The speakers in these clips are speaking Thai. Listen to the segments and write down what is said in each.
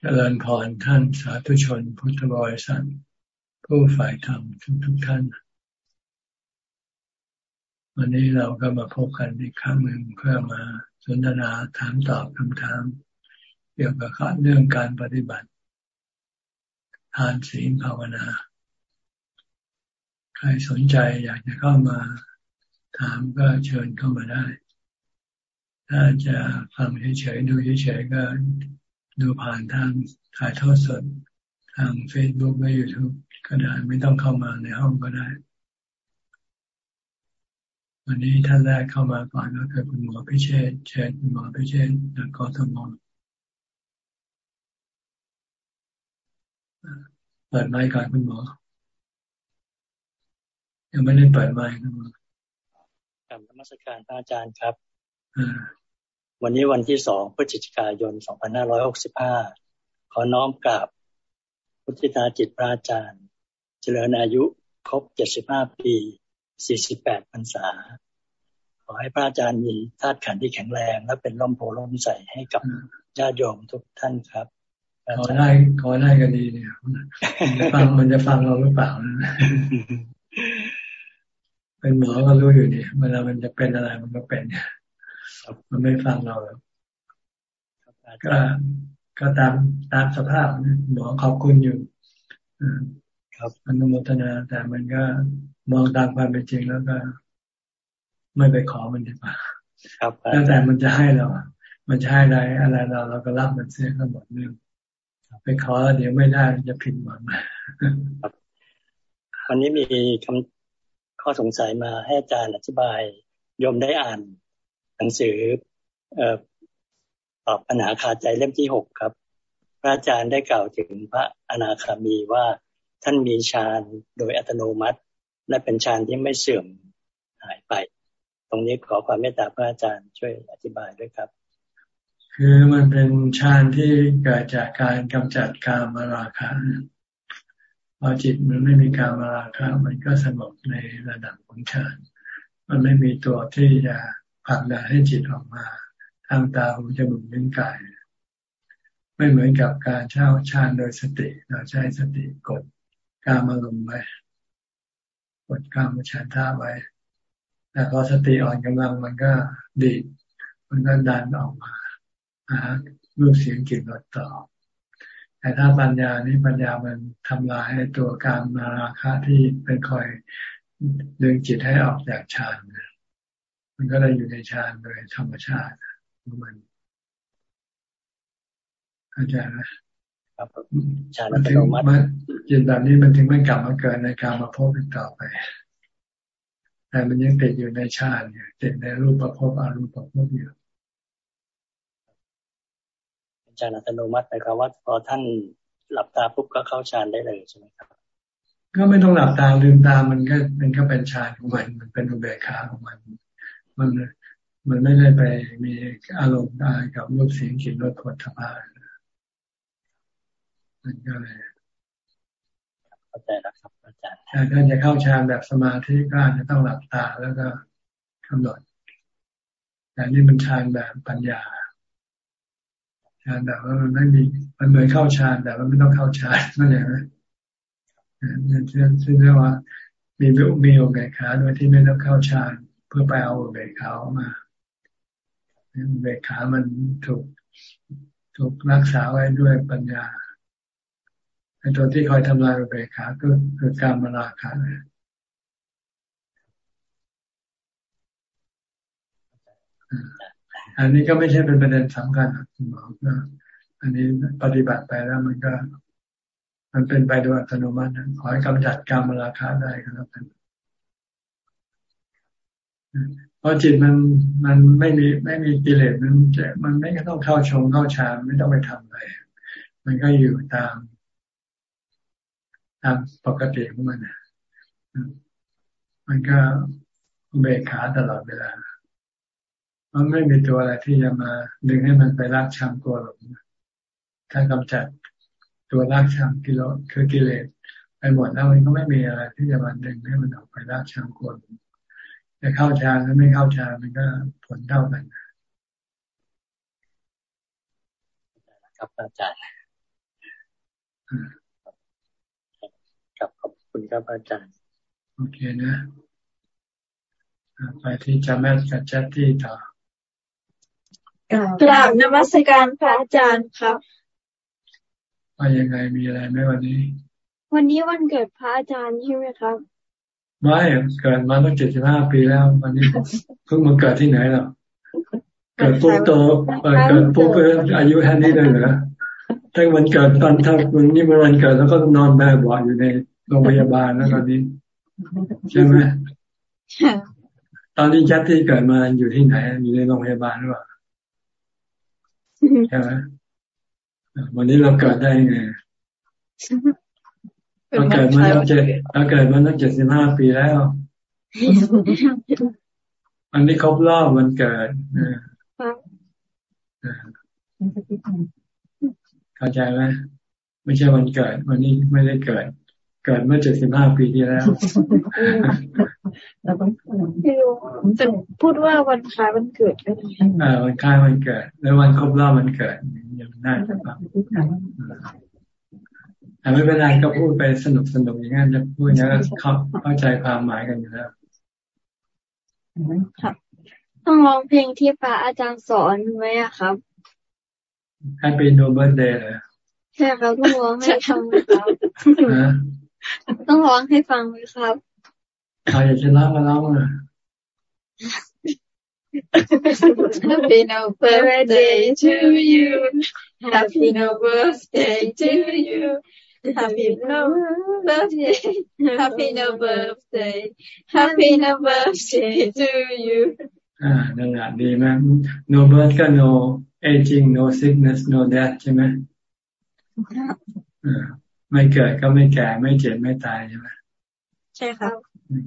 เจริญพรท่านสาธุชนพุทธบริษัทผู้ฝ่ายธรรมทุกทุกท่าน วันนี้เราก็มาพบกันอีกครั้งหนึ่งเพื่อมาสนทนาถามตอบคำถาม เกี่ยวกับเรื่องการปฏิบัติ ทานศีลภาวนา ใครสนใจอยากจะเข้ามาถามก็เชิญเข้ามาได้ ถ้าจะฟังเฉยๆดูเฉยๆก็ ดูผ่านทางถ่ายทอดสด ทางเฟซบุ๊กและยูทูบก็ได้ไม่ต้องเข้ามาในห้องก็ได้ วันนี้ท่านแรกเข้ามาก่อนก็คือคุณหมอพิเชษเชิญคุณหมอพิเชษจากกทมเปิดไมค์ก่อนคุณหมอ ยังไม่ได้เปิดไมค์คุณหมอกลับนมัสการพระอาจารย์ครับ วันนี้วันที่สองพฤศจิกายน 2565 ขอน้อมกราบพุทธิตาจิตพระอาจารย์ เจริญอายุครบ 75 ปี 48 พรรษา ขอให้พระอาจารย์มีธาตุขันธ์ที่แข็งแรง และเป็นร่มโพล่มใสให้กับญาติโยมทุกท่านครับขอได้ขอได้ก็ดีเนี่ยฟังมันจะฟังเราหรือเปล่าเป็นหมอก็รู้อยู่ดีเวลามันจะเป็นอะไรมันก็เป็นเนี่ย มันไม่ฟังเราก็ก็ตามตามสภาพหมอขอบคุณอยู่ครับอนุโมทนาแต่มันก็มองตามความเป็นจริงแล้วก็ ไม่ไปขอมันดีกว่าครับแล้วแต่มันจะให้เรา มันจะให้อะไรอะไรเราเราก็รับมันเสียทั้งหมดเรื่องไปขอเดี๋ยวไม่ได้จะผิดหวังวันนี้มีคำข้อสงสัยมาให้อาจารย์อธิบายโยมได้อ่าน หนังสือตอบปัญหาคาใจเล่มที่หกครับ พระอาจารย์ได้กล่าวถึงพระอนาคามีว่าท่านมีฌานโดยอัตโนมัติ และเป็นฌานที่ไม่เสื่อมหายไป ตรงนี้ขอความเมตตาพระอาจารย์ช่วยอธิบายด้วยครับ คือมันเป็นฌานที่เกิดจากการกำจัดการมาราคะพอจิตมันไม่มีการมาราคะมันก็สงบในระดับของฌาน มันไม่มีตัวที่จะ ผลักดันให้จิตออกมา ทางตาหูจมูกลิ้นกาย ไม่เหมือนกับการเช่าชานโดยสติ เราใช้สติกดการมาลงไว้กดกามาชันท่าไว้ แต่พอสติอ่อนกำลังมันก็ดีดมันก็ดันออกมาหารูปเสียงกลิ่นรสต่อแต่ถ้าปัญญานี่ปัญญามันทำลายให้ตัวการมาราคะที่เป็นคอยดึงจิตให้ออกจากฌานนะ มันก็เลยอยู่ในฌานโดยธรรมชาติของมันเข้าใจไหมครับฌานอัตโนมัติจิตแบบนี้มันถึงไม่กลับมาเกิดในการมาพบอีกต่อไป แต่มันยังติดอยู่ในฌานอยู่ติดในรูปประพบอารูปประพบอยู่ฌานอัตโนมัติหมายความว่าพอท่านหลับตาปุ๊บก็เข้าฌานได้เลยใช่ไหมครับก็ไม่ต้องหลับตาลืมตามันก็มันก็เป็นฌานของมัน มันเป็นอุเบกขาของมัน มันมันไม่ได้ไปมีอารมณ์ได้กับรูปเสียงกลิ่นรสผลทพามันก็เลยเข้าใจแล้วครับอาจารย์แต่ถ้าจะเข้าฌานแบบสมาธิก็อาจจะต้องหลับตาแล้วก็กำหนดแต่นี่มันฌานแบบปัญญาฌานแบบว่ามันไม่มีมันเหมือนเข้าฌานแต่ว่าไม่ต้องเข้าฌานนั่นเองนะนั่นซึ่งเรียกว่ามีมีโอกาสขาโดยที่ไม่ต้องเข้าฌาน เพื่อไปเอาเบกขามาเบกขามันถูกถูกรักษาไว้ด้วยปัญญาไอ้ตัวที่คอยทำลายเบกขาก็คือการมาราคะอันนี้ก็ไม่ใช่เป็นประเด็นสำคัญคุณหมออันนี้ปฏิบัติไปแล้วมันก็ มันเป็นไปโดยอัตโนมัติขอให้กำจัดการมาราคะได้ก็แล้วกัน เพราะจิตมันมันไม่มีไม่มีกิเลสมันจะมันไม่ต้องเข้าชงเข้าฌานไม่ต้องไปทำอะไร มันก็อยู่ตาม ตามปกติของมันมันก็เบกขาตลอดเวลามันไม่มีตัวอะไรที่จะมาดึงให้มันไปรักชังตัวหลงถ้ากำจัดตัวรักชังกิโลคือกิเลสไปหมดแล้วมันก็ไม่มีอะไรที่จะมาดึงให้มันออกไปรักชังตัวหลง จะเข้าฌานหรือไม่เข้าฌานมันก็ผลเท่ากันครับอาจารย์ครับขอบคุณครับอาจารย์ โอเคนะไปที่จาแมสกับแจทที่ต่อกราบนมัสการพระอาจารย์ครับว่ายังไงมีอะไรไหมวันนี้ วันนี้วันเกิดพระอาจารย์ใช่ไหมครับ ไม่เกิดมาตั้งเจ็ดสิบห้าปีแล้ววันนี้เพิ่งมาเกิดที่ไหนหรอเกิดปุ๊บโตเกิดปุ๊บอายุแค่นี้เลยเหรอถ้าวันเกิดตอนถ้าวันนี้มันวันเกิดแล้วก็นอนแม่บอดอยู่ในโรงพยาบาลแล้วตอนนี้ ใช่ไหมตอนนี้ยัดที่เกิดมาอยู่ที่ไหน อยู่ในโรงพยาบาลหรือเปล่าใช่ไหมวันนี้เราเกิดได้ไง เราเกิดมาตั้งเจ็ดเราเกิดมาตั้งเจ็ดสิบห้าปีแล้ว อันนี้ครบรอบวันเกิดเข้าใจไหมไม่ใช่วันเกิด วันนี้ไม่ได้เกิด เกิดเมื่อเจ็ดสิบห้าปีที่แล้วจะพูดว่าวันคล้ายวันเกิดก็ได้อ่าวันคล้ายวันเกิด แล้ววันครบรอบวันเกิดยังน่าจะครับ แต่ไม่เป็นไรก็พูดไปสนุกสนุกอย่างนั้นจะพูดอย่างนั้นเขาเข้าใจความหมายกันอยู่แล้วครับต้องร้องเพลงที่พระอาจารย์สอนไหมครับให้เป็นโนเบิร์ตเดย์เลยใช่ครับต้องร้องให้ฟังไหมครับต้องร้องให้ฟังไหมครับใครอยากจะร้องมาร้องเลย Happy no birthday to you. Happy no birthday to you. Happy no birthday. Happy no birthday. Happy no birthday to you. อ่านั่นแหละดีมาก no birth ก็ no aging no sickness no death ใช่ไหมไม่เกิดก็ไม่แก่ไม่เจ็บไม่ตายใช่ไหมใช่ครับ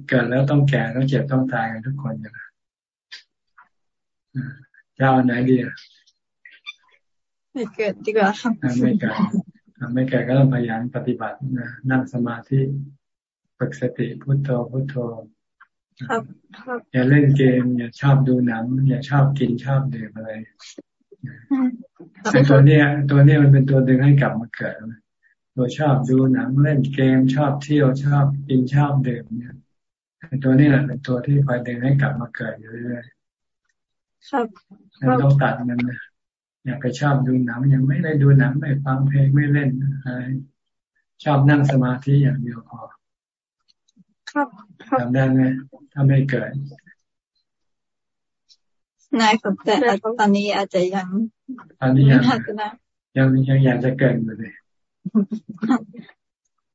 เกิดแล้วต้องแก่ต้องเจ็บต้องตายกันทุกคนอยู่นะจะเอาไหนดีอะไม่เกิดดีกว่าครับไม่เกิด ไม่เกิดก็ต้องพยายามปฏิบัตินะนั่งสมาธิฝึกสติพุโทโธพุโทโธครับครับอย่าเล่นเกม อย่าชอบดูหนัง อย่าชอบกินชอบดื่มอะไรไอ้ตัวเนี้ยตัวเนี้ยมันเป็นตัวดึงให้กลับมาเกิดตัวชอบดูหนังเล่นเกมชอบเที่ยวชอบกินชอบดื่มเนี่ยไอ้ตัวนี้แหละเป็นตัวที่คอยดึงให้กลับมาเกิดอยู่เรื่อยครับเราต้องตัดมันนะ อยากไปชอบดูหนังยังไม่ได้ดูหนังไม่ฟังเพลงไม่เล่นอะไรชอบนั่งสมาธิอย่างเดียวพอครับทำได้ไหมถ้าไม่เกิดนายครับแต่ตอนนี้อาจจะยังตอนนี้ยังยังยังอยากจะเกิดอยู่เลย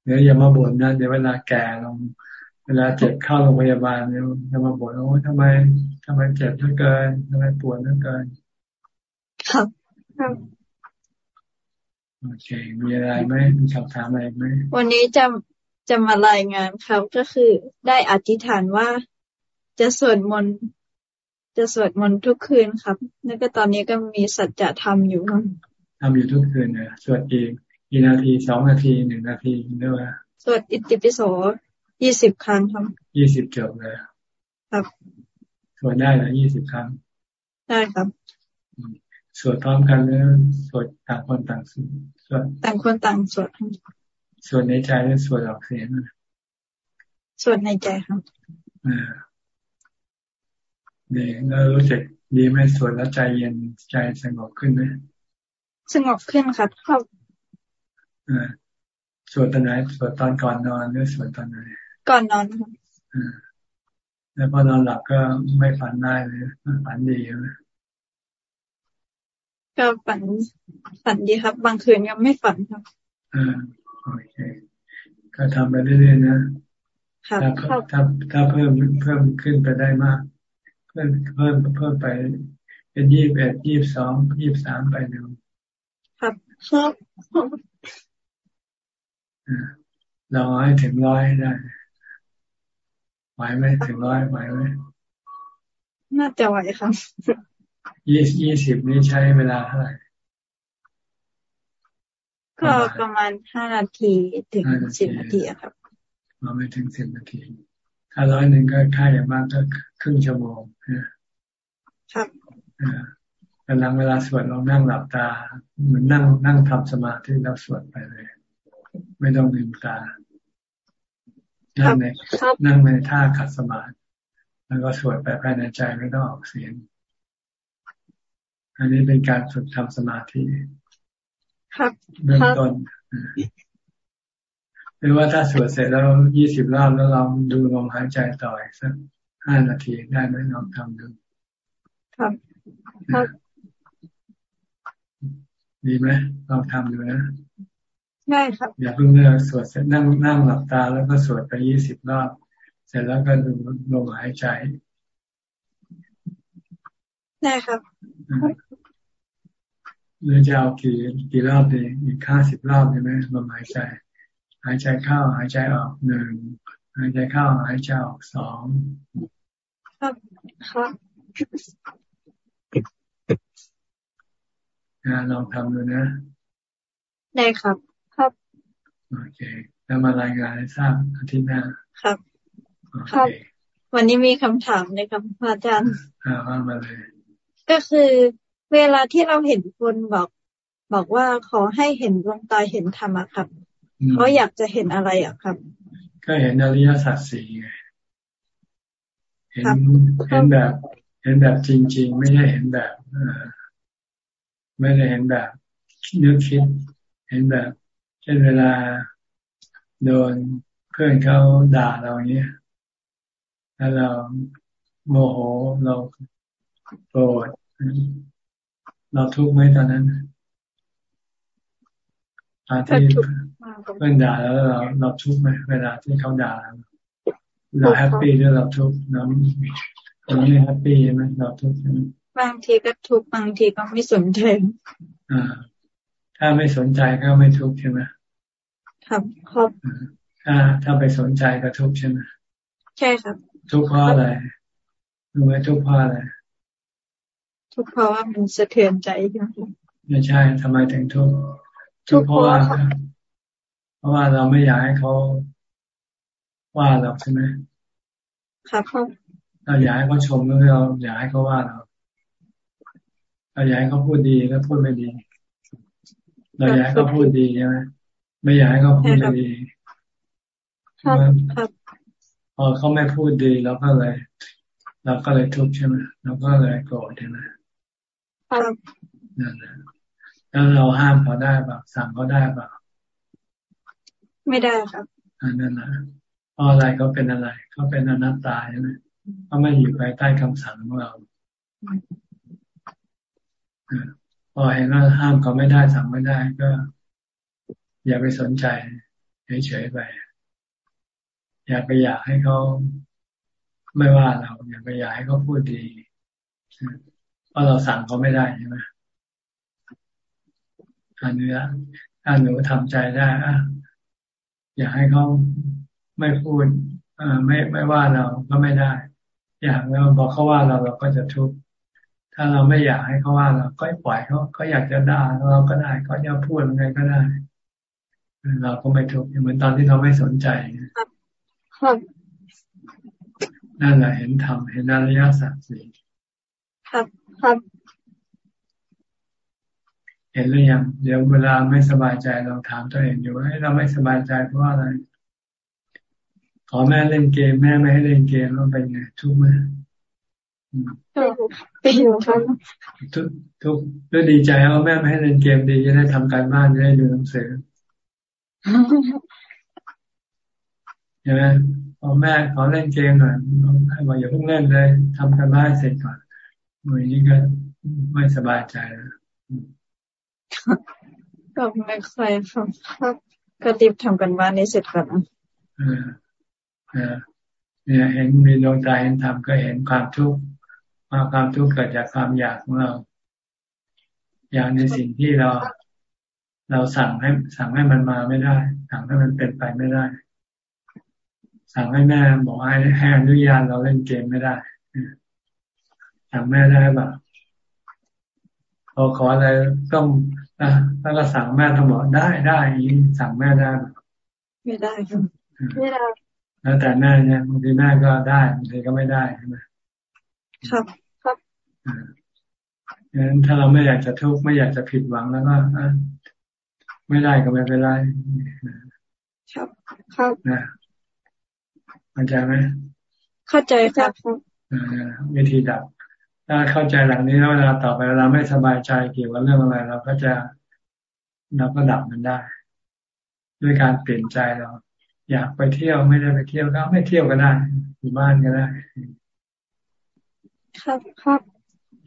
เดี๋ยวอย่ามาบ่นนะเดี๋ยวเวลาแก่ลง เวลาเจ็บเข้าโรงพยาบาลเนี่ยจะมาบ่นว่าทำไมทำไมเจ็บเหลือเกินทำไมปวดเหลือเกิน ครับครับโอเค มีอะไรไหมมีคำถามอะไรไหมวันนี้จะจะมารายงานครับก็คือได้อธิษฐานว่าจะสวดมนต์จะสวดมนต์ทุกคืนครับแล้วก็ตอนนี้ก็มีสัจธรรมอยู่ครับทำอยู่ทุกคืนเนี่ยสวดกี่กี่นาทีสองนาทีหนึ่งนาทีหรือว่าสวดอิติปิโสยี่สิบครั้งครับยี่สิบจบเลยครับสวดได้แล้วยี่สิบครั้งได้ครับ สวดพร้อมกันแล้วสวดต่างคนต่างสวดต่างคนต่างสวดสวดในใจหรือสวดออกเสียงสวดในใจครับอ่าดีแล้วรู้สึกดีไหมสวดแล้วใจเย็นใจสงบขึ้นไหมสงบขึ้นครับครับอ่าสวดตอนไหนสวดตอนก่อนนอนหรือสวดตอนไหนก่อนนอนครับแล้วพอนอนหลับก็ไม่ฝันได้เลยฝันดีไหม ก็ฝันฝันดีครับ บางคืนยังไม่ฝันครับ อ่าโอเคก็ทำไปเรื่อยๆนะถ้าถ้าถ้าเพิ่มเพิ่มขึ้นไปได้มาก เพิ่มเพิ่มเพิ่มไป เป็นยี่สิบเอ็ดยี่สิบสองยี่สิบสามไปเร็วครับครับเราให้ถึงร้อยได้ไหวไหมถึงร้อยไหวไหมน่าจะไหวครับ ยี่ยี่สิบนี่ใช้เวลาเท่าไหร่ก็ประมาณห้านาทีถึงสิบนาทีครับเราไม่ถึงสิบนาที ถ้าร้อยหนึ่งก็ค่าอย่างมากก็ครึ่งชั่วโมงนะครับกำลังเวลาสวดเรานั่งหลับตาเหมือนนั่งนั่งทำสมาธิแล้วสวดไปเลย ไม่ต้องลืมตา นั่งในนั่งในท่าขัดสมาธิแล้วก็สวดไปภายในใจไม่ต้องออกเสียง อันนี้เป็นการฝึกทำสมาธิครับเบื้องต้นหรือว่าถ้าสวดเสร็จแล้วยี่สิบรอบแล้วเราดูลมหายใจต่ออีกสักห้านาทีได้ไหมลองทำดูครับครับดีไหมลองทำดูนะได้ครับ อย่าเพิ่งเลิกสวดเสร็จนั่งนั่งหลับตาแล้วก็สวดไปยี่สิบรอบ เสร็จแล้วก็ดูลมหายใจได้ครับ หรือจะเอากี่กี่รอบดีอีกห้าสิบรอบใช่ไหมลมหายใจ หายใจเข้าหายใจออกหนึ่งหายใจเข้าหายใจออกสองครับครับลองทำดูนะ ได้ครับ ครับ โอเค แล้วมารายงานให้ทราบอาทิตย์หน้า ครับ ครับ วันนี้มีคำถามเลยครับอาจารย์อ่าว่ามาเลย ก็คือ เวลาที่เราเห็นคนบอกบอกว่าขอให้เห็นดวงตาเห็นธรรมะครับเขาอยากจะเห็นอะไรอะครับ ก็เห็นอริยสัจสี่ไงเห็นเห็นแบบ เห็นแบบจริง ๆ ไม่ได้เห็นแบบไม่ได้เห็นแบบนึกคิด เห็นแบบ เช่นเวลาโดนเพื่อนเขาด่าเราเนี้ยแล้วเราโมโหเราโกรธ เราทุกข์ไหมตอนนั้นตอนที่เพื่อนด่าแล้วเราเราทุกข์ไหมเวลาที่เขาด่าเรา happy หรือเราทุกข์เราเราไม่ happy ใช่ไหมเราทุกข์ใช่ไหมบางทีก็ทุกข์บางทีก็ไม่สนใจอ่า ถ้าไม่สนใจก็ไม่ทุกข์ใช่ไหมครับครับถ้าถ้าไปสนใจก็ทุกข์ใช่ไหมใช่ครับ ทุกข์เพราะอะไรรู้ไหมทุกข์เพราะอะไร ทุกข์เพราะว่ามันสะเทือนใจใช่ไหมไม่ใช่ทำไมถึงทุกข์ทุกข์เพราะว่า เพราะว่าเราไม่อยากให้เขาว่าเราใช่ไหมครับเราอยากให้เขาชมหรือเราอยากให้เขาว่าเราเราอยากให้เขาพูดดีแล้วพูดไม่ดี เราอยากให้เขาพูดดีใช่ไหมไม่อยากให้เขาพูดไม่ดีพอเขาไม่พูดดีเราก็เลยเราก็เลยทุกข์ใช่ไหมเราก็เลยโกรธใช่ไหม นั่นแหละแล้วเราห้ามเขาได้แบบสั่งเขาได้แบบไม่ได้ครับอันนั้นนะเพราะอะไรเขาเป็นอะไรเขาเป็นอนัตตาใช่ไหมเขาไม่อยู่ภายใต้คำสั่งของเราพอเห็นว่าห้ามเขาไม่ได้สั่งไม่ได้ก็ อย่าไปสนใจเฉยๆไป อย่าไปอยากให้เขาไม่ว่าเรา อย่าไปอยากให้เขาพูดดีเพ ราะเราสั่งเขาไม่ได้ใช่ไหมอันนี้ถ้าหนูทำใจได้อะอยากให้เขาไม่พูดอไม่ไม่ว่าเราก็ไม่ได้ อยากเราบอกเขาว่าเราเราก็จะทุกข์ถ้าเราไม่อยากให้เขาว่าเราก็ปล่อยเขาเขาอยากจะด่าเราก็ได้เขาจะพูดยังไงก็ได้ เราก็ไม่ทุกข์เหมือนตอนที่เราไม่สนใจครับนั่นแหละเห็นธรรมเห็นอริยสัจสี่ครับ ครับเห็นหรือยังเดี๋ยวเวลาไม่สบายใจเราถามตัวเองอยู่ว่าเราไม่สบายใจเพราะอะไร ขอแม่เล่นเกมแม่ไม่ให้เล่นเกมเราเป็นไงทุกข์ไหมเป็นอยู่ครับทุกทุกก็ดีใจเอาแม่ไม่ให้เล่นเกมดีจะได้ทำการบ้านจะได้ดูหนังสือใช่ไหมพอแม่ขอเล่นเกมหน่อยแม่บอกอย่าเพิ่งเล่นเลยทำการบ้านเสร็จก่อน หน่วยนี้ก็ไม่สบายใจแล้วก็ไม่ค่อยครับก็รีบทำกันบ้านนี้เสร็จก่อนออเนี่ยเห็นมีดวงตาเห็นธรรมก็เห็นความทุกข์ความทุกข์เกิดจากความอยากของเรา อยากในสิ่งที่เรา เราสั่งให้ สั่งให้มันมาไม่ได้ สั่งให้มันเป็นไปไม่ได้ สั่งให้แม่บอกให้ให้อนุญาตเราเล่นเกมไม่ได้ สั่งแม่ได้แบบพอขออะไรต้องแล้วก็สั่งแม่ต้องบอกได้ได้สั่งแม่ได้ไม่ได้ครับไม่ได้แล้วแต่แม่เนี่ยบางทีแม่ก็ได้บางทีก็ไม่ได้ใช่ไหมครับครับดังนั้นถ้าเราไม่อยากจะทุกข์ไม่อยากจะผิดหวังแล้วก็ไม่ได้ก็ไม่เป็นไรครับครับนะเข้าใจไหมเข้าใจครับวิธีดับ ถ้าเข้าใจหลังนี้แล้วเวลาต่อไปเราไม่สบายใจเกี่ยวกับเรื่องอะไร เราก็จะเราก็ดับมันได้ ด้วยการเปลี่ยนใจเรา อยากไปเที่ยวไม่ได้ไปเที่ยวก็ไม่เที่ยวก็ได้อยู่บ้านก็ได้ ครับครับ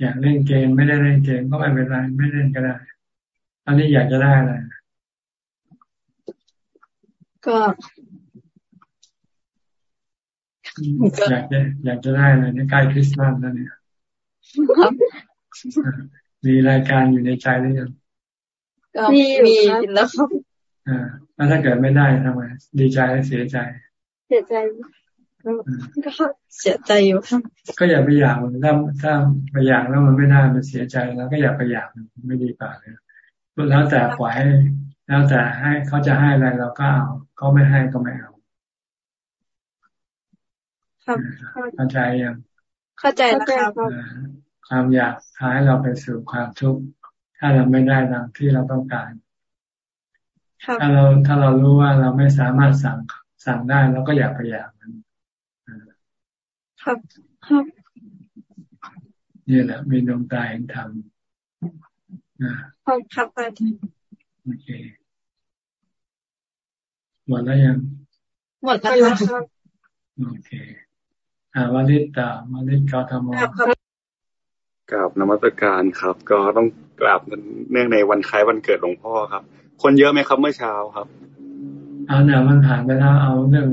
อยากเล่นเกมไม่ได้เล่นเกมก็ไม่เป็นไรไม่เล่นก็ได้ อันนี้อยากจะได้อะไรก็อยากจะอยากจะได้อะไรในใกล้คริสต์มาสแล้วเนี่ย มีรายการอยู่ในใจหรือยังมีมีแล้วครับอ่าแล้วถ้าเกิดไม่ได้ทำไมดีใจหรือเสียใจ เสียใจก็เสียใจอยู่ครับก็อย่าไปอยากมันถ้าถ้าไปอยากแล้วมันไม่ได้มันเสียใจแล้วก็อย่าไปอยากมันไม่ดีกว่าเลยแล้วแต่ปล่อยให้แล้วแต่ให้เขาจะให้อะไรเราก็เอาเขาไม่ให้ก็ไม่เอาเข้าใจยัง เข้าใจแล้วครับความอยากพาให้เราไปสู่ความทุกข์ถ้าเราไม่ได้ดังที่เราต้องการ ถ้าเราถ้าเรารู้ว่าเราไม่สามารถสั่งสั่งได้เราก็อยากไปอยากมันครับครับนี่แหละมีดวงตาเห็นธรรมครับครับอาจารย์โอเคหมดแล้วยังหมดแล้วครับโอเค อ่าวาลิตาวาลิตกาธรรมกราบนมัสการครับ ก็ต้องกราบเนื่องในวันคล้ายวันเกิดหลวงพ่อครับ คนเยอะไหมครับเมื่อเช้าครับเอาเนี่ยมันผ่านไปแล้วเอาเรื่อง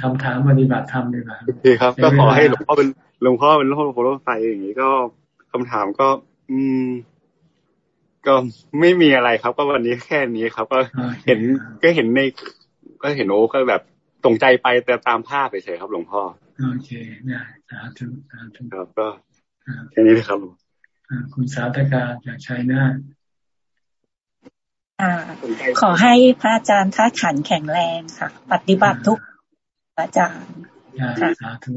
ทำถามปฏิบัติธรรมดีกว่าโอเคครับ ก็ขอให้หลวงพ่อเป็นหลวงพ่อเป็นโลกโพลไฟอย่างนี้ก็คำถามก็ อืม ก็ไม่มีอะไรครับ ก็วันนี้แค่นี้ครับ ก็เห็นก็เห็นใน ก็เห็นโอ้ก็แบบ ตรงใจไปแต่ตามภาพไปเฉยครับ หลวงพ่อ โอเคได้สาธุสาธุครับก็แค่นี้เลยครับคุณสาธกาจากชัยนาขอให้พระอาจารย์ท่าขันแข็งแรงค่ะ ปฏิบัติทุกอาจารย์สาธุ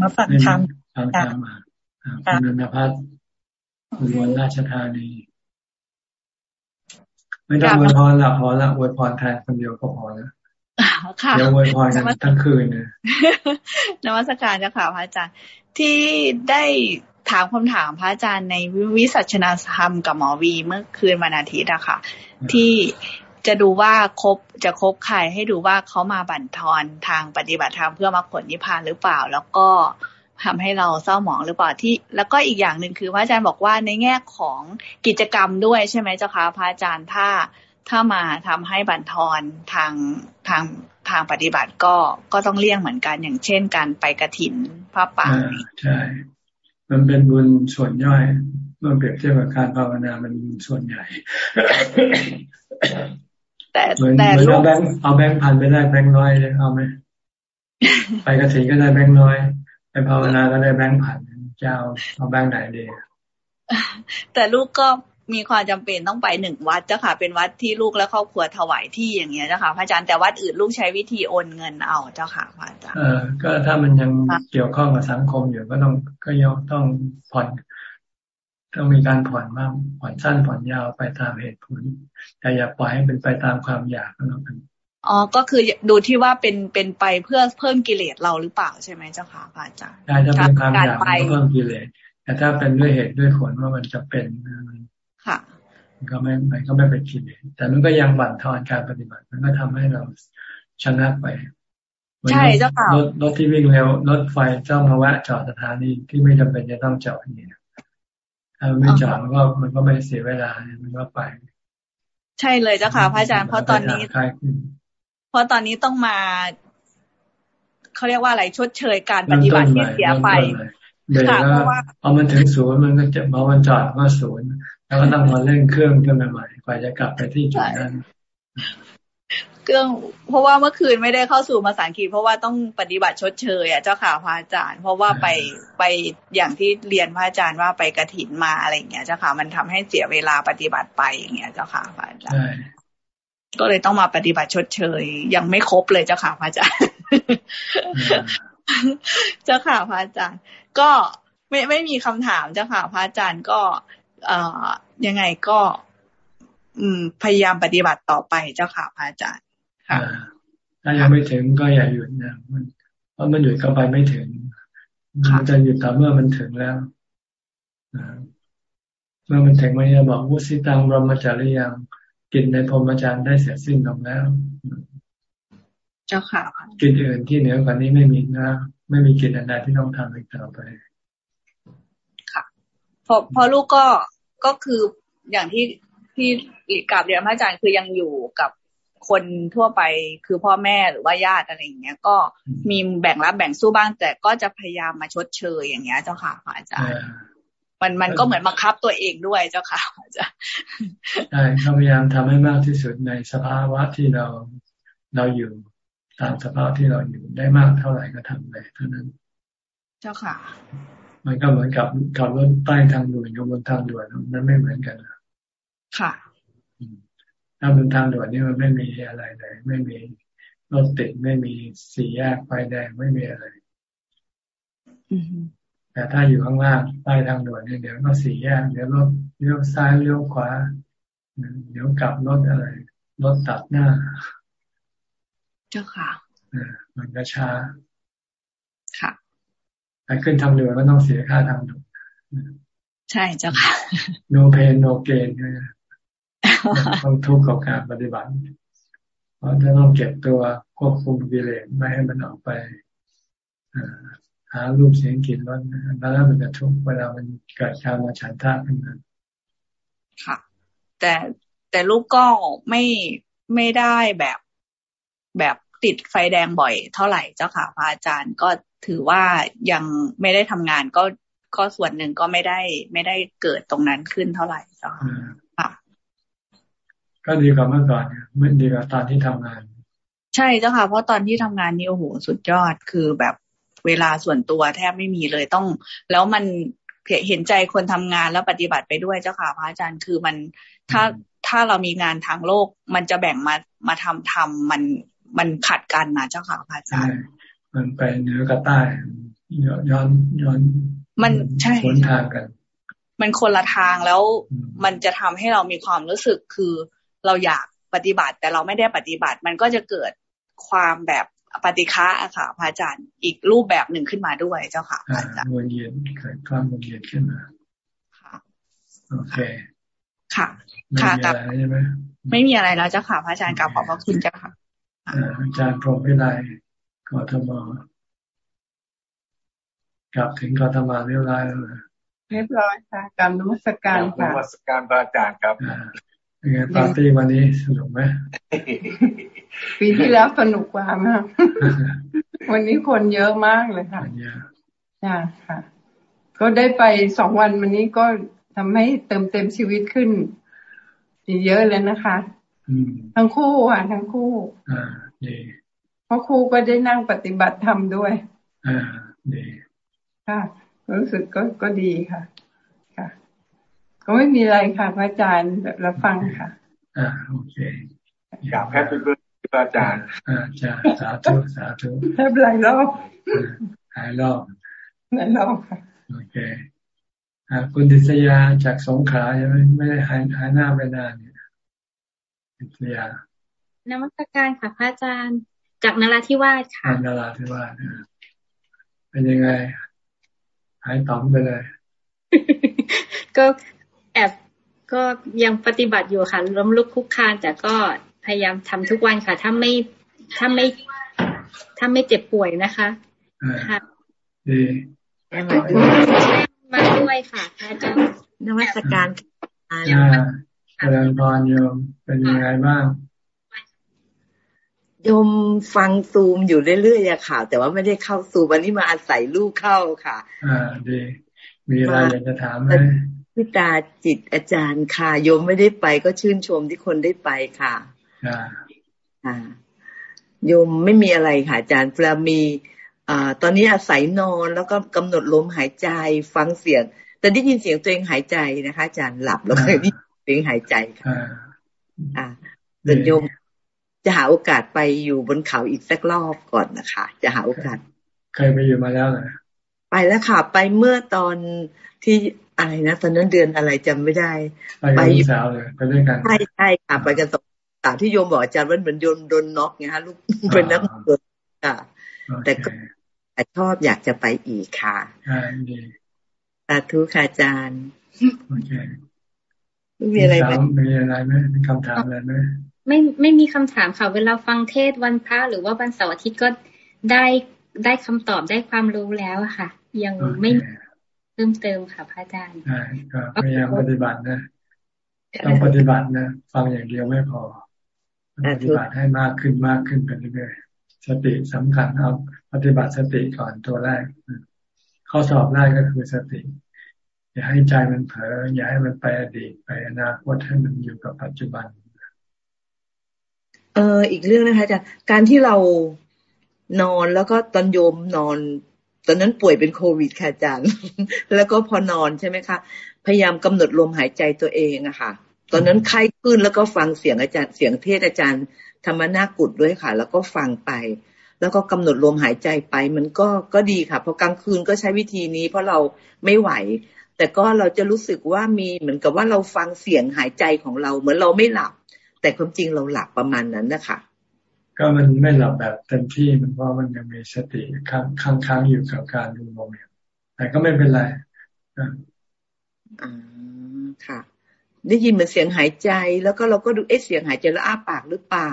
มาฟังธรรมฟังธรรมคุณนภัสคุณวันราชธานีไม่ต้องอวยพรละพอละอวยพรแทนคนเดียวก็พอแล้ว ค่ะเดี๋ยวอวยพรกันทั้งคืนเนี่ยนวัตการจะค่ะพระอาจารย์ ที่ได้ถามคำถามพระอาจารย์ในวิสัชนาธรรมกับหมอวีเมื่อคืนวันอาทิตย์อะค่ะ ที่จะดูว่าครบจะครบใครให้ดูว่าเขามาบั่นทอนทางปฏิบัติธรรมเพื่อมาผลนิพพานหรือเปล่า แล้วก็ทำให้เราเศร้าหมองหรือเปล่าที่ แล้วก็อีกอย่างหนึ่งคือพระอาจารย์บอกว่าในแง่ของกิจกรรมด้วยใช่ไหมเจ้าคะพระอาจารย์ถ้า ถ้ามาทำให้บั่นทอนทางทางทางปฏิบัติก็ก็ต้องเลี่ยงเหมือนกัน อย่างเช่น การไปกระถินพระป่าใช่ มันเป็นบุญส่วนย่อยเมื่อเปรียบเทียบกับการภาวนามันส่วนใหญ่แต่แต่เอาแบงค์เอาแบงค์พันไปได้แบงค์ร้อยเลยเอาไหมไปกระถิ่นก็ได้แบงค์น้อย ไปภาวนาก็ได้แบงค์พันจะเอาเอาแบงค์ไหนดีแต่ลูกก็ มีความจำเป็นต้องไปหนึ่งวัดเจ้าค่ะ เป็นวัดที่ลูกและครอบครัวถวายที่อย่างเงี้ยเจ้าค่ะพระอาจารย์แต่วัดอื่นลูกใช้วิธีโอนเงินเอาเจ้าค่ะพระอาจารย์เออก็ถ้ามันยังเกี่ยวข้องกับสังคมอยู่ก็ต้องก็ยังต้องผ่อนต้องมีการผ่อนบ้างผ่อนสั้นผ่อนยาวไปตามเหตุผล แต่อย่าปล่อยให้เป็นไปตามความอยากก็แล้วกันอ๋อ ก็คือดูที่ว่าเป็นเป็นไปเพื่อเพิ่มกิเลสเราหรือเปล่าใช่ไหมเจ้าค่ะพระอาจารย์ใช่ถ้าเป็นความอยากเพิ่มกิเลสแต่ถ้าเป็นด้วยเหตุด้วยผลว่ามันจะเป็น ค่ะก็ไม่มันก็ไม่เป็นกิเลสแต่มันก็ยังบั่นทอนการปฏิบัติ มันก็ทำให้เราชนะไปใช่เจ้าค่ะรถรถที่วิ่งเร็วรถไฟจ้องมาแวะจอดสถานีที่ไม่จำเป็นจะต้องจอดนี่ถ้าไม่จอดมันก็มันก็ไม่เสียเวลามันก็ไป ใช่เลยเจ้าค่ะพระอาจารย์เพราะตอนนี้เพราะตอนนี้ต้องมาเขาเรียกว่าอะไรชดเชยการปฏิบัติที่เสียไปค่ะเพราะว่าพอมันถึงศูนย์มันก็จะพอมันจอดก็ศูนย์ แล้วก็ต้องมาเล่นเครื่องกันใหม่ๆกว่าจะกลับไปที่จุดนั้นเครื่องเพราะว่าเมื่อคืนไม่ได้เข้าสู่ภาษาอังกฤษเพราะว่าต้องปฏิบัติชดเชยอะเจ้าค่ะพระอาจารย์ เพราะว่าไปไปอย่างที่เรียนพระอาจารย์ว่าไปกระถินมาอะไรอย่างเงี้ยเจ้าค่ะ มันทำให้เสียเวลาปฏิบัติไปอย่างเงี้ยเจ้าค่ะพระอาจารย์ก็เลยต้องมาปฏิบัติชดเชย ยังไม่ครบเลยเจ้าค่ะพระอาจารย์เจ้าค่ะพระอาจารย์ ก็ไม่ไม่มีคำถามเจ้าค่ะพระอาจารย์ก็เอ่อ ยังไงก็ อืม พยายามปฏิบัติต่อไปเจ้าค่ะพระอาจารย์ค่ะถ้ายังไม่ถึงก็อย่าหยุดนะมันเพราะมันหยุดก็ไปไม่ถึงมันจะหยุดแต่เมื่อมันถึงแล้วเมื่อมันถึงมันจะบอกวุสิตังรมจาริยังกินในพรหมจารย์ได้เสร็จสิ้นลงแล้ว เจ้าค่ะ กินอื่นที่เหนือกว่านี้ไม่มีนะ ไม่มีกินอันใดที่ต้องทำอีกต่อไปค่ะ พอพอลูกก็ก็คืออย่างที่ที่กราบเรียนพระอาจารย์คือยังอยู่กับคนทั่วไปคือพ่อแม่หรือว่าญาติอะไรอย่างเงี้ย ก็มีแบ่งรับแบ่งสู้บ้าง แต่ก็จะพยายามมาชดเชยอย่างเงี้ย เจ้าค่ะพระอาจารย์ มันมันก็เหมือนบังคับตัวเองด้วยเจ้าค่ะอาจารย์ใช่เขาพยายามทำให้มากที่สุดในสภาวะที่เราเราอยู่ตามสภาพที่เราอยู่ได้มากเท่าไหร่ก็ทำไปเท่านั้น เจ้าค่ะ มันก็เหมือนกับขับรถใต้ทางด่วนกับบนทางด่วนมันไม่เหมือนกันค่ะถ้าบนทางด่วนนี่มันไม่มีอะไรเลย ไม่มีรถติดไม่มีสี่แยกไฟแดงไม่มีอะไรแต่ถ้าอยู่ข้างล่างใต้ทางด่วนเนี่ยเดี๋ยวก็สี่แยกเดี๋ยวรถเลี้ยวซ้ายเลี้ยวขวาเดี๋ยวกลับรถอะไรรถตัดหน้า เจ้าค่ะมันก็ช้าค่ะ ไปขึ้นทางด่วนก็ต้องเสียค่าทางด่วนใช่เจ้าค่ะ no pain no gain ต้องทุกข์กับการปฏิบัติ เพราะจะต้องเก็บตัวควบคุมกิเลสไม่ให้มันออกไปหารูปเสียงกลิ่นรสแล้วมันจะทุกข์เวลามันเกิดการมาฉันทาขึ้นมาค่ะ แต่แต่ลูกก็ไม่ไม่ได้แบบแบบติดไฟแดงบ่อยเท่าไหร่เจ้าค่ะพระอาจารย์ก็ ถือว่ายังไม่ได้ทำงานก็ก็ส่วนหนึ่งก็ไม่ได้ไม่ได้เกิดตรงนั้นขึ้นเท่าไหร่เจ้าค่ะก็ดีกว่าเมื่อก่อนเนี่ยไม่ดีกว่าตอนที่ทำงาน ใช่เจ้าค่ะ เพราะตอนที่ทำงานนี่โอ้โหสุดยอดคือแบบเวลาส่วนตัวแทบไม่มีเลยต้อง แล้วมันเห็นใจคนทำงานแล้วปฏิบัติไปด้วยเจ้าค่ะพระอาจารย์คือมันถ้าถ้าเรามีงานทางโลก มันจะแบ่งมามาทำทำมันมันขัดกันนะเจ้าค่ะพระอาจารย์ มันไปเหนือกับใต้ย้อนย้อน มันใช่สวนทางกัน มันคนละทางแล้วมันจะทำให้เรามีความรู้สึกคือเราอยากปฏิบัติ แต่เราไม่ได้ปฏิบัติ มันก็จะเกิดความแบบปฏิฆะค่ะพระอาจารย์อีกรูปแบบหนึ่งขึ้นมาด้วยเจ้าค่ะอาจารย์วนเย็นเกิดความวนเย็นขึ้นมาค่ะโอเคค่ะ ค่ะกับไม่มีอะไรแล้วเจ้าค่ะพระอาจารย์กล่าวขอบพระคุณเจ้าค่ะอาจารย์พรหมวิไล กทมกลับถึงกทมเรียบร้อยแล้วเรียบร้อยค่ะกรรมนมัสการค่ะนมัสการพระอาจารย์ครับเป็นไงปาร์ตี้วันนี้สนุกไหมปีที่แล้วสนุกกว่ามาก วันนี้คนเยอะมากเลยค่ะจ้าค่ะ ก็ได้ไปสองวันวันนี้ก็ทำให้เติมเต็มชีวิตขึ้น เยอะเลยนะคะทั้งคู่อะทั้งคู่ อ่าดี เพราะครูก็ได้นั่งปฏิบัติธรรมด้วย อ่าดีค่ะรู้สึกก็ก็ดีค่ะก็ไม่มีอะไรค่ะ พระอาจารย์รับฟังค่ะ อ่าโอเคกราบแค่เพื่อนพระอาจารย์อ่าจ้าสาธุสาธุแทบหลายรอบหายรอบหลายรอบค่ะโอเคอ่าคุณดิษยาจากสงขลาใช่ไหมไม่ได้หายหายหน้าไปนานเนี่ยดิษยานมัสการค่ะพระอาจารย์ จากนราธิวาสค่ะนราธิวาสเป็นยังไง หายต่อมไปเลย ก็แอบก็ยังปฏิบัติอยู่ค่ะล้มลุกคุกคานแต่ก็พยายามทำทุกวันค่ะ ถ้าไม่ถ้าไม่ถ้าไม่เจ็บป่วยนะคะค่ะดีมาด้วยค่ะอาจารย์นวัตการอาจารย์พรโยมเป็นยังไงบ้าง โยมฟังซูมอยู่เรื่อยๆอะค่ะ แต่ว่าไม่ได้เข้าซูมวันนี้มาอาศัยลูกเข้าค่ะ อ่าดีมีอะไรอยากจะถามไหมพิตาจิตอาจารย์ค่ะโยมไม่ได้ไปก็ชื่นชมที่คนได้ไปค่ะค่ะโยมไม่มีอะไรค่ะ อาจารย์เวลามีอ่าตอนนี้อาศัยนอนแล้วก็กำหนดลมหายใจฟังเสียง แต่ได้ยินเสียงตัวเองหายใจนะคะ อาจารย์หลับแล้วก็ได้ยินเสียงหายใจค่ะ อ่าเดินโยม จะหาโอกาสไปอยู่บนเขาอีกสักรอบก่อนนะคะ จะหาโอกาส เคยไปอยู่มาแล้วเหรอไปแล้วค่ะ ไปเมื่อตอนที่อะไรนะตอนนั้นเดือนอะไรจำไม่ได้ ไปสาวเลยไปด้วยกันใช่ใช่ค่ะไปกันสองสาวที่โยมบอกอาจารย์ว่าเหมือนโยนโดนน็อกไงฮะลูกเป็นนักเรียนค่ะ แต่ก็ชอบอยากจะไปอีกค่ะใช่ดีสาธุค่ะอาจารย์โอเคมีอะไรไหมมีอะไรไหมมีคำถามอะไรไหม ไม่ไม่มีคำถามค่ะ เวลาฟังเทศวันพระหรือว่าวันเสาร์อาทิตย์ก็ได้ได้คำตอบได้ความรู้แล้วค่ะ ยังไม่เพิ่มเติมค่ะพระอาจารย์ใช่ก็พยายามปฏิบัตินะต้องปฏิบัตินะฟังอย่างเดียวไม่พอปฏิบัติให้มากขึ้นมากขึ้นไปเรื่อยๆสติสำคัญเอาปฏิบัติสติก่อนตัวแรกข้อสอบแรกก็คือสติ อย่าให้ใจมันเผลออย่าให้มันไปอดีตไปอนาคตให้มันอยู่กับปัจจุบันเอออีกเรื่องนะคะอาจารย์การที่เรานอนแล้วก็ตอนโยมนอน ตอนนั้นป่วยเป็นโควิดค่ะอาจารย์ แล้วก็พอนอนใช่ไหมคะ พยายามกำหนดลมหายใจตัวเองอะค่ะ ตอนนั้นไข้ขึ้นแล้วก็ฟังเสียงอาจารย์เสียงเทศอาจารย์ธรรมนากุฎด้วยค่ะ แล้วก็ฟังไป แล้วก็กำหนดลมหายใจไป มันก็ก็ดีค่ะพอกลางคืนก็ใช้วิธีนี้ เพราะเราไม่ไหว แต่ก็เราจะรู้สึกว่ามีเหมือนกับว่าเราฟังเสียงหายใจของเรา เหมือนเราไม่หลับ แต่ความจริงเราหลับประมาณนั้นนะคะก็มันไม่หลับแบบเต็มที่มันเพราะมันยังมีสติค้างค้างอยู่กับการดูลมอยู่แต่ก็ไม่เป็นไรอ่าค่ะ ได้ยินเหมือนเสียงหายใจ แล้วก็เราก็ดูเอ๊ะเสียงหายใจแล้วอ้าปากหรือเปล่า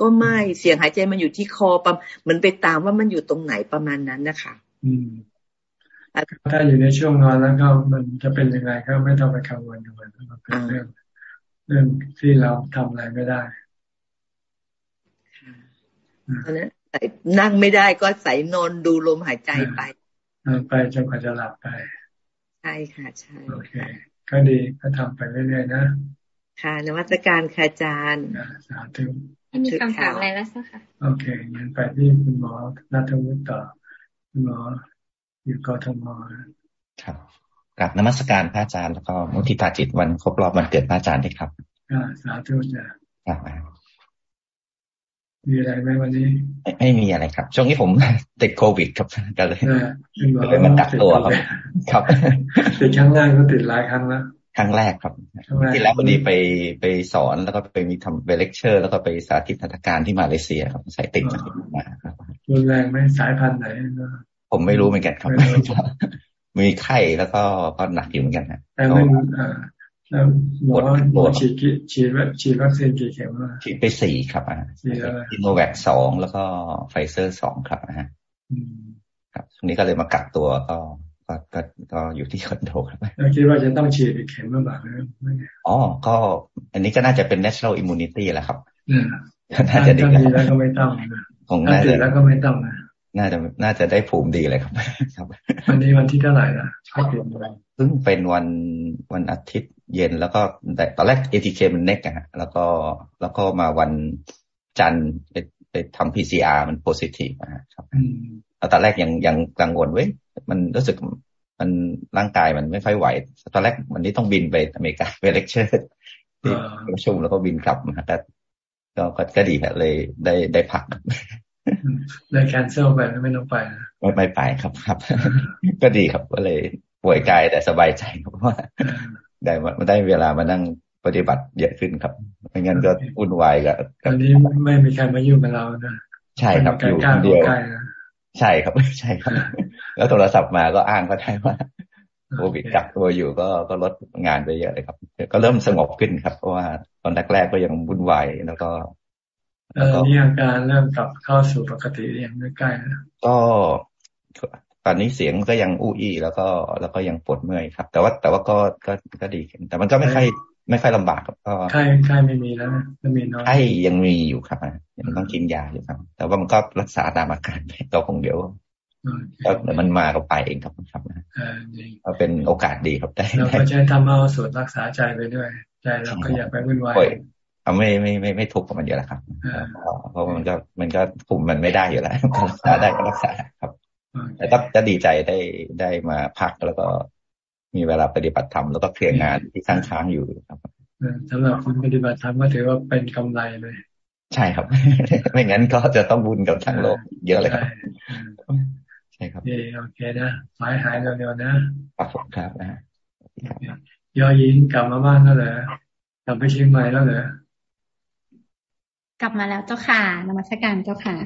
ก็ไม่เสียงหายใจมันอยู่ที่คอปั๊มมันไปตามว่ามันอยู่ตรงไหนประมาณนั้นนะคะอืมถ้าอยู่ในช่วงนอนแล้วก็มันจะเป็นยังไงก็ไม่ต้องไปกังวลกับมันมันเป็นเรื่อง เรื่องที่เราทำอะไรไม่ได้ตอนนั้นนั่งไม่ได้ก็ใส่นอนดูลมหายใจไปไปจนกว่าจะหลับไป ใช่ค่ะ ใช่โอเคก็ดีก็ทำไปเรื่อยๆนะ ค่ะนวัตการค่ะอาจารย์สาธุไม่มีคำถามอะไรแล้วสักค่ะ โอเคงั้นไปที่คุณหมอนัทวุฒิต่อคุณหมออยู่กทมครับ กับนมัสการพระอาจารย์แล้วก็มุทิตาจิตวันครบรอบวันเกิดพระอาจารย์ด้วยครับอ่าสาธุจ้ะครับมีอะไรไหมวันนี้ ไม่มีอะไรครับ ช่วงนี้ผมติดโควิดครับก็เลยก็เลยมาตักตัวครับ ครับติดครั้งแรกก็ติดหลายครั้งแล้วครั้งแรกครับที่แล้วพอดีไปไปสอนแล้วก็ไปมีทำไปเลคเชอร์ แล้วก็ไปสาธิตนาฏการที่มาเลเซียครับใส่ติดมาครับรุนแรงไหมสายพันธุ์ไหนผมไม่รู้เหมือนกันครับ มีไข้แล้วก็ก็หนักอยู่เหมือนกันนะแต่ไม่แล้วหมอหมอฉีดฉีดฉีดวัคซีนกี่เข็มวะฉีดไปสี่ครับอะซีโนแวคสองแล้วก็ไฟเซอร์สองครับนะฮะครับช่วงนี้ก็เลยมากักตัวก็ก็ก็ก็อยู่ที่คอนโดครับแล้วคิดว่าจะต้องฉีดอีกเข็มหรือเปล่าอ๋อ ก็อันนี้ก็น่าจะเป็น natural immunity แหละครับน่าจะดีแล้วก็ไม่ต้องคงน่าจะแล้วก็ไม่ต้องนะ น่าจะน่าจะได้ภูมิดีเลยครับ ครับ วันนี้วันที่เท่าไหร่นะเพิ่งเป็นวันวันอาทิตย์เย็นแล้วก็แต่ตอนแรก ATK มัน neg อะแล้วก็แล้วก็มาวันจันทร์ไปไปทำ PCR มัน positive นะครับแล้วตอนแรกยังยังกังวลเว้ยมันรู้สึกมันร่างกายมันไม่ค่อยไหว ตอนแรกวันนี้ต้องบินไปอเมริกาไปเลคเชอร์ที่ประชุมแล้วก็บินกลับมาแต่ก็ก็ดีครับเลยได้ได้พัก เลยแคนเซิลไปไม่ต้องไปไม่ไม่ไปครับครับ ก็ดีครับก็เลยป่วยกายแต่สบายใจเพราะว่า ได้มาได้เวลามานั่งปฏิบัติเยอะขึ้นครับไม่งั้นก็วุ่นวายกับตอนนี้ไม่มีใครมายุ่งกับเรานะใช่ครับอยู่คนเดียวใช่ครับใช่ครับ แล้วโทรศัพท์มาก็อ้างก็ได้ว่าโควิดจับตัวอยู่ก็ก็ลดงานไปเยอะเลยครับ ก็เริ่มสงบขึ้นครับ เพราะว่าตอนแรกๆก็ยังวุ่นวายแล้วก็ เออนี่อาการเริ่มกลับเข้าสู่ปกติยังไม่ใกล้นะก็ตอนนี้เสียงก็ยังอู้อี้แล้วก็แล้วก็ยังปวดเมื่อยครับ แต่ว่าแต่ว่าก็ก็ก็ดีขึ้นแต่มันก็ไม่ค่อยไม่ค่อยลำบากครับก็ไข้ไข้ไม่มีแล้วนะไม่มีน้อยไข้ยังมีอยู่ครับยังต้องกินยาอยู่ครับ แต่ว่ามันก็รักษาตามอาการไปก็คงเดี๋ยวก็มันมาก็ไปเองครับครับก็เป็นโอกาสดีครับได้เราก็ใช้ทำเอาสูตรรักษาใจไปด้วยใจเราก็อยากไปวุ่นวาย เอาไม่ไม่ไม่ไม่ทุกข์กับมันเยอะแล้วครับเพราะมันก็มันก็คุมมันไม่ได้อยู่แล้วก็รักษาได้ก็รักษาครับแต่ก็จะดีใจได้ได้มาพักแล้วก็มีเวลาปฏิบัติธรรมแล้วก็เคลียร์งานที่ค้างค้างอยู่ครับสำหรับคนปฏิบัติธรรมก็ถือว่าเป็นกำไรเลย ใช่ครับ ไม่งั้นก็จะต้องบุญกับทั้งโลกเยอะเลยครับใช่ครับโอเคนะหายหายเร็วๆนะครับผมครับนะยอยิงกลับมาบ้านแล้วเหรอกลับไปเชียงใหม่แล้วเหรอ กลับมาแล้วเจ้าค่ะนมัสการเจ้าค่ะ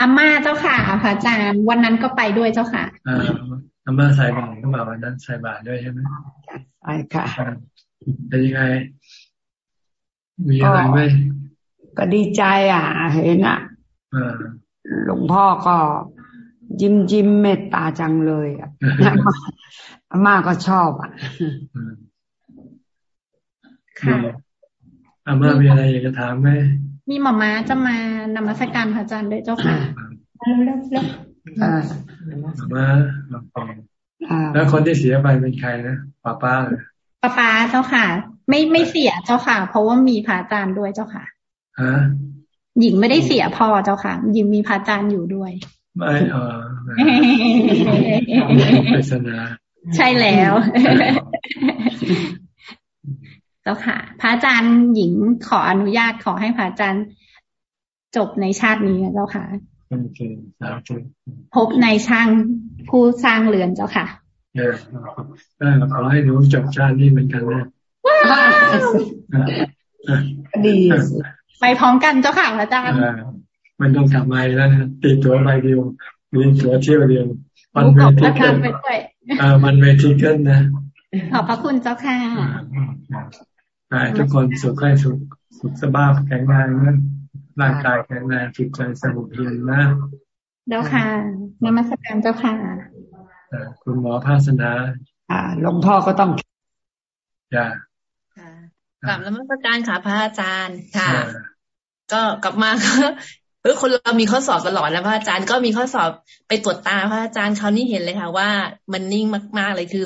อาม่าเจ้าค่ะพระอาจารย์ วันนั้นก็ไปด้วยเจ้าค่ะอ่าอาม่าใส่บาตรก็มาวันนั้นใส่บาตรด้วยใช่ไหมใช่ค่ะเป็นยังไง มีอะไรไหมก็ดีใจอะ เห็นอะหลวงพ่อก็ยิ้มยิ้มเมตตาจังเลยอะอาม่าก็ชอบอะค่ะ อาม่ามีอะไรอยากจะถามไหมมีหมอม้าจะมานมัสการพระอาจารย์ด้วยเจ้าค่ะเร็วเร็วมาแล้วคนที่เสียไปเป็นใครนะป้าป้าเลยป้าป้าเจ้าค่ะ ไม่ไม่เสียเจ้าค่ะ เพราะว่ามีพระอาจารย์ด้วยเจ้าค่ะฮะหญิงไม่ได้เสียพ่อเจ้าค่ะ หญิงมีพระอาจารย์อยู่ด้วย ไม่เออปริศนาใช่แล้ว เจ้าค่ะ พระอาจารย์หญิงขออนุญาตขอให้พระอาจารย์จบในชาตินี้เจ้าค่ะพบในช่างผู้สร้างเรือนเจ้าค่ะเออขอให้หนูจบชาตินี้เหมือนกันนะดีไปพร้อมกันเจ้าค่ะพระอาจารย์มันต้องกลับมาแล้วนะตีตัวไปเดียวมีตัวเที่ยวเดียวมันเวทีเกินอ่ามันเวทีเกินนะขอบพระคุณเจ้าค่ะ ทุกคนสุขให้สุขสุขสบายแข็งแรงนะร่างกายแข็งแรงจิตใจสงบเย็นนะเจ้าค่ะนมัสการเจ้าค่ะคุณหมอภาสนา อ่าหลวงพ่อก็ต้องจ้ากลับนมัสการค่ะพระอาจารย์ค่ะ ก็กลับมาก็เออคนเรามีข้อสอบตลอดนะพระอาจารย์ก็มีข้อสอบไปตรวจตาพระอาจารย์เขานี่เห็นเลยค่ะ ว่ามันนิ่งมาก ๆเลยคือ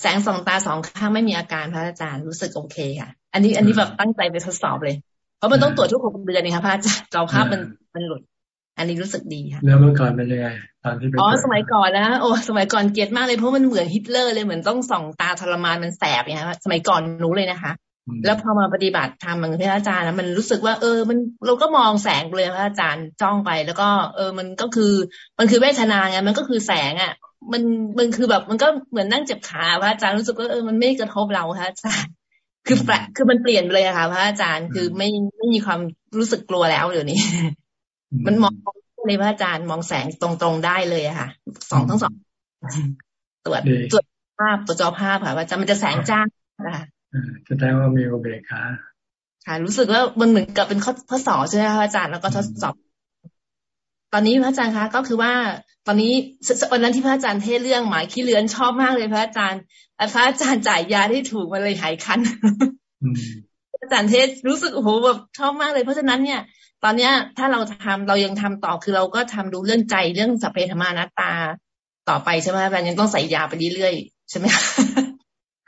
แสงสองตาสองข้างไม่มีอาการพระอาจารย์รู้สึกโอเคค่ะ อันนี้อันนี้แบบตั้งใจไปทดสอบเลย เพราะมันต้องตรวจทุกหกเดือนนี่ค่ะพระอาจารย์เราภาพมันมันหลุด อันนี้รู้สึกดีค่ะแล้วเมื่อก่อนเป็นยังไงตอนที่อ๋อสมัยก่อนนะโอ้สมัยก่อนเกลียดมากเลยเพราะมันเหมือนฮิตเลอร์เลยเหมือนต้องส่องตาทรมานมันแสบอย่างเงี้ยสมัยก่อนรู้เลยนะคะ แล้วพอมาปฏิบัติธรรมเหมือนพระอาจารย์นะมันรู้สึกว่าเออ มันเราก็มองแสงเลยพระอาจารย์จ้องไป แล้วก็ เออ มันก็คือมันคือเวทนาไงมันก็คือแสงอะมันมันคือแบบมันก็เหมือนนั่งเจ็บขาพระอาจารย์รู้สึกว่าเออมันไม่กระทบเราพระอาจารย์ คือแปลคือมันเปลี่ยนไปเลยอะค่ะพระอาจารย์คือไม่ไม่มีความรู้สึกกลัวแล้วเดี๋ยวนี้ มันมองเลยพระอาจารย์มองแสงตรงๆได้เลยอะค่ะสองทั้งสองตรวจตรวจภาพตัวจอภาพค่ะพระอาจารย์มันจะแสงจ้านะคะจะได้ว่ามีอุเบกขาค่ะ รู้สึกว่ามันเหมือนกับเป็นข้อข้อสอบใช่ไหมคะอาจารย์แล้วก็ทดสอบ ตอนนี้พระอาจารย์คะ ก็คือว่าตอนนี้วันนั้นที่พระอาจารย์เทศเรื่องหมายขี้เลือนชอบมากเลยพระอาจารย์พระอาจารย์จ่ายยาที่ถูกมาเลยหายคันอาจารย์เทศรู้สึกโอ้โหแบบชอบมากเลย เพราะฉะนั้นเนี่ย ตอนเนี้ยถ้าเราทำเรายังทำต่อคือเราก็ทำดูเรื่องใจเรื่องสัพเพธรรมานัตตาต่อไปใช่ไหมอาจารย์ยังต้องใส่ยาไปเรื่อยๆใช่ไหม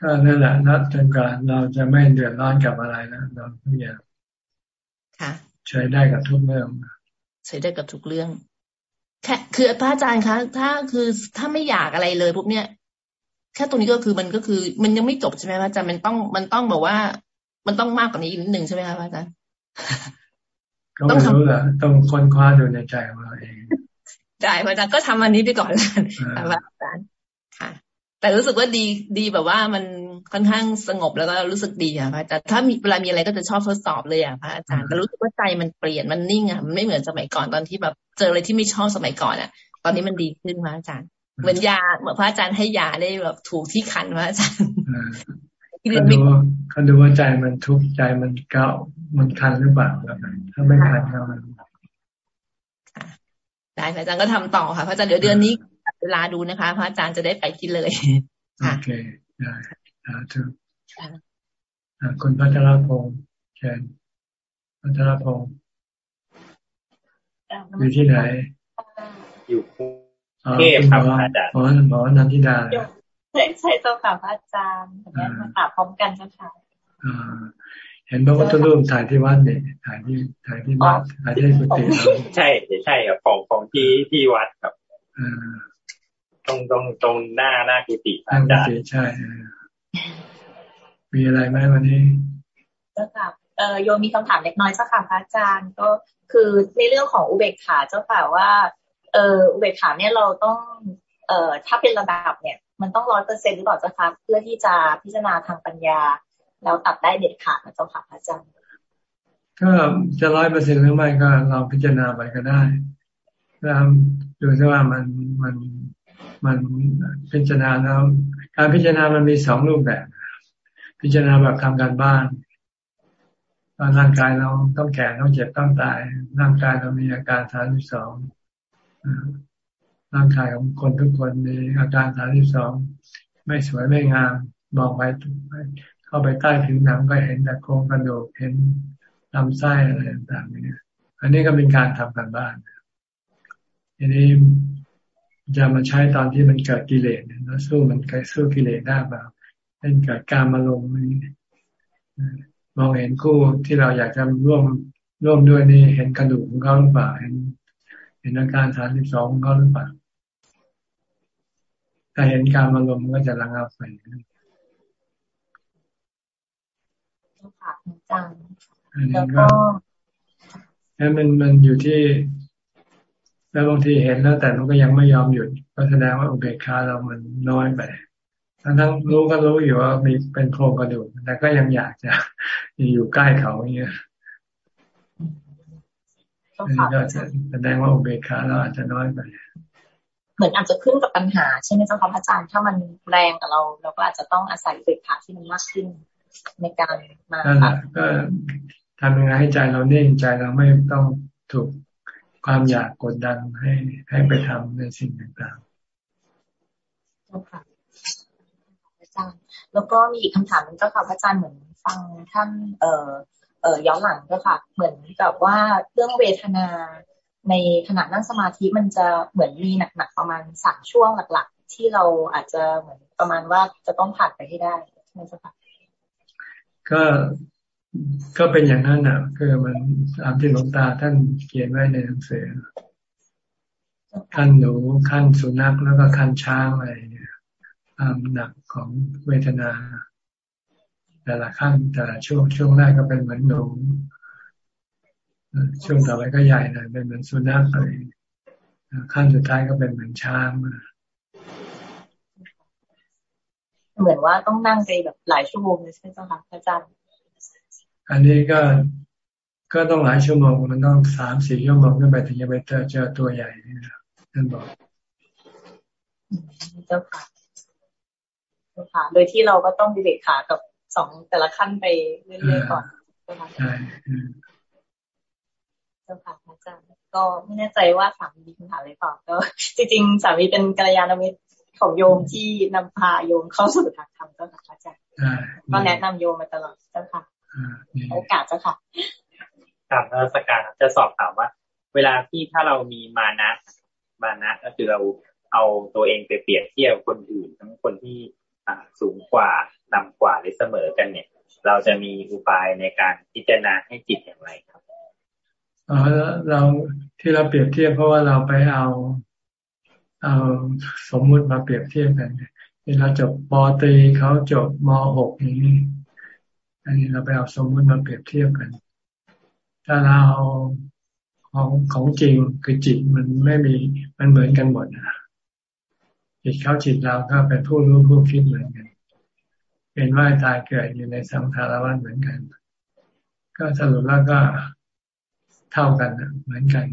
ก็นั่นแหละนัดจนกว่าเราจะไม่เดือดร้อนกับอะไรนะเราทุกอย่างค่ะ ใช้ได้กับทุกเรื่อง ใช้ได้กับทุกเรื่องแค่คือพระอาจารย์คะถ้าคือถ้าไม่อยากอะไรเลยปุ๊บเนี่ย แค่ตรงนี้ก็คือมันก็คือ มันยังไม่จบใช่ไหมพระอาจารย์มันต้องมันต้องบอกว่า มันต้องมากกว่านี้อีกนิดหนึ่งใช่ไหมคะพระอาจารย์ต้องทำแหละต้องค้นคว้าดูในใจของเราเองใช่พระอาจารย์ก็ทำอันนี้ไปก่อนแล้วพระอาจารย์ค่ะ แต่รู้สึกว่าดีดีแบบว่ามันค่อนข้างสงบแล้วก็รู้สึกดีอะพระแต่ถ้ามีเวลามีอะไรก็จะชอบทดสอบเลยอะพระอาจารย์แต่รู้สึกว่าใจมันเปลี่ยนมันนิ่งอะมันไม่เหมือนสมัยก่อนตอนที่แบบเจออะไรที่ไม่ชอบสมัยก่อนอะตอนนี้มันดีขึ้นพระอาจารย์ เหมือนยาเหมือนพระอาจารย์ให้ยาได้แบบถูกที่คันพระอาจารย์เขาดูเขาดูว่าใจมันทุกข์ใจมันเก่ามันคันหรือเปล่าแล้วถ้าไม่คันก็มันได้พระอาจารย์ก็ทำต่อค่ะพระอาจารย์เดี๋ยวเดือนนี้ เวลาดูนะคะ พระอาจารย์จะได้ไปกินเลยโอเคได้สาธุคุณพัชรพงศ์เชิญพัชรพงศ์อยู่ที่ไหน อยู่เทพครับอาจารย์หมอหมอนันทิดาใช่ใช่เจ้าค่ะพระอาจารย์แม่มาตาพร้อมกันเจ้าค่ะเห็นพระพุทธรูปถ่ายที่วัดเนี่ยถ่ายที่ถ่ายที่วัดถ่ายที่กุฏิใช่ใช่ครับของของที่ที่วัดครับ ตรงตรงตรงหน้าหน้ากุฏิอาจารย์ใช่ มีอะไรไหมวันนี้เจ้าค่ะเออโยมมีคำถามเล็กน้อยเจ้าค่ะพระอาจารย์ก็คือในเรื่องของอุเบกขาเจ้าค่ะว่าเออเวขาเนี่ยเราต้อง เอ่อถ้าเป็นระดับเนี่ย มันต้องร้อยเปอร์เซ็นหรือเปล่าเจ้าคะเพื่อที่จะพิจารณาทางปัญญา แล้วตัดได้เด็ดขาดนะเจ้าค่ะอาจารย์ก็จะร้อยเปอร์เซ็นหรือไม่ก็เราพิจารณาไปก็ได้แล้วดูซิว่ามันมัน มันพิจารณาแล้ว การพิจารณามันมีสองรูปแบบ พิจารณาแบบทำการบ้านร่างกายเราต้องแก่ต้องเจ็บต้องตาย ร่างกายเรามีอาการสามสิบสองร่างกายของคนทุกคนมีอาการสามสิบสองไม่สวยไม่งามมองไปเข้าไปใต้ผิวหนังก็เห็นแต่โครงกระดูกเห็นลำไส้อะไรต่างๆนี่อันนี้ก็เป็นการทำกันบ้านอันนี้ จะมาใช้ตอนที่มันเกิดกิเลสแล้วสู้มันใครสู้กิเลสได้เปล่าเป็นเกิดการมาลงนี่มองเห็นคู่ที่เราอยากจะร่วมร่วมด้วยนี่เห็นกระดูกของเขาหรือเปล่าเห็น เห็นอาการสามสิบสองของเขาหรือเปล่าถ้าเห็นการมาลงก็จะระงับไปอันนี้ก็แล้วมันมันอยู่ที่ แล้วบางทีเห็นแล้วแต่มันก็ยังไม่ยอมหยุดก็แสดงว่าอุเบกขาเรามันน้อยไปทั้งทั้งรู้ก็รู้อยู่ว่ามีเป็นโครงกระดูกแต่ก็ยังอยากจะอยู่ใกล้เขาอย่างเงี้ยอันนี้ก็จะแสดงว่าอุเบกขาเราอาจจะน้อยไปเหมือนอาจจะขึ้นกับปัญหาใช่ไหมเจ้าค่ะพระอาจารย์ถ้ามันแรงกับเราเราก็อาจจะต้องอาศัยอุเบกขาที่มันมากขึ้นในการมาก็ทำยังไงให้ใจเราเน่งใจเราไม่ต้องถูก ความอยากกดดันให้ให้ไปทำในสิ่งต่างๆเจ้าค่ะอาจารย์ แล้วก็มีอีกคำถามนึงเจ้าค่ะพระอาจารย์เหมือนฟังท่านเอ่อเอ่อย้อนหลังก็ค่ะ เหมือนกับว่าเรื่องเวทนาในขณะนั่งสมาธิมันจะเหมือนมีหนักๆประมาณสามช่วงหลักๆ ที่เราอาจจะเหมือนประมาณว่าจะต้องผ่านไปให้ได้ใช่ไหมเจ้าค่ะก็ ก็เป็นอย่างนั้นอะคือมันตามที่หลวงตาท่านเขียนไว้ในหนังสือขั้นหนูขั้นสุนัขแล้วก็ขั้นช้างอะไรเนี่ยความหนักของเวทนา แต่ละขั้นแต่ละช่วงช่วงแรกก็เป็นเหมือนหนูช่วงต่อไปก็ใหญ่หน่อยเป็นเหมือนสุนัขอะไรขั้นสุดท้ายก็เป็นเหมือนช้างเหมือนว่าต้องนั่งไปแบบหลายชั่วโมงเลยใช่ไหมเจ้าค่ะอาจารย์ อันนี้ก็ก็ต้องหลายชั่วโมงมันต้องสามสี่ชั่วโมงขึ้นไปถึงจะไปเจอเจอตัวใหญ่นี่นะท่านบอกเจ้าค่ะเจ้าค่ะ โดยที่เราก็ต้องดิเรกขากับสองแต่ละขั้นไปเรื่อยๆก่อนใช่เจ้าค่ะอาจารย์ก็ไม่แน่ใจว่าสามีมีคำถามอะไรเปล่าก็จริงๆสามีเป็นกัลยาณมิตรของโยมที่นำพาโยมเข้าสู่ทางธรรมเจ้าค่ะอาจารย์ก็แนะนำโยมมาตลอดเจ้าค่ะ โอกาสเจ้าค่ะถามรัชการจะสอบถามว่า เวลาที่ถ้าเรามีมานะมานะก็คือเราเอาตัวเองไปเปรียบเทียบคนอื่น ทั้งคนที่สูงกว่านำกว่าหรือเสมอกันเนี่ย เราจะมีอุบายในการพิจารณาให้จิตอย่างไรครับอ๋อเราที่เราเปรียบเทียบเพราะว่าเราไปเอาเอาสมมุติมาเปรียบเทียบกันเวลาจบปตรีเขาจบมหกนี้ อันนี้เราไปเอาสมมุติมาเปรียบเทียบกัน ถ้าเราเอาของของจริงคือจิตมันไม่มีมันเหมือนกันหมดนะจิตเขาจิตเราก็เป็นผู้รู้ผู้คิดเหมือนกัน เป็นว่ายตายเกิดอยู่ในสังสารวัฏเหมือนกัน ก็สรุปแล้วก็เท่ากันเหมือนกัน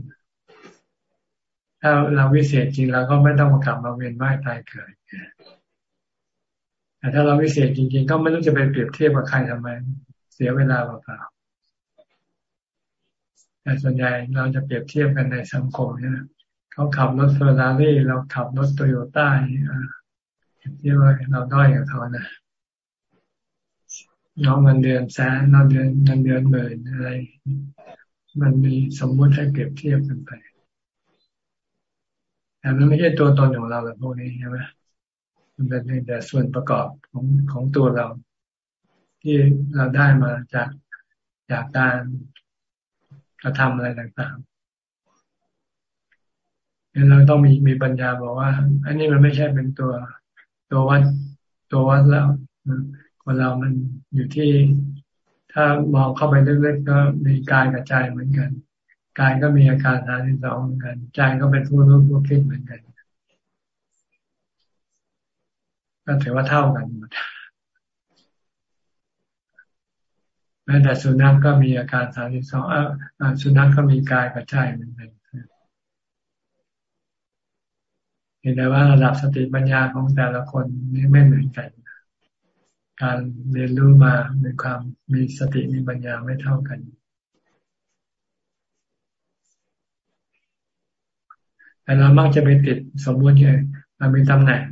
ถ้าเราวิเศษจริงเราก็ไม่ต้องมากลับมาเวียนว่ายตายเกิด แต่ถ้าเราวิเศษจริง ๆ ก็ไม่รู้จะไปเปรียบเทียบกับใครทำไม เสียเวลาเปล่าๆแต่ส่วนใหญ่เราจะเปรียบเทียบกันในสังคมเนี่ยเขาขับรถเฟอร์รารี่เราขับรถโตโยต้าเทียบว่าเราด้อยกับเขานะน้องเงินเดือนแสนน้องเดือนเงินเดือนหมื่นอะไร มันมีสมมุติให้เปรียบเทียบกันไปแต่มันไม่ใช่ตัวตนของเราแบบพวกนี้ใช่ไหม มันเป็นเพียงแต่ส่วนประกอบของของตัวเรา ที่เราได้มาจากจากการกระทำอะไรต่างๆเราต้องมีมีปัญญาบอกว่า อันนี้มันไม่ใช่เป็นตัวตัววัดตัววัดแล้วคนเรามันอยู่ที่ถ้ามองเข้าไปเล็กๆก็มีกายกับใจเหมือนกันกายก็มีอาการสามสิบสองเหมือนกัน ใจก็เป็นผู้รู้ผู้คิดเหมือนกัน ก็ถือว่าเท่ากันหมดแม้แต่สุนัขกก็มีอาการสามสิบสองเออสุนัขกก็มีกายกับใจเหมือนกันเห็นได้ว่าระดับสติปัญญาของแต่ละคนนี่ไม่เหมือนกัน การเรียนรู้มามีความมีสติมีปัญญาไม่เท่ากัน แต่เรามักจะไปติดสมมติไง เรามีตำแหน่ง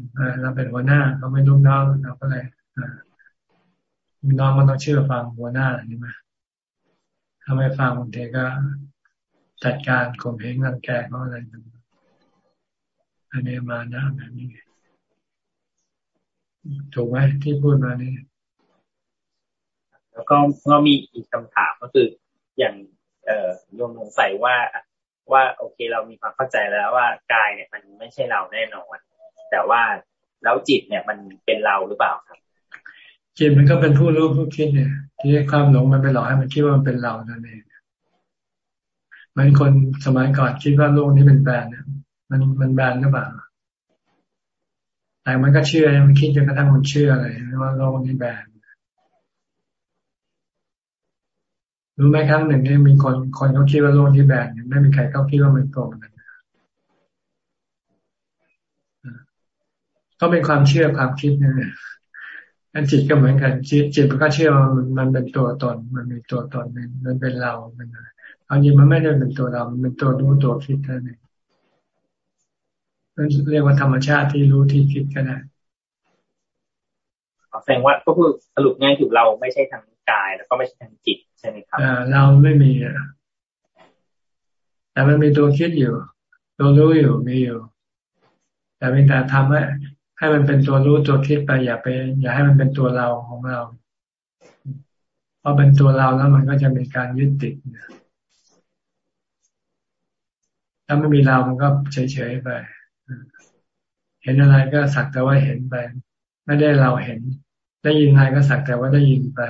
เราเป็นหัวหน้าเราไม่ลูกน้องเราก็เลยน้องก็ต้องเชื่อฟังหัวหน้าใช่ไหมถ้าไม่ฟังบางทีก็จัดการข่มเหงรังแกเขาอะไรต่างอันนี้มานะแบบนี้ถูกไหมที่พูดมานี่แล้วก็ก็มีอีกคำถามก็คืออย่างเอ่อโยมสงสัยว่าว่าโอเคเรามีความเข้าใจแล้วว่ากายเนี่ยมันไม่ใช่เราแน่นอน แต่ว่าแล้วจิตเนี่ยมันเป็นเราหรือเปล่าครับ จิตมันก็เป็นผู้รู้ผู้คิดเนี่ย ที่ความหลงมันไปหลอกให้มันคิดว่ามันเป็นเรานั่นเองมันคนสมัยก่อนคิดว่าโลกนี้เป็นแบนเนี่ยมันมันแบนหรือเปล่าแต่มันก็เชื่อมันคิดจนกระทั่งมันเชื่อเลยว่าโลกนี้แบนรู้ไหมครั้งหนึ่งนี่มีคนคนเขาคิดว่าโลกนี้แบนไม่มีใครเขาคิดว่ามันตรงกัน ก็เป็นความเชื่อความคิดนี่ยอันจิตก็เหมือนกัน จิตจิตมันก็เชื่อว่ามันมันเป็นตัวตน มันมีตัวตนมันมันเป็นเราเป็นอะไรเอาจริงมันไม่ได้เป็นตัวเรา มันเป็นตัวรู้ตัวคิดเท่านั้นนั่นเรียกว่าธรรมชาติที่รู้ที่คิดก็ได้แสดงว่าก็คือสรุปง่ายคือเราไม่ใช่ทางกาย แล้วก็ไม่ใช่ทางจิตใช่ไหมครับอ่าเราไม่มีอะแต่มันมีตัวคิดอยู่ ตัวรู้อยู่มีอยู่ แต่เป็นการทำให้ ให้มันเป็นตัวรู้ตัวคิดไปอย่าไป อย่าให้มันเป็นตัวเราของเราพอเป็นตัวเราแล้วมันก็จะมีการยึดติดถ้าไม่มีเรามันก็เฉยๆไป เห็นอะไรก็สักแต่ว่าเห็นไป ไม่ได้เราเห็น ได้ยินอะไรก็สักแต่ว่าได้ยินไป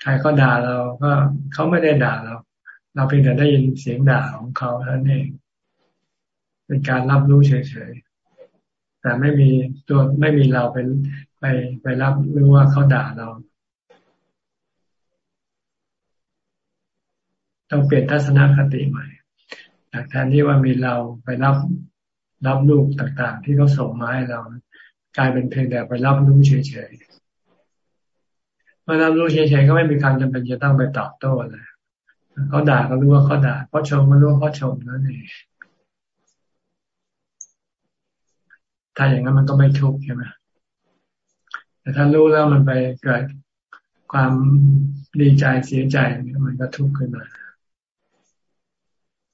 ใครก็ด่าเราก็เขาไม่ได้ด่าเรา เราเพียงแต่ได้ยินเสียงด่าของเขาเท่านั้นเองเป็นการรับรู้เฉยๆ แต่ไม่มีตัวไม่มีเราไปไปไปรับรู้ว่าเขาด่าเรา ต้องเปลี่ยนทัศนคติใหม่จากแทนที่ว่ามีเราไปรับรับลูกต่างๆ ที่เขาส่งมาให้เรา กลายเป็นเพียงแต่ไปรับรู้เฉยๆเมื่อรับรู้เฉยๆก็ไม่มีการจำเป็นจะต้องไปตอบโต้เลยเขาด่าก็รู้ว่าเขาด่าเขาชมก็รู้ว่าเขาชมนั่นเอง ถ้าอย่างนั้นมันก็ไม่ทุกข์ใช่ไหมแต่ถ้ารู้แล้วมันไปเกิดความดีใจเสียใจมันก็ทุกข์ขึ้นมา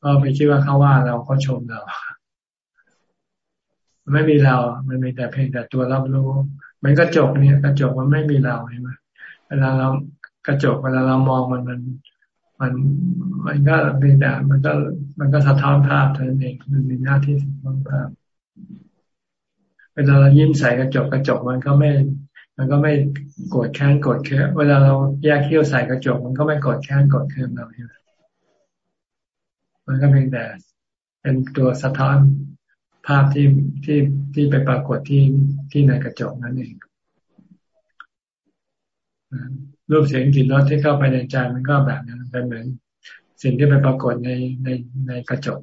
ก็ไปคิดว่าเขาว่าเราเขาชมเราไม่มีเรา มันมีแต่เพียงแต่ตัวรับรู้มือนกระจกเนี่ยกระจกมันไม่มีเราใช่ไหมเวลาเรากระจกเวลาเรามองมันมัน มันมันก็เป็นแต่มันก็มันก็สะท้อนภาพเท่านั้นเองมันมีหน้าที่สะท้อนภาพ เวลาเรายิ้มใส่กระจกกระจกมันก็ไม่ มันก็ไม่โกรธแค้นโกรธเคืองเวลาเราแยกเขี้ยวใส่กระจก มันก็ไม่โกรธแค้นโกรธเคืองเราใช่ไหมมันก็เพียงแต่เป็นตัวสะท้อนภาพที่ที่ที่ไปปรากฏที่ที่ในกระจกนั่นเองรูปเสียงกลิ่นรสที่เข้าไปในใจมันก็แบบนั้นเป็นเหมือน สิ่งที่ไปปรากฏในในในกระจก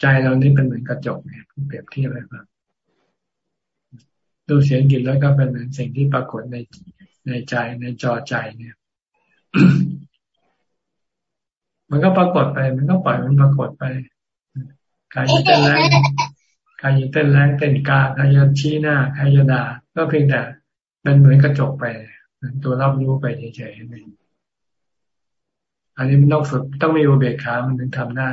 ใจเรานี่เป็นเหมือนกระจกเนี่ยเปรียบเทียบอะไรบ้าง รูปเสียงกลิ่นรสก็เป็นเหมือนสิ่งที่ปรากฏในในใจในจอใจเนี่ย มันก็ปรากฏไป มันก็ปล่อยมันปรากฏไปกายเต้นแรงใครจะเต้นแรงเต้นกาใครจะชี้หน้าใครจะด่าก็เพียงแต่เป็นเหมือนกระจกไป ตัวรับรู้ไปเฉยๆนี่ อันนี้มันต้องฝึกต้องมีอุเบกขามันถึงทำได้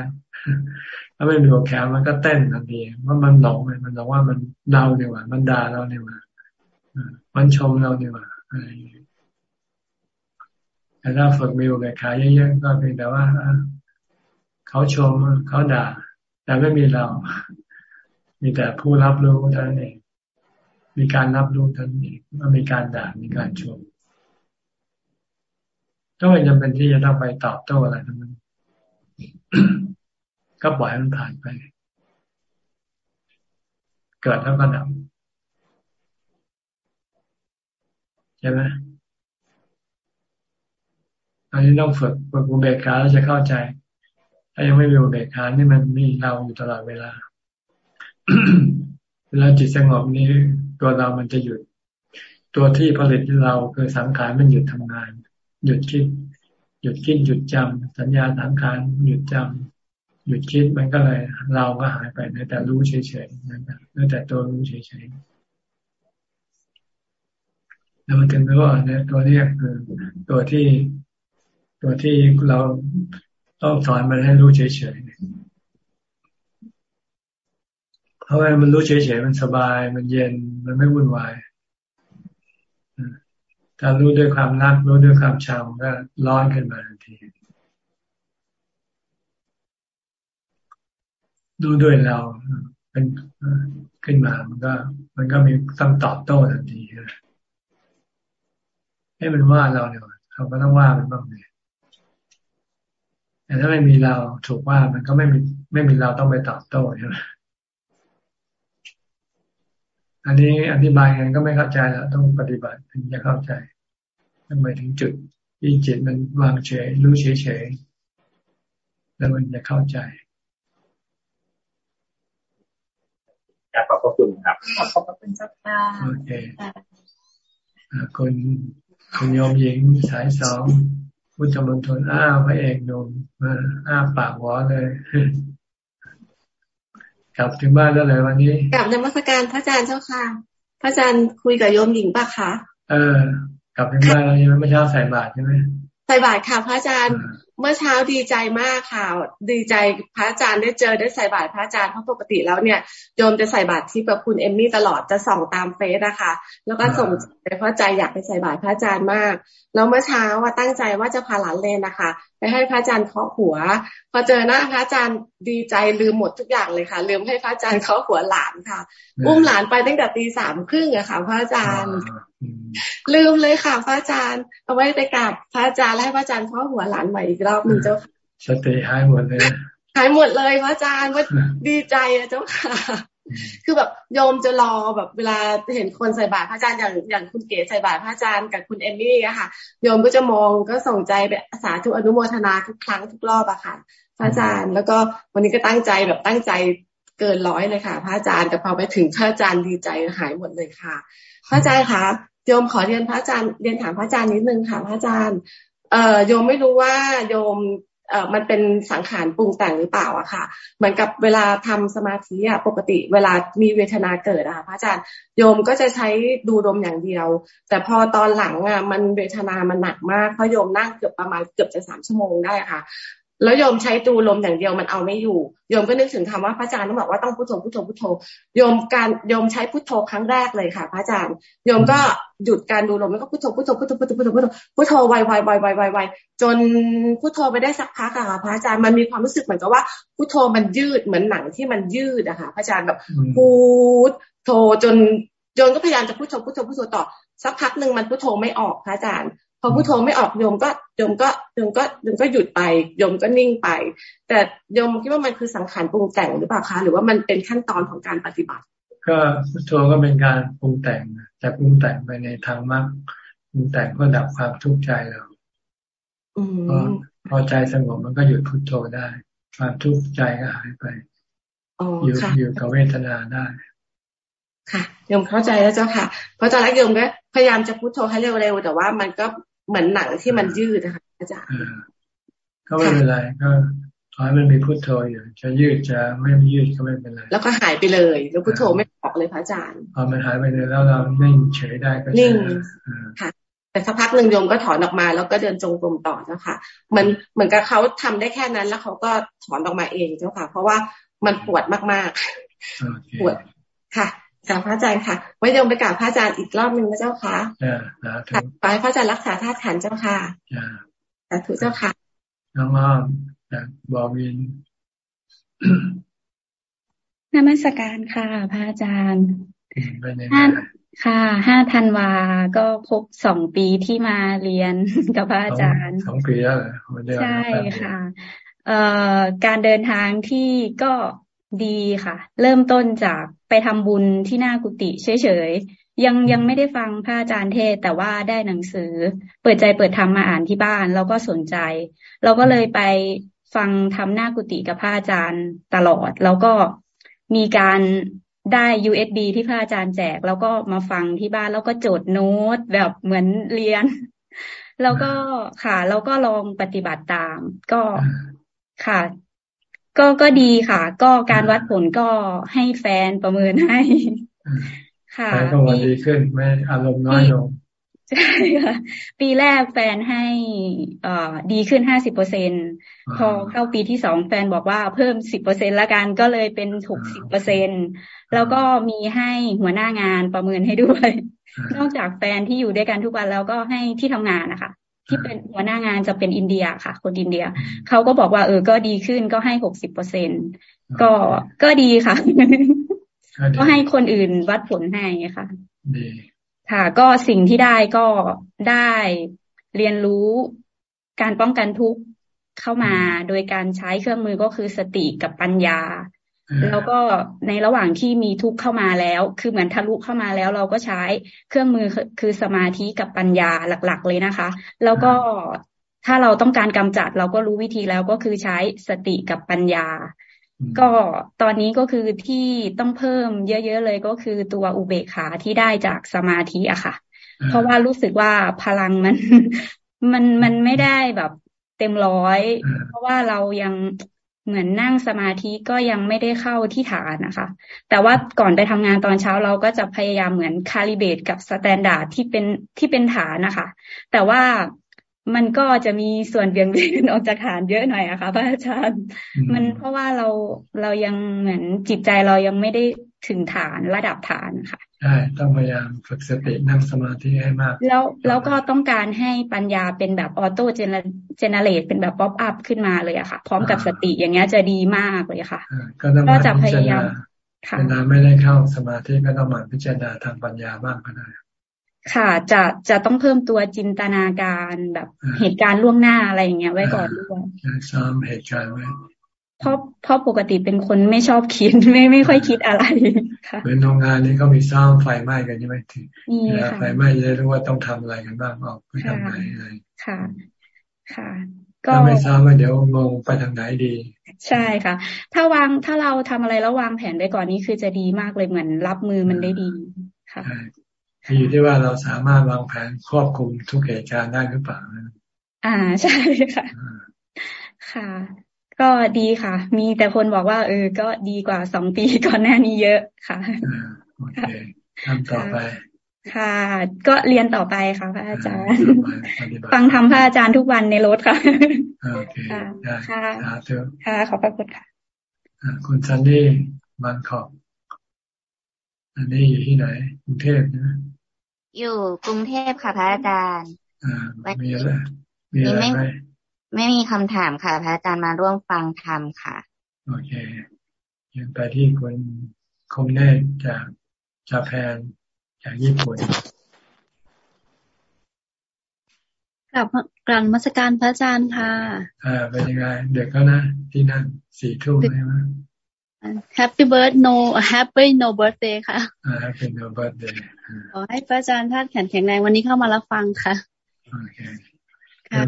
ถ้าไม่มีอุเบกขามันก็เต้นทันทีว่ามันหลงมันหลงว่ามันเดาเนี่ยว่ามันด่าเราเนี่ยว่ามันชมเราเนี่ยว่าอะไรแต่ถ้าฝึกมีอุเบกขาเยอะๆก็เพียงแต่ว่าเขาชมเขาด่า แต่ไม่มีเรา มีแต่ผู้รับรู้เท่านั้นเองมีการรับรู้เท่านั้นเองว่ามีการด่ามีการชม ก็ไม่จำเป็นที่จะต้องไปตอบโต้อะไรทั้งนั้นก็ปล่อยมันผ่านไป เกิดแล้วก็ดับใช่ไหมอันนี้ต้องฝึกฝึกอุเบกขาแล้วจะเข้าใจ ถ้ายังไม่มีอุเบกขานี่มันมีเราอยู่ตลอดเวลา เวลาจิตสงบนี้ตัวเรามันจะหยุด ตัวที่ผลิตเราคือสังขารมันหยุดทำงาน หยุดคิด หยุดคิดหยุดจำสัญญาสังขารหยุดจำหยุดคิดมันก็เลย เราก็หายไปในแต่รู้เฉยๆนั่นแหละแต่ตัวรู้เฉยๆแล้วมันถึงรู้ว่าเนี่ยตัวนี้คือตัวที่ตัวที่เราต้องสอนมันให้รู้เฉยๆเพราะว่ามันรู้เฉยๆมันสบาย มันเย็นมันไม่วุ่นวาย ถ้ารู้ด้วยความรักรู้ด้วยความชังก็ร้อนขึ้นมาทันทีรู้ด้วยเราเป็นขึ้นมามันก็ มันก็มีต้องตอบโต้ทันทีให้มันว่าเราเนี่ยเขาก็ต้องว่ามันบ้างเลยแต่ถ้าไม่มีเราถูกว่ามันก็ไม่มีไม่มีเราต้องไปตอบโต้ใช่ไหม อันนี้อธิบายกันก็ไม่เข้าใจแล้วต้องปฏิบัติถึงจะเข้าใจทำไมถึงจุดที่จิตมันวางเฉยรู้เฉยเฉยแล้วมันจะเข้าใจขอบพระคุณครับขอบพระคุณเจ้าค่ะโอเคคุณคุณโยมหญิงสายสองพุทธมณฑลอ้าพระเอกหนุ่มมาอ้าปากวอเลย กลับถึงบ้านแล้วเลยวันนี้กลับนมัสการพระอาจารย์เจ้าค่ะ พระอาจารย์คุยกับโยมหญิงปะคะเออ กลับถึงบ้านแล้วยังไม่เช้าใส่บาตรใช่ไหมใส่บาตรค่ะ พระอาจารย์ เมื่อเช้าดีใจมากค่ะ ดีใจพระอาจารย์ได้เจอได้ใส่บาตรพระอาจารย์เพราะปกติแล้วเนี่ยโยมจะใส่บาตรที่กับคุณเอมมี่ตลอดจะส่องตามเฟซนะคะ แล้วก็ส่งไปเพราะใจอยากไปใส่บาตรพระอาจารย์มาก แล้วเมื่อเช้าว่าตั้งใจว่าจะพาหลานเลนนะคะ ไปให้พระอาจารย์เคาะหัว พอเจอหน้าพระอาจารย์ ดีใจลืมหมดทุกอย่างเลยค่ะ ลืมให้พระอาจารย์เคาะหัวหลานค่ะ อุ้มหลานไปตั้งแต่ตีสามครึ่งอะค่ะ พระอาจารย์ ลืมเลยค่ะ พระอาจารย์ เอาไว้ไปกราบพระอาจารย์ให้พระอาจารย์เคาะหัวหลานใหม่อีกรอบหนึ่งเจ้าค่ะสติหายหมดเลยหายหมดเลยพระอาจารย์ว่าดีใจอะเจ้าค่ะคือแบบโยมจะรอแบบเวลาเห็นคนใส่บาตรพระอาจารย์อย่างอย่างคุณเก๋ใส่บาตรพระอาจารย์กับคุณเอมมี่อะค่ะโยมก็จะมองก็ส่งใจไปสาธุอนุโมทนาทุกครั้งทุกรอบอะค่ะ พระอาจารย์ แล้วก็วันนี้ก็ตั้งใจแบบตั้งใจเกินร้อยเลยค่ะ พระอาจารย์แต่พอไปถึงพระอาจารย์ดีใจหายหมดเลยค่ะ พระอาจารย์คะโยมขอเรียนพระอาจารย์เรียนถามพระอาจารย์นิดนึงค่ะ พระอาจารย์เอ่อโยมไม่รู้ว่าโยมเอ่อมันเป็นสังขารปรุงแต่งหรือเปล่าอะค่ะ เหมือนกับเวลาทำสมาธิอะปกติเวลามีเวทนาเกิดอะพระอาจารย์โยมก็จะใช้ดูลมอย่างเดียว แต่พอตอนหลังอะมันเวทนามันหนักมากเพราะโยมนั่งเกือบประมาณเกือบจะสามชั่วโมงได้ค่ะ แล้วโยมใช้ตูลมอย่างเดียวมันเอาไม่อยู่ โยมก็นึกถึงคำว่าพระอาจารย์ต้องบอกว่าต้องพุทโธพุทโธพุทโธ โยมการโยมใช้พุทโธครั้งแรกเลยค่ะ พระอาจารย์ โยมก็หยุดการดูลมแล้วก็พุทโธพุทโธพุทโธพุทโธพุทโธพุทโธพุทโธไวไวไวไวไวไวจนพุทโธไปได้สักพักอะค่ะพระอาจารย์มันมีความรู้สึกเหมือนกับว่าพุทโธมันยืดเหมือนหนังที่มันยืดอะค่ะพระอาจารย์แบบพุทโธจนโยมก็พยายามจะพุทโธพุทโธพุทโธต่อสักพักหนึ่งมันพุทโธไม่ออกพระอาจารย์ พอผู้โทไม่ออกโยมก็โยมก็โยมก็โยมก็หยุดไปโยมก็นิ่งไป แต่โยมคิดว่ามันคือสังขารปรุงแต่งหรือเปล่าคะหรือว่ามันเป็นขั้นตอนของการปฏิบัติ ก็พุทโธก็เป็นการปรุงแต่งแต่ปรุงแต่งไปในทางมรรคปรุงแต่งเพื่อดับความทุกข์ใจเราพอพอใจสงบมันก็หยุดพุทโธได้ ความทุกข์ใจก็หายไปอยู่อยู่กับเวทนาได้ ค่ะโยมเข้าใจแล้วเจ้าค่ะ เพราะตอนแรกโยมก็พยายามจะพุทโธให้เร็วๆแต่ว่ามันก็เหมือนหนังที่มันยืดนะคะอาจารย์ก็ไม่เป็นไรก็ขอให้มันมีพุทโธอยู่จะยืดจะไม่ยืดก็ไม่เป็นไรแล้วก็หายไปเลยแล้วพุทโธไม่ออกเลยพระอาจารย์พอมันหายไปเลยแล้วเรานิ่งเฉยได้ก็นิ่งค่ะ แต่สักพักหนึ่งโยมก็ถอนออกมาแล้วก็เดินจงกรมต่อเจ้าค่ะมันเหมือนกับเขาทำได้แค่นั้น แล้วเขาก็ถอนออกมาเองเจ้าค่ะ เพราะว่ามันปวดมากๆปวดค่ะ กราบพระอาจารย์ค่ะไว้โยมไปกราบพระอาจารย์อีกรอบหนึ่งนะเจ้าค่ะค่ะขอให้พระอาจารย์รักษาธาตุขันเจ้าค่ะสาธุเจ้าค่ะ น้องอ้อมจากบอวินนมัสการค่ะพระอาจารย์ห้าค่ะ ห้าธันวา ก็ครบสองปีที่มาเรียนกับพระอาจารย์สองปีแล้วใช่ค่ะเอ่อการเดินทางที่ก็ดีค่ะ เริ่มต้นจากไปทำบุญที่หน้ากุฏิเฉยๆยังยังไม่ได้ฟังพระอาจารย์เทศแต่ว่าได้หนังสือ เปิดใจเปิดธรรมมาอ่านที่บ้าน แล้วก็สนใจ เราก็เลยไปฟังทำหน้ากุฏิกับพระอาจารย์ตลอด แล้วก็มีการได้ USB ที่พระอาจารย์แจก แล้วก็มาฟังที่บ้านแล้วก็โจดโน้ตแบบเหมือนเรียน แล้วก็ค่ะ แล้วก็ลองปฏิบัติตาม ก็ค่ะ ก็ก็ดีค่ะ ก็การวัดผลก็ให้แฟนประเมินให้ ค่ะแฟนก็วันดีขึ้นไม่อารมณ์น้อยลงใช่ค่ะ ปีแรกแฟนให้อ่าดีขึ้นห้าสิบเปอร์เซ็นพอเข้าปีที่สองแฟนบอกว่าเพิ่มสิบเปอร์เซ็นละกันก็เลยเป็นหกสิบเปอร์เซ็นแล้วก็มีให้หัวหน้างานประเมินให้ด้วย นอกจากแฟนที่อยู่ด้วยกันทุกวันแล้วก็ให้ที่ทำงานนะคะ ที่เป็นหัวหน้างานจะเป็นอินเดียค่ะ คนอินเดียเขาก็บอกว่า เออ ก็ดีขึ้นก็ให้หกสิบเปอร์เซ็นก็ก็ดีค่ะ ก็ให้คนอื่นวัดผลให้ค่ะดีค่ะ ก็สิ่งที่ได้ก็ได้เรียนรู้การป้องกันทุกข์เข้ามาโดยการใช้เครื่องมือก็คือสติกับปัญญา แล้วก็ในระหว่างที่มีทุกข์เข้ามาแล้ว คือเหมือนทะลุเข้ามาแล้ว เราก็ใช้เครื่องมือคือสมาธิกับปัญญาหลัก ๆ เลยนะคะ แล้วก็ถ้าเราต้องการกำจัดเราก็รู้วิธีแล้วก็คือใช้สติกับปัญญา ก็ตอนนี้ก็คือที่ต้องเพิ่มเยอะ ๆ เลยก็คือตัวอุเบกขาที่ได้จากสมาธิอะค่ะ เพราะว่ารู้สึกว่าพลังมันมันมันไม่ได้แบบเต็มร้อย เพราะว่าเรายัง เหมือนนั่งสมาธิก็ยังไม่ได้เข้าที่ฐานนะคะ แต่ว่าก่อนไปทำงานตอนเช้าเราก็จะพยายามเหมือน calibrate กับ standard ที่เป็นที่เป็นฐานนะคะ แต่ว่ามันก็จะมีส่วนเบี่ยงเบนออกจากฐานเยอะหน่อยอะค่ะพระอาจารย์มันเพราะว่าเราเรายังเหมือนจิตใจเรายังไม่ได้ถึงฐานระดับฐานค่ะใช่ต้องพยายามฝึกสตินั่งสมาธิให้มาก แล้วแล้วก็ต้องการให้ปัญญาเป็นแบบ auto generate เป็นแบบ pop up ขึ้นมาเลยอะค่ะ พร้อมกับสติอย่างเงี้ยจะดีมากเลยค่ะ ก็จะพยายามเวลาไม่ได้เข้าสมาธิก็ต้องมาพิจารณาทางปัญญาบ้างก็ได้ค่ะ จะจะต้องเพิ่มตัวจินตนาการแบบเหตุการณ์ล่วงหน้าอะไรอย่างเงี้ยไว้ก่อนด้วยซ้อมเหตุการณ์ไว้ เพราะเพราะปกติเป็นคนไม่ชอบคิดไม่ไม่ค่อยคิดอะไรค่ะเหมือนโรงงานนี้ก็มีซ้อมไฟไหม้กันใช่ไหมทีเวลาไฟไหม้จะรู้ว่าต้องทำอะไรกันบ้างออกไปทำไหนอะไรค่ะ ค่ะ ก็ไม่ทราบว่าเดี๋ยวงงไปทางไหนดี ใช่ค่ะ ถ้าวางถ้าเราทำอะไรแล้ววางแผนไว้ก่อนนี้คือจะดีมากเลยเหมือนรับมือมันได้ดีค่ะอยู่ที่ว่าเราสามารถวางแผนควบคุมทุกเหตุการณ์ได้หรือเปล่าอ่าใช่ค่ะ ค่ะ ก็ดีค่ะ มีแต่คนบอกว่า เออ ก็ดีกว่าสองปีก่อนหน้านี้เยอะค่ะโอเคทำต่อไปค่ะ ก็เรียนต่อไปค่ะพระอาจารย์ ฟังทำพระอาจารย์ทุกวันในรถค่ะโอเคค่ะค่ะขอบพระคุณค่ะคุณซันนี่บางขอบอันนี้อยู่ที่ไหนกรุงเทพนะอยู่กรุงเทพค่ะพระอาจารย์อ่ามีอะไรมีอะไรไหม ไม่มีคำถามค่ะพระอาจารย์มาร่วมฟังธรรมค่ะ โอเคยังไปที่คุณคมเนตจากจาแพนจากญี่ปุ่นกลับกลางมัสการพระอาจารย์ค่ะอ่าเป็นยังไงเด็กก็นะ ที่นั่นสี่ทุ่มใช่ไหม Happy birthday no Happy no birthday ค่ะ Happy no birthday ขอให้พระอาจารย์ท่านแข็งแข็งแรงวันนี้เข้ามารับฟังค่ะ โอเค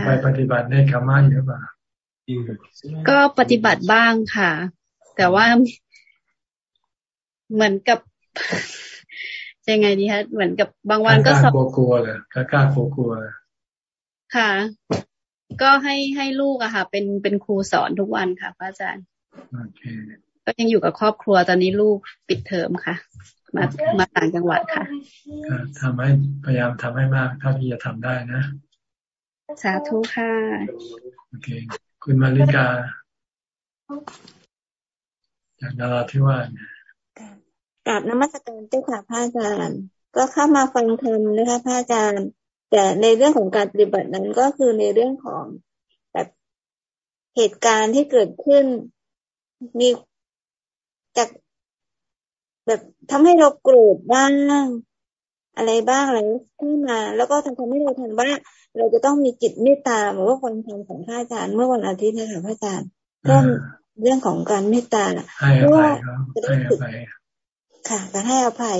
ไปปฏิบัติในคำมั่นหรือเปล่าก็ปฏิบัติบ้างค่ะ แต่ว่าเหมือนกับยังไงดีคะเหมือนกับบางวันก็สอบกลัวเลยกล้ากลัวกลัวค่ะ ก็ให้ให้ลูกอะค่ะ เป็นเป็นครูสอนทุกวันค่ะพระอาจารย์โอเคก็ยังอยู่กับครอบครัวตอนนี้ลูกปิดเทอมค่ะ มามาต่างจังหวัดค่ะทำให้พยายามทำให้มากเท่าที่จะทำได้นะ สาธุค่ะโอเค คุณมาริกา จากนาราธิวาสกราบนมัสการเจ้าค่ะพระอาจารย์ ก็เข้ามาฟังธรรมนะคะพระอาจารย์ แต่ในเรื่องของการปฏิบัตินั้นก็คือในเรื่องของแบบเหตุการณ์ที่เกิดขึ้นมีจากแบบทำให้เราโกรธบ้าง อะไรบ้างอะไรขึ้นมา แล้วก็ทำให้เราทันว่า เราจะต้องมีจิตเมตตาเหมือนว่าคนทำของพระอาจารย์เมื่อวันอาทิตย์นะคะพระอาจารย์ก็เรื่องของการเมตตาเพราะว่าจะได้ฝึกค่ะการให้อภัย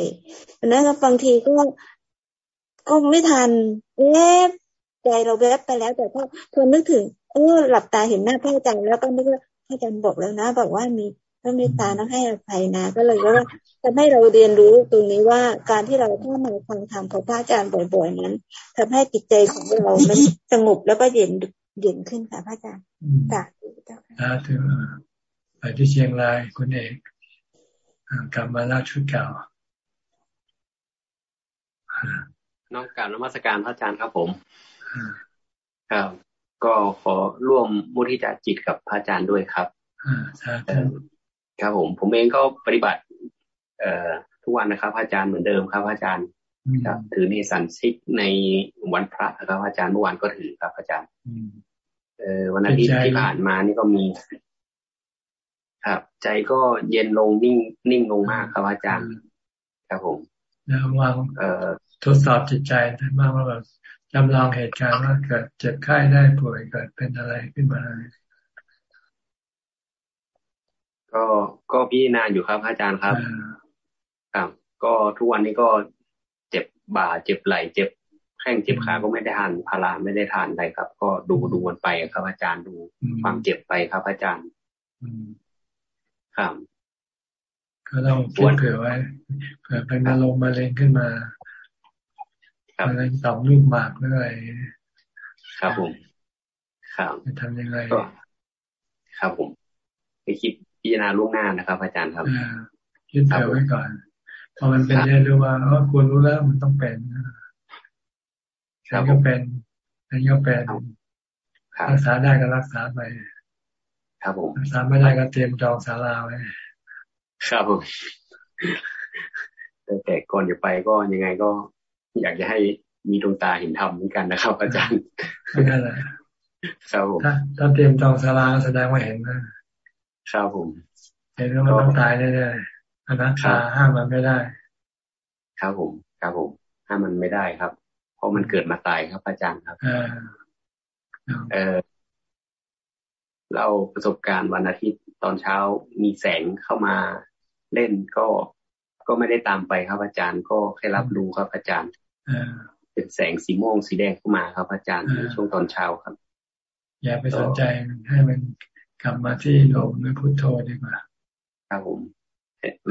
เพราะนั้นบางทีก็ก็ไม่ทันเอ๊ะใจเราแวบไปแล้ว แต่พอพอนึกถึงเออหลับตาเห็นหน้าพระอาจารย์แล้วก็นึกว่าพระอาจารย์บอกแล้วนะบอกว่ามี พระเมตตาต้องให้อภัยนะ ก็เลยว่าทำให้เราเรียนรู้ตรงนี้ว่าการที่เราเข้ามาฟังธรรมของพระอาจารย์บ่อยๆนั้นทำให้จิตใจของเรามันสงบแล้วก็เย็นเย็นขึ้นค่ะพระอาจารย์ค่ะสาธุไปที่เชียงรายคุณเอกกลับมาลากชุดเก่าน้องการนมัสการพระอาจารย์ครับผมครับก็ขอร่วมมุทิจาจิตกับพระอาจารย์ด้วยครับ ครับผม ผมเองก็ปฏิบัติ เอ่อทุกวันนะครับพระอาจารย์เหมือนเดิมครับพระอาจารย์ครับถือในสันซิกในวันพระนะครับ อาจารย์เมื่อวานก็ถือครับ อาจารย์เอ่อวันอาทิตย์ที่ผ่านมานี่ก็มี ครับ ใจก็เย็นลงนิ่ง นิ่งลงมากครับ อาจารย์ ครับผมแล้ววางเอ่อทดสอบจิตใจมากว่าแบบจำลองเหตุการณ์ว่าเกิดเจ็บไข้ได้ป่วยเกิดเป็นอะไรขึ้นมา ก็ก็พิจารณาอยู่ครับ อาจารย์ครับครับ ก็ทุกวันนี้ก็เจ็บบ่าเจ็บไหล่เจ็บแข้งเจ็บขาก็ไม่ได้ทานพาราไม่ได้ทานอะไรครับ ก็ดูดูมันไปครับ อาจารย์ดูความเจ็บไปครับ อาจารย์ครับก็ต้องคิดเผื่อไว้เผื่อเป็นอารมณ์มาเร็งขึ้นมามะเร็งต่อมลูกหมากหรืออะไรครับผม ครับจะทำยังไงครับผมไปคิด พิจารณาล่วงหน้านะครับ อาจารย์ครับคิดเผื่อไว้ก่อนพอมันเป็นเนี่ยรู้ว่าอ๋อควรรู้แล้วมันต้องเป็นฉันก็เป็นฉันก็เป็นรักษาได้ก็รักษาไป ครับผมรักษาไม่ได้ก็เตรียมจองศาลาไว้ครับผมแต่ก่อนจะไปก็ยังไงก็อยากจะให้มีดวงตาเห็นธรรมเหมือนกันนะครับ อาจารย์นั่นแหละครับผมถ้าเตรียมจองสาราแสดงว่าเห็นนะ ครับผมเห็นว่ามันต้องตายแน่ๆอนัตตาห้ามมันไม่ได้ ครับผม ครับผม ห้ามมันไม่ได้ครับ เพราะมันเกิดมาตายครับ อาจารย์ครับ เออเราประสบการณ์วันอาทิตย์ตอนเช้ามีแสงเข้ามาเล่นก็ก็ไม่ได้ตามไปครับอาจารย์ก็แค่รับรู้ครับอาจารย์เป็นแสงสีม่วงสีแดงเข้ามาครับอาจารย์ในช่วงตอนเช้าครับ อย่าไปสนใจให้มัน กลับมาที่ลมหรือพุทโธดีกว่าครับผม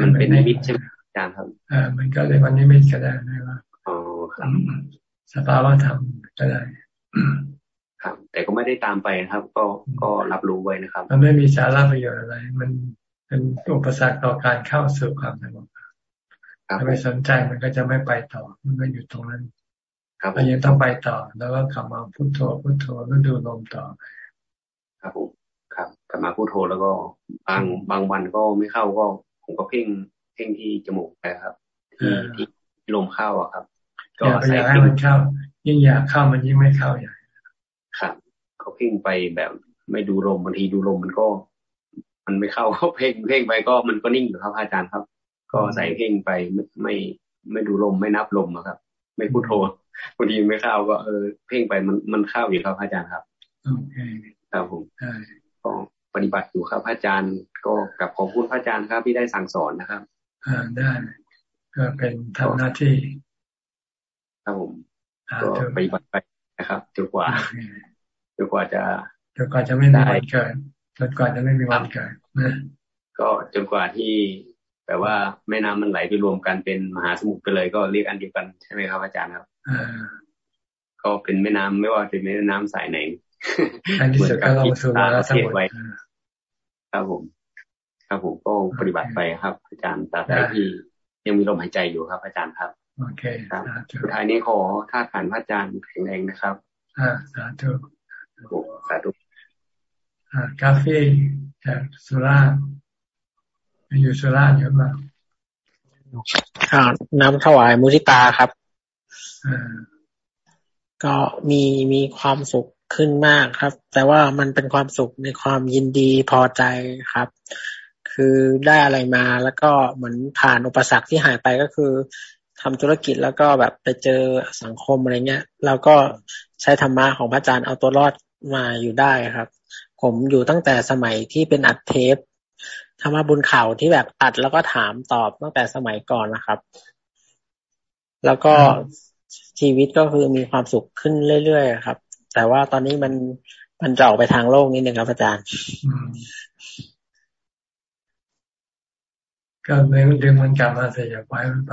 มันเป็นนิมิตใช่ไหมอาจารย์ครับอ่ามันก็เลยวันนิมิตก็ได้นะว่าอ๋อครับสภาวะธรรมก็ได้ครับ แต่ก็ไม่ได้ตามไปนะครับ ก็ก็รับรู้ไว้นะครับ มันไม่มีสาระประโยชน์อะไร มันเป็นอุปสรรคต่อการเข้าสู่ความสงบถ้าไปสนใจมันก็จะไม่ไปต่อ มันก็อยู่ตรงนั้นเรายังต้องไปต่อ แล้วก็กลับมาพุโทโธพุโทโธแล้วดูลมต่อไปครับผมครับ กลับมาพุโทโธแล้วก็บางบางวันก็ไม่เข้าก็ ผมก็เพ่งเพ่งที่จมูกไปครับ ที่ที่ลมเข้าอะครับ ก็ใส่ให้มันเข้า ยิ่งอยากเข้ามันยิ่งไม่เข้าอย่างครับเขาเพ่งไปแบบไม่ดูลมบางทีดูลมมันก็ มันไม่เข้าเขาเพ่งเพ่งไปก็มันก็นิ่งอยู่ครับอาจารย์ครับ ก็ใส่เพ่งไปไม่ไม่ไม่ดูลมไม่นับลมครับ ไม่พูดโทบางทีไม่เข้าก็เออเพ่งไปมันมันเข้าอยู่ครับอาจารย์ครับโอเคครับผมก็ ปฏิบัติอยู่ครับอาจารย์ก็กับขอบคุณพระอาจารย์ครับที่ได้สั่งสอนนะครับ อ่าได้ ก็เป็นทำหน้าที่ครับผมก็ปฏิบัติไปนะครับจนกว่าจนกว่าจะจนกว่าจะไม่มีวันเกิดจนกว่าจะไม่มีวันเกิดนะก็จนกว่าที่แปลว่าแม่น้ำมันไหลไปรวมกันเป็นมหาสมุทรไปเลยก็เรียกอันเดียวกันใช่ไหมครับอาจารย์ครับก็เป็นแม่น้ำไม่ว่าจะเป็นแม่น้ำสายไหนเหมือนกับที่ตาเทศไว้ ครับผม ครับผมก็ปฏิบัติไปครับ อาจารย์ตาใดที่ ยังมีลมหายใจอยู่ครับ อาจารย์ครับโอเคครับสุดท้ายนี้ขอท่าขันพระอาจารย์แข็งแรงนะครับอ่าสาธุสาธุอ่ากาแฟจากสุราษฎร์อยู่สุราษฎร์เยอะมากน้ำถวายมุทิตาครับ ก็มีมีความสุข ขึ้นมากครับ แต่ว่ามันเป็นความสุขในความยินดีพอใจครับ คือได้อะไรมาแล้วก็เหมือนผ่านอุปสรรคที่หายไปก็คือทำธุรกิจแล้วก็แบบไปเจอสังคมอะไรเงี้ยแล้วก็ใช้ธรรมะของพระอาจารย์เอาตัวรอดมาอยู่ได้ครับ ผมอยู่ตั้งแต่สมัยที่เป็นอัดเทปธรรมบุญข่าวที่แบบอัดแล้วก็ถามตอบตั้งแต่สมัยก่อนนะครับ แล้วก็ชีวิตก็คือมีความสุขขึ้นเรื่อยๆครับ แต่ว่าตอนนี้มันมันจะออกไปทางโลกนิดนึงครับอาจารย์ก็เลยดึงมันกลับมาเสียอย่าไปมันไป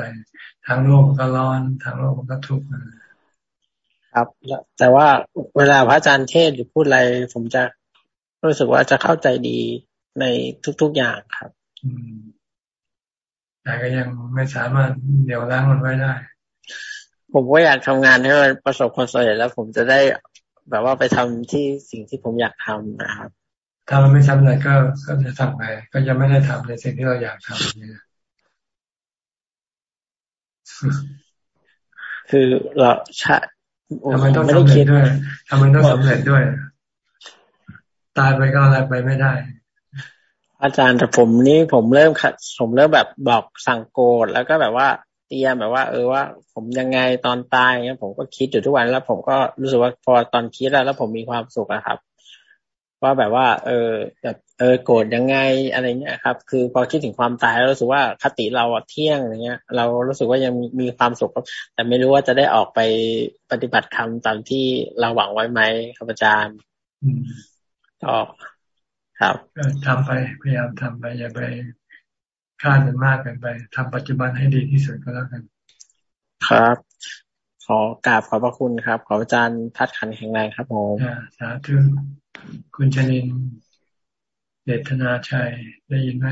ทางโลกมันก็ร้อน ทางโลกมันก็ทุกข์ครับ แต่ว่าเวลาพระอาจารย์เทศหรือพูดอะไร ผมจะรู้สึกว่าจะเข้าใจดีในทุกๆอย่างครับแต่ก็ยังไม่สามารถเดี๋ยวล้างมันไว้ได้ ผมก็อยากทำงานให้มันประสบความสำเร็จแล้วผมจะได้ แบบว่าไปทำที่สิ่งที่ผมอยากทำนะครับ ถ้ามันไม่ทำอะไรก็ก็จะทำไงก็จะไม่ได้ทำในสิ่งที่เราอยากทำเนี่ยคือเราใช่ทำไมต้องสำเร็จด้วยทำไมต้องสำเร็จด้วย ตายไปก็อะไรไปไม่ได้ อาจารย์แต่ผมนี่ผมเริ่มผมเริ่มแบบบอกสั่งโกรธแล้วก็แบบว่า เตรียมแบบว่า เออว่า ผมยังไงตอนตายเงี้ยผมก็คิดอยู่ทุกวันแล้ว ผมก็รู้สึกว่าพอตอนคิดแล้ว แล้วผมมีความสุขอะครับว่าแบบว่า เออแบบเออโกรธยังไงอะไรเงี้ยครับ คือพอคิดถึงความตายแล้วรู้สึกว่าคติเราเที่ยงอย่างเงี้ย เรารู้สึกว่ายังมีความสุขแต่ไม่รู้ว่าจะได้ออกไปปฏิบัติธรรมตามที่เราหวังไว้ไหมครับอาจารย์ก็ครับทำไปพยายามทำไปอย่าไป คาดมันมากเกินไปทำปัจจุบันให้ดีที่สุดก็แล้วกัน ครับ ขอกราบขอบพระคุณครับ ขออาจารย์ทัดขันแข็งแรงครับผมสาธุคุณชนินเดชนาชัยได้ยินไหม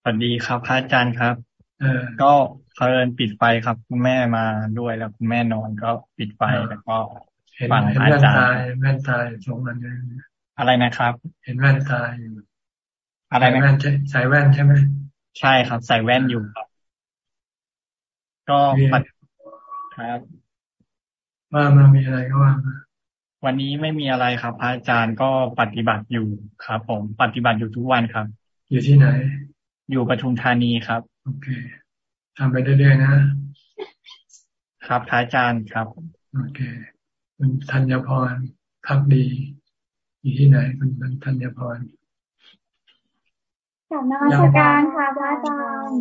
สวัสดีครับพระอาจารย์ครับก็เพลินปิดไฟครับ คุณแม่มาด้วยแล้วคุณแม่นอนก็ปิดไฟแล้วก็ฟังพระอาจารย์แว่นตาสองมันอะไรนะครับ เห็นแว่นตาอยู่ อะไรนะใส่แว่นใช่ไหมใช่ครับ ใส่แว่นอยู่ครับ ก็ปัดครับว่ามามีอะไรก็ว่ามาวันนี้ไม่มีอะไรครับ พระอาจารย์ก็ปฏิบัติอยู่ครับ ผมปฏิบัติอยู่ทุกวันครับ อยู่ที่ไหน อยู่ปทุมธานีครับ โอเคทำไปเรื่อยๆนะ ครับพระอาจารย์ครับโอเคคุณธัญพรพักดี อยู่ที่ไหนคุณธัญพร กับนวัตการค่ะพระอาจารย์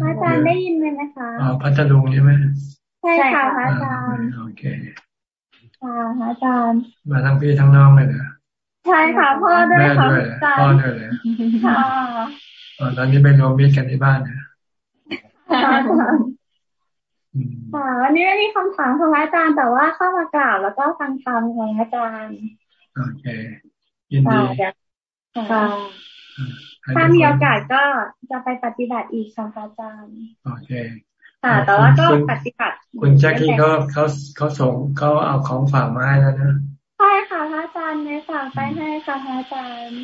พระอาจารย์ได้ยินไหมคะอ๋อพัทลุงใช่ไหมใช่ค่ะพระอาจารย์โอเคค่ะอาจารย์มาทั้งพี่ทั้งน้องเลยเหรอใช่ค่ะพ่อด้วยค่ะพ่อด้วยเลยค่ะตอนนี้ไปรวมมิตรกันที่บ้านนะค่ะวันนี้ไม่มีคำถามของอาจารย์แต่ว่าเข้ามากราบแล้วก็ฟังธรรมของอาจารย์โอเคยินดีค่ะ ถ้ามีโอกาสก็จะไปปฏิบัติอีกค่ะอาจารย์โอเคค่ะแต่ว่าก็ปฏิบัติ คุณแจ็คกี้เขาเขาเขาส่งเขาเอาของฝากมาให้แล้วนะใช่ค่ะพระอาจารย์ในฝากไปให้ค่ะพระอาจารย์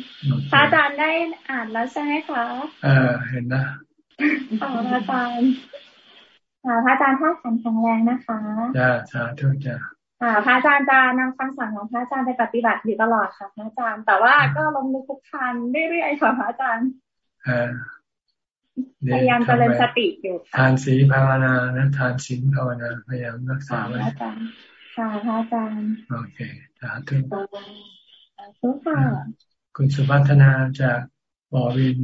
พระอาจารย์ได้อ่านแล้วใช่ไหมคะเออเห็นนะค่ะพระอาจารย์ค่ะพระอาจารย์ท่าขันแข็งแรงนะคะจ้าสาธุจ้า ค่ะพระอาจารย์จะนำคำสั่งของพระอาจารย์ไปปฏิบัติอยู่ตลอดค่ะพระอาจารย์ แต่ว่าก็ลงมือคุกคานเรื่อยๆค่ะพระอาจารย์พยายามเจริญสติอยู่ทานศีภาวนานะทานศีลภาวนาพยายามรักษาไว้อาจารย์ค่ะอาจารย์โอเคสาธุทุกค่ะคุณสุพัฒนาจากบอวิน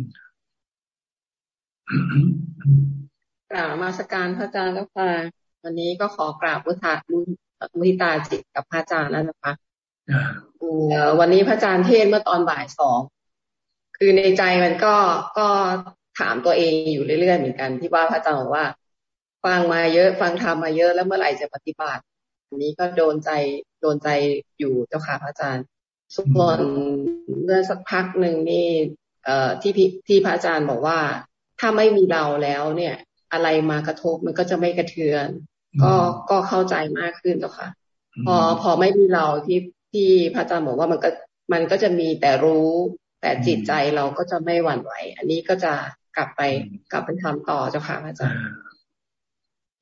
กราบมาสการพระอาจารย์แล้วค่ะวันนี้ก็ขอกราบมุทา มุทิตาจิตกับพระอาจารย์แล้วนะคะวันนี้พระอาจารย์เทศเมื่อตอนบ่ายสองคือในใจมันก็ก็ถามตัวเองอยู่เรื่อยๆเหมือนกันที่ว่าพระอาจารย์บอกว่า ฟังมาเยอะฟังทำมาเยอะแล้วเมื่อไหร่จะปฏิบัติอันนี้ก็โดนใจโดนใจอยู่เจ้าค่ะพระอาจารย์ส่วนเมื่อสักพักหนึ่งนี่เอ่อที่ที่พระอาจารย์บอกว่า ถ้าไม่มีเราแล้วเนี่ย อะไรมากระทบมันก็จะไม่กระเทือน ก็ก็เข้าใจมากขึ้นเจ้าค่ะ พอพอไม่มีเราที่ที่พระอาจารย์บอกว่ามันก็มันก็จะมีแต่รู้แต่จิตใจเราก็จะไม่หวั่นไหว อันนี้ก็จะกลับไปกลับเป็นทำต่อเจ้าค่ะอาจารย์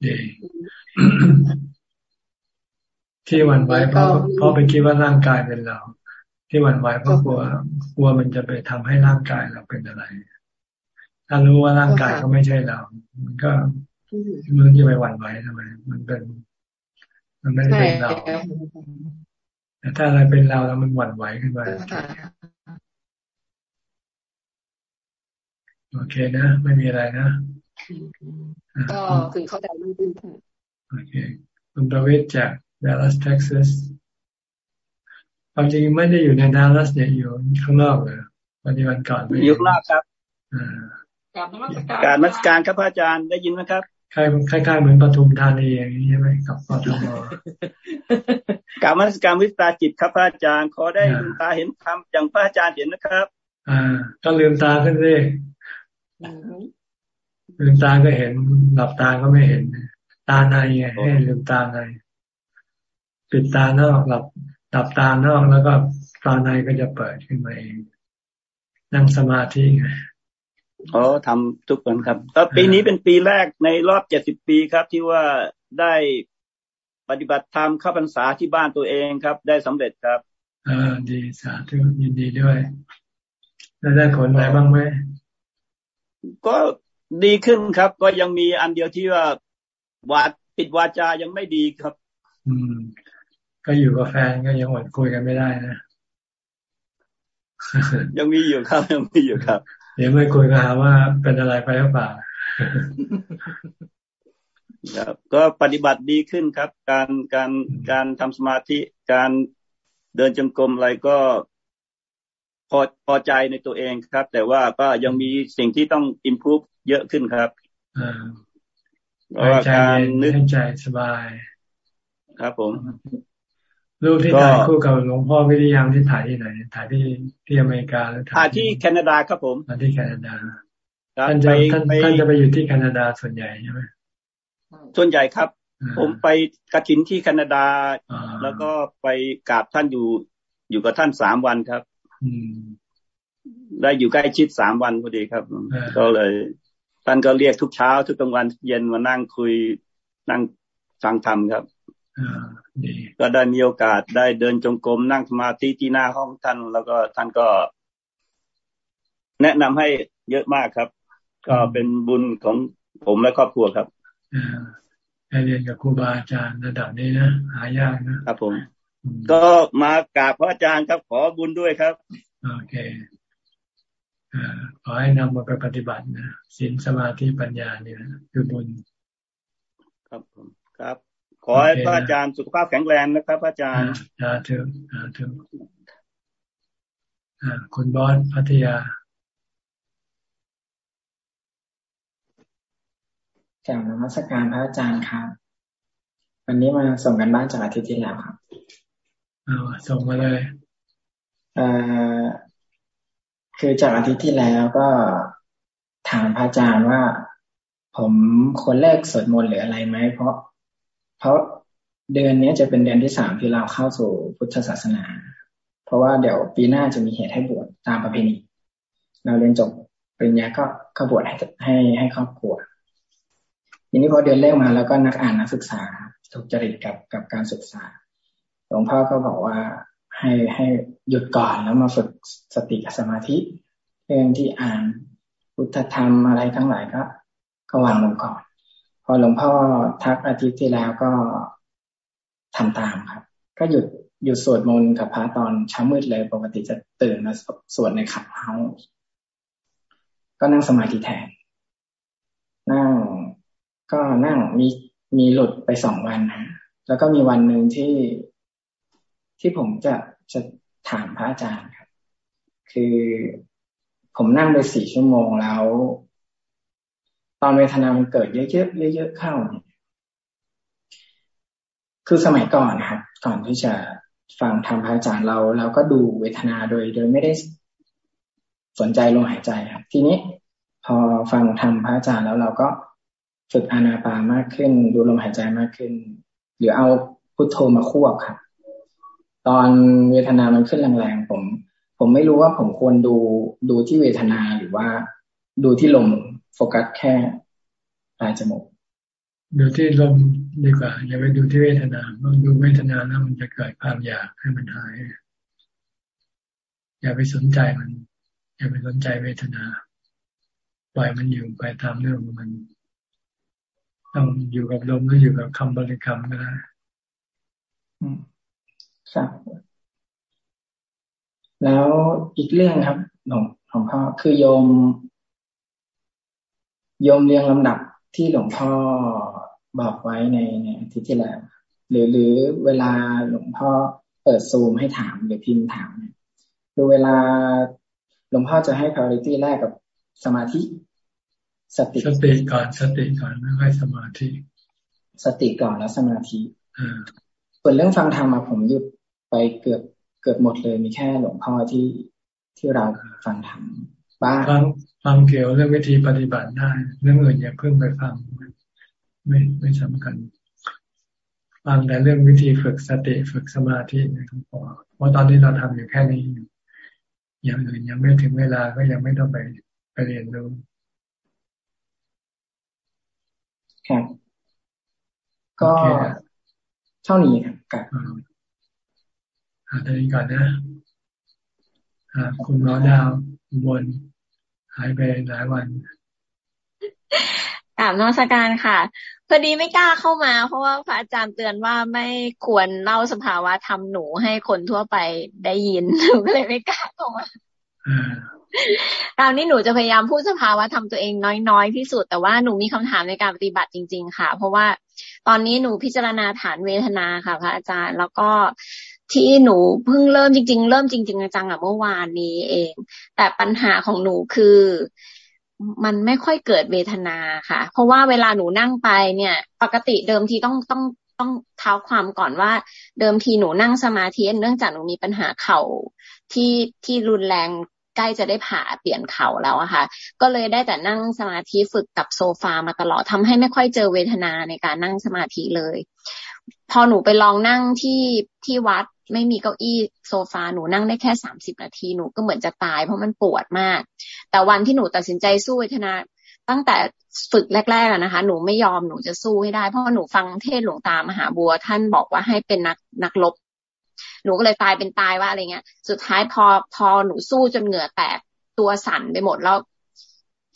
ดีที่หวั่นไหวเพราะเพราะไปคิดว่าร่างกายเป็นเรา ที่หวั่นไหวเพราะกลัวกลัวมันจะไปทำให้ร่างกายเราเป็นอะไร ถ้ารู้ว่าร่างกายก็ไม่ใช่เรา มันก็ มันจะไปหวั่นไหวทำไมมันเป็น มันไม่ได้เป็นเราแต่ถ้าอะไรเป็นเราแล้วมันหวั่นไหวขึ้นมาโอเคนะ ไม่มีอะไรนะ ก็คือเข้าใจมากขึ้นค่ะโอเคคุณประวิทย์จากดัลลัสเท็กซัสความจริงไม่ได้อยู่ในดัลลัสเนี่ยอยู่ข้างนอกเลยวันนี้วันก่อนอยู่ข้างนอกครับการมัสการครับอาจารย์ได้ยินไหมครับ คล้ายๆเหมือนปทุมธานีอย่างนี้ใช่ไหมกับปทุมการมัสการวิตาจิตครับอาจารย์ขอได้ลืมตาเห็นธรรมอย่างพระอาจารย์เห็นนะครับ อ่า ก็ลืมตาขึ้นเลยลืมตาก็เห็น หลับตาก็ไม่เห็น ตาในไงให้ลืมตาในปิดตานอกหลับหลับตานอกแล้วก็ตาในก็จะเปิดขึ้นมาเองนั่งสมาธิไง อ๋อทำทุกคนครับก็ปีนี้เป็นปีแรกในรอบเจ็ดสิบปีครับ ที่ว่าได้ปฏิบัติธรรมเข้าพรรษาที่บ้านตัวเองครับ ได้สำเร็จครับอ่าดีสาธุยินดีด้วย แล้วได้ผลอะไรบ้างไหมก็ดีขึ้นครับ ก็ยังมีอันเดียวที่ว่าวาดปิดวาจายังไม่ดีครับ อืม ก็อยู่กับแฟนก็ยังหวนคุยกันไม่ได้นะยังมีอยู่ครับยังมีอยู่ครับ เดี๋ยวไม่คุยกันหาว่าเป็นอะไรไปหรือเปล่าครับก็ปฏิบัติดีขึ้นครับ การการการทำสมาธิการเดินจงกรมอะไรก็พอพอใจในตัวเองครับ แต่ว่าก็ยังมีสิ่งที่ต้องอิมพูฟเยอะขึ้นครับเพราะว่าการนึกใจสบาย ครับผม รูปที่ถ่ายคู่กับหลวงพ่อวิริยังที่ถ่ายที่ไหน ถ่ายที่ที่อเมริกาหรือถ่ายที่แคนาดาครับผมถ่ายที่แคนาดาท่านจะท่านท่านจะไปอยู่ที่แคนาดาส่วนใหญ่ใช่ไหมส่วนใหญ่ครับ ผมไปกระถินที่แคนาดา แล้วก็ไปกราบท่านอยู่ อยู่กับท่านสามวันครับได้อยู่ใกล้ชิดสามวันพอดีครับก็เลย ท่านก็เรียกทุกเช้า ทุกกลางวันเย็นมานั่งคุยนั่งฟังธรรมครับ ก็ได้มีโอกาสได้เดินจงกรมนั่งสมาธิที่หน้าห้องท่าน แล้วก็ท่านก็ แนะนำให้เยอะมากครับ ก็เป็นบุญของผมและครอบครัวครับได้เรียนกับครูบาอาจารย์ระดับนี้นะหายากนะครับผม ก็มากราบพระอาจารย์ครับขอบุญด้วยครับ โอเคขอให้นำมาไปปฏิบัตินะศีลสมาธิปัญญาเนี่ยคือบุญ ครับผมครับข อให้พระอาจารย์สุขภาพแข็งแรงนะครับพระอาจารย์สาธุสาธุคุณบอสพัทยาจากนมัสการพระอาจารย์ครับ วันนี้มาส่งกันบ้านจากอาทิตย์ที่แล้วครับเอาส่งมาเลยเอ่อคือจากอาทิตย์ที่แล้วก็ถามพระอาจารย์ว่า ผมควรเลิกสวดมนต์หรืออะไรไหมเพราะ เพราะเดือนนี้จะเป็นเดือนที่สามที่เราเข้าสู่พุทธศาสนา เพราะว่าเดี๋ยวปีหน้าจะมีเหตุให้บวชตามประเพณี เราเรียนจบปริญญาก็ขบวชให้ให้ให้ครอบครัวทีนี้พอเดือนแรกมาแล้วก็นักอ่านนักศึกษาถูกจริตกับกับการศึกษาหลวงพ่อก็บอกว่าให้ให้หยุดก่อนแล้วมาฝึกสติสมาธิ เรื่องที่อ่านพุทธธรรมอะไรทั้งหลายก็ก็วางลงก่อน พอหลวงพ่อทักอาทิตย์ที่แล้วก็ทำตามครับ ก็หยุดหยุดสวดมนต์กับพระตอนเช้ามืดเลย ปกติจะตื่นมาสวดในขับเฮาก็นั่งสมาธิแทน นั่งก็นั่งมีมีหลุดไปสองวันนะแล้วก็มีวันหนึ่งที่ที่ผมจะจะถามพระอาจารย์ครับ คือผมนั่งไปสี่ชั่วโมงแล้ว ตอนเวทนามันเกิดเยอะๆเยอะๆเข้าเนี่ยคือสมัยก่อนนะครับก่อนที่จะฟังธรรมพระอาจารย์เราเราก็ดูเวทนาโดย โดยไม่ได้สนใจลมหายใจครับ ทีนี้ พอฟังธรรมพระอาจารย์แล้วเราก็ฝึกอานาปามากขึ้น ดูลมหายใจมากขึ้น หรือเอาพุทโธมาควบครับ ตอนเวทนามันขึ้นแรงๆผม ผมไม่รู้ว่าผมควรดูดูที่เวทนาหรือว่าดูที่ลม โฟกัสแค่ปลายจมูกดูที่ลมดีกว่า อย่าไปดูที่เวทนาลองดูเวทนาแล้วมันจะเกิดความอยากให้มันหาย อย่าไปสนใจมัน อย่าไปสนใจเวทนา ปล่อยมันอยู่ไปตามเรื่องมัน ต้องอยู่กับลมหรืออยู่กับคำบริกรรมก็ได้ครับแล้วอีกเรื่องครับหลวงหลวงพ่อคือโยม โยมเรียงลำดับที่หลวงพ่อบอกไว้ในในอาทิตย์ที่แล้วหรือหรือเวลาหลวงพ่อเปิดซูมให้ถามหรือพิมพ์ถามคือเวลาหลวงพ่อจะให้ priority แรกกับสมาธิ สติสติก่อนสติก่อนไม่ค่อยสมาธิ สติก่อนแล้วสมาธิส่วนเรื่องฟังธรรมมาผมหยุดไปเกือบเกือบหมดเลยมีแค่หลวงพ่อที่ที่เราฟังธรรมบ้าง ฟังฟังเกี่ยวเรื่องวิธีปฏิบัติได้ เรื่องอื่นอย่าเพิ่งไปฟัง ไม่ไม่สำคัญ ฟังแต่เรื่องวิธีฝึกสติฝึกสมาธินะครับเพราะตอนนี้เราทำอยู่แค่นี้ อย่างอื่นยังไม่ถึงเวลาก็ยังไม่ต้องไปไปเรียนรู้ครับก็เท่านี้ครับกับอ่าตอนนี้ก่อนนะอ่าคุณน้อดาวบน หายไปหลายวันกราบนอสการค่ะพอดีไม่กล้าเข้ามา เพราะว่าพระอาจารย์เตือนว่าไม่ควรเล่าสภาวะทำหนูให้คนทั่วไปได้ยินหนูก็เลยไม่กล้าเข้ามาคราวนี้หนูจะพยายามพูดสภาวะทำตัวเองน้อยๆที่สุด แต่ว่าหนูมีคำถามในการปฏิบัติจริง ๆ ค่ะ เพราะว่าตอนนี้หนูพิจารณาฐานเวทนาค่ะ พระอาจารย์ แล้วก็ ที่หนูเพิ่งเริ่มจริง ๆ เริ่มจริง ๆ จังๆอะเมื่อวานนี้เอง แต่ปัญหาของหนูคือ มันไม่ค่อยเกิดเวทนาค่ะ เพราะว่าเวลาหนูนั่งไปเนี่ย ปกติเดิมทีต้องต้องต้องเท้าความก่อนว่าเดิมทีหนูนั่งสมาธิเนื่องจากหนูมีปัญหาเข่าที่ที่รุนแรง ใกล้จะได้ผ่าเปลี่ยนเข่าแล้วอะค่ะ ก็เลยได้แต่นั่งสมาธิฝึกกับโซฟามาตลอดทำให้ไม่ค่อยเจอเวทนาในการนั่งสมาธิเลย พอหนูไปลองนั่งที่ที่วัดไม่มีเก้าอี้โซฟาหนูนั่งได้แค่สามสิบนาทีหนูก็เหมือนจะตายเพราะมันปวดมาก แต่วันที่หนูตัดสินใจสู้เวทนาตั้งแต่ฝึกแรกๆนะคะ หนูไม่ยอมหนูจะสู้ให้ได้ เพราะหนูฟังเทศหลวงตามหาบัวท่านบอกว่าให้เป็นนักนักลบ หนูก็เลยตายเป็นตายว่าอะไรเงี้ย สุดท้ายพอพอหนูสู้จนเหงื่อแตกตัวสั่นไปหมดแล้ว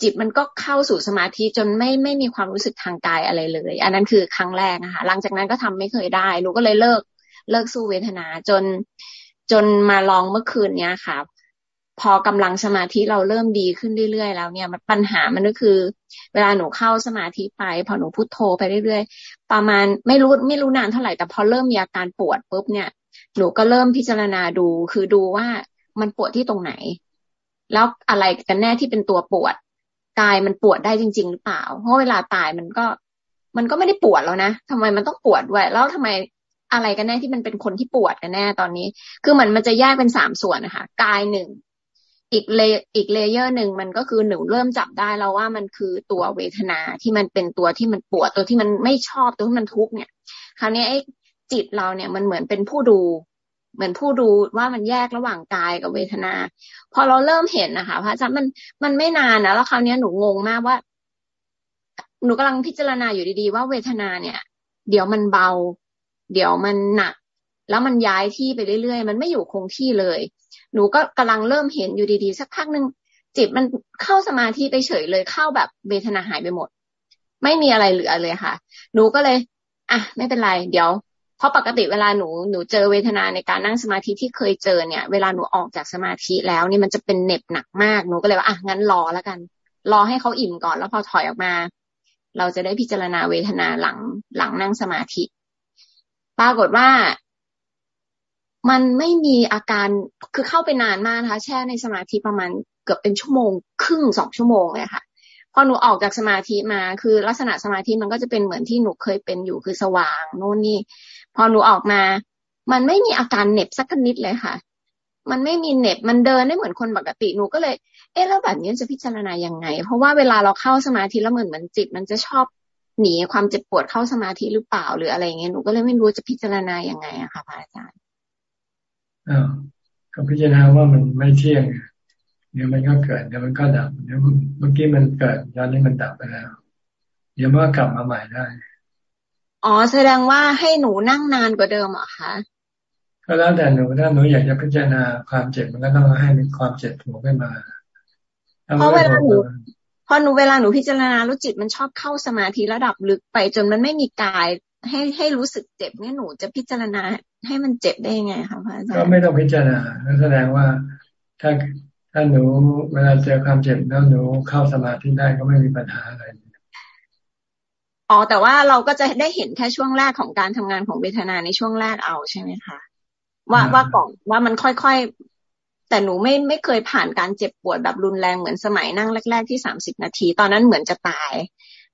จิตมันก็เข้าสู่สมาธิจนไม่ไม่มีความรู้สึกทางกายอะไรเลย อันนั้นคือครั้งแรกนะคะหลังจากนั้นก็ทำไม่เคยได้หนูก็เลยเลิกเลิกสู้เวทนาจนจนมาลองเมื่อคืนเนี้ยค่ะ พอกำลังสมาธิเราเริ่มดีขึ้นเรื่อยๆแล้วเนี่ยปัญหามันก็คือ เวลาหนูเข้าสมาธิไปพอหนูพุโทโธไปเรื่อยๆประมาณไม่รู้ไม่รู้นานเท่าไหร่แต่พอเริ่มมีอาการปวดปุ๊บเนี่ย หนูก็เริ่มพิจารณาดู คือดูว่ามันปวดที่ตรงไหน แล้วอะไรกันแน่ที่เป็นตัวปวดกายมันปวดได้จริง ๆ หรือเปล่า เพราะเวลาตายมันก็ มันก็ไม่ได้ปวดแล้วนะทำไมมันต้องปวดด้วยแล้วทำไมอะไรกันแน่ที่มันเป็นคนที่ปวดกันแน่ตอนนี้ คือเหมือนมันจะแยกเป็นสามส่วนนะคะกายหนึ่งอีกเลอีกเลเยอร์หนึ่งมันก็คือหนูเริ่มจับได้แล้วว่ามันคือตัวเวทนาที่มันเป็นตัวที่มันปวดตัวที่มันไม่ชอบตัวที่มันทุกข์เนี่ย คราวนี้ไอ้ จิตเราเนี่ยมันเหมือนเป็นผู้ดู เหมือนผู้ดูว่ามันแยกระหว่างกายกับเวทนา พอเราเริ่มเห็นนะคะพระอาจารย์มันมันไม่นานนะแล้วคราวนี้หนูงงมากว่า หนูกำลังพิจารณาอยู่ดีๆ ว่าเวทนาเนี่ย เดี๋ยวมันเบา เดี๋ยวมันหนัก แล้วมันย้ายที่ไปเรื่อยๆ มันไม่อยู่คงที่เลย หนูก็กำลังเริ่มเห็นอยู่ดีๆ สักพักหนึ่งจิตมันเข้าสมาธิไปเฉยเลยเข้าแบบเวทนาหายไปหมด ไม่มีอะไรเหลือเลยค่ะ หนูก็เลย อะ ไม่เป็นไร เดี๋ยว ราะปกติเวลาหนูหนูเจอเวทนาในการนั่งสมาธิที่เคยเจอเนี่ย เวลาหนูออกจากสมาธิแล้วนี่มันจะเป็นเหน็บหนักมากหนูก็เลยว่าอะงั้นรอแล้วกัน รอให้เขาอิ่มก่อนแล้วพอถอยออกมา เราจะได้พิจารณาเวทนาหลังหลังนั่งสมาธิ ปรากฏว่ามันไม่มีอาการคือเข้าไปนานมากนะคะ แช่ในสมาธิประมาณเกือบเป็นชั่วโมง ครึ่งสองชั่วโมงเลยค่ะพอหนูออกจากสมาธิมาคือลักษณะสมาธิมันก็จะเป็นเหมือนที่หนูเคยเป็นอยู่คือสว่างโน่นนี่ พอหนูออกมา มันไม่มีอาการเหน็บสักนิดเลยค่ะ มันไม่มีเหน็บมันเดินได้เหมือนคนปกติหนูก็เลย เอ๊ะแล้วแบบนี้จะพิจารณายังไง เพราะว่าเวลาเราเข้าสมาธิแล้วเหมือนเหมือนจิต มันจะชอบหนีความเจ็บปวดเข้าสมาธิหรือเปล่าหรืออะไรเงี้ยหนูก็เลยไม่รู้จะพิจารณายังไงอะค่ะพระอาจารย์อ่าก็พิจารณาว่ามันไม่เที่ยงเดี๋ยวมันก็เกิดเดี๋ยวมันก็ดับเดี๋ยวเมื่อกี้มันเกิดตอนนี้มันดับไปแล้ว เดี๋ยวมันก็กลับมาใหม่ได้ อ๋อ แสดงว่าให้หนูนั่งนานกว่าเดิมเหรอคะก็แล้วแต่หนูถ้าหนูอยากจะพิจารณาความเจ็บมันก็ต้องให้มีความเจ็บหัวขึ้นมาเพราะเวลาหนูพอหนูเวลาหนูพิจารณาแล้วจิตมันชอบเข้าสมาธิระดับลึกไปจนมันไม่มีกาย ให้ให้รู้สึกเจ็บเนี่ยหนูจะพิจารณาให้มันเจ็บได้ยังไงคะพระอาจารย์ก็ไม่ต้องพิจารณาแสดงว่าถ้าถ้าหนูเวลาเจอความเจ็บแล้วหนูเข้าสมาธิได้ก็ไม่มีปัญหาอะไร อ๋อ แต่ว่าเราก็จะได้เห็นแค่ช่วงแรกของการทำงานของเวทนาในช่วงแรกเอาใช่ไหมคะว่าว่าก่อนว่ามันค่อยๆ แต่หนูไม่ไม่เคยผ่านการเจ็บปวดแบบรุนแรงเหมือนสมัยนั่งแรก ๆที่สามสิบนาที ตอนนั้นเหมือนจะตาย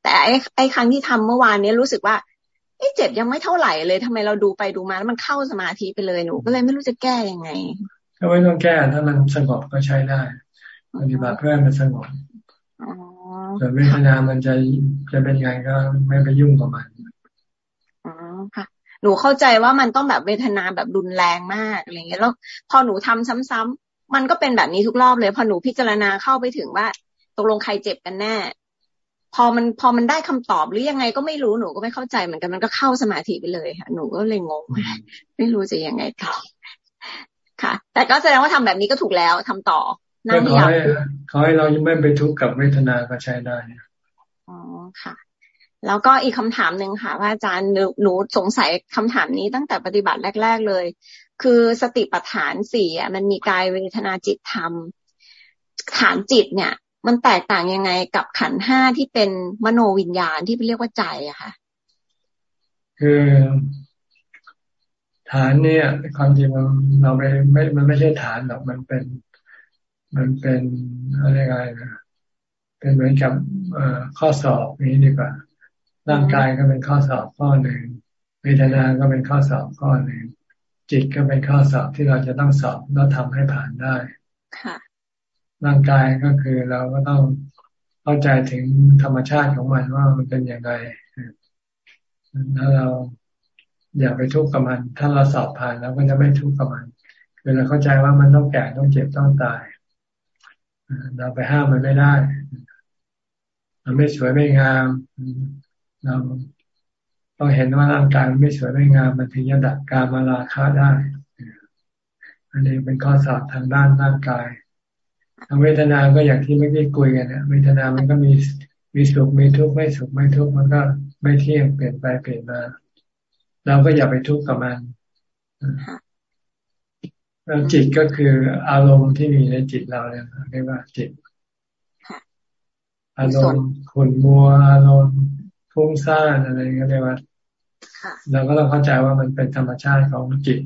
แต่ไอ้ไอ้ครั้งที่ทำเมื่อวานนี้รู้สึกว่าไอ้เจ็บยังไม่เท่าไหร่เลยทำไมเราดูไปดูมาแล้วมันเข้าสมาธิไปเลยหนูก็เลยไม่รู้จะแก้ยังไงก็ไม่ต้องแก้ถ้ามันสงบก็ใช้ได้ปฏิบัติเพื่อมันสงบ ส่วนเวทนามันจะจะเป็นไงก็ไม่ไปยุ่งกับมันอ๋อค่ะ หนูเข้าใจว่ามันต้องแบบเวทนาแบบรุนแรงมากอะไรเงี้ยแล้วพอหนูทำซ้ำๆมันก็เป็นแบบนี้ทุกรอบเลย พอหนูพิจารณาเข้าไปถึงว่าตกลงใครเจ็บกันแน่ พอมันพอมันได้คำตอบหรือยังไงก็ไม่รู้หนูก็ไม่เข้าใจเหมือนกันมันก็เข้าสมาธิไปเลยค่ะ หนูก็เลยงงไม่รู้จะยังไงต่อค่ะ แต่ก็แสดงว่าทำแบบนี้ก็ถูกแล้วทำต่อ นั่งยาวขอให้เรายังไม่ไปทุกข์กับเวทนาก็ใช้ได้อ๋อค่ะ แล้วก็อีกคำถามหนึ่งค่ะพระอาจารย์หนูสงสัยคำถามนี้ตั้งแต่ปฏิบัติแรก ๆ เลย คือสติปัฏฐานสี่อะมันมีกายเวทนาจิตธรรมฐานจิตเนี่ย มันแตกต่างยังไงกับขันห้าที่เป็นมโนวิญญาณที่เรียกว่าใจอะค่ะ คือฐานเนี่ย ความจริงมันเราไม่ไม่มันไม่ใช่ฐานหรอกมันเป็น มันเป็นอะไรกันนะเป็นเหมือนกับข้อสอบนี้ดีกว่า ร่างกายก็เป็นข้อสอบข้อหนึ่งเวทนาก็เป็นข้อสอบข้อหนึ่งจิตก็เป็นข้อสอบที่เราจะต้องสอบแล้วทำให้ผ่านได้ค่ะร่างกายก็คือเราก็ต้องเข้าใจถึงธรรมชาติของมันว่ามันเป็นอย่างไรแล้วเราอย่าไปทุกข์กับมัน ถ้าเราสอบผ่านแล้วก็จะไม่ทุกข์กับมันคือเราเข้าใจว่ามันต้องแก่ต้องเจ็บต้องตาย เราไปห้ามมันไม่ได้มันไม่สวยไม่งาม เราต้องเห็นว่าร่างกายมันไม่สวยไม่งาม มันถึงจะดับการมาลาคาได้อันนี้เป็นข้อสอบทางด้านร่างกายทางเวทนาก็อย่างที่ไม่ได้คุยกันเนี่ยเวทนามันก็มีมีสุขมีทุกข์ไม่สุขไม่ทุกข์มันก็ไม่เที่ยงเปลี่ยนไปเปลี่ยนมา เราก็อย่าไปทุกข์กับมัน แล้วจิตก็คืออารมณ์ที่มีในจิตเราเนี่ยเรียกว่าจิต อารมณ์ขุ่นมัวอารมณ์ฟุ้งซ่านอะไรก็เรียกว่าเราก็ต้องเข้าใจว่ามันเป็นธรรมชาติของจิต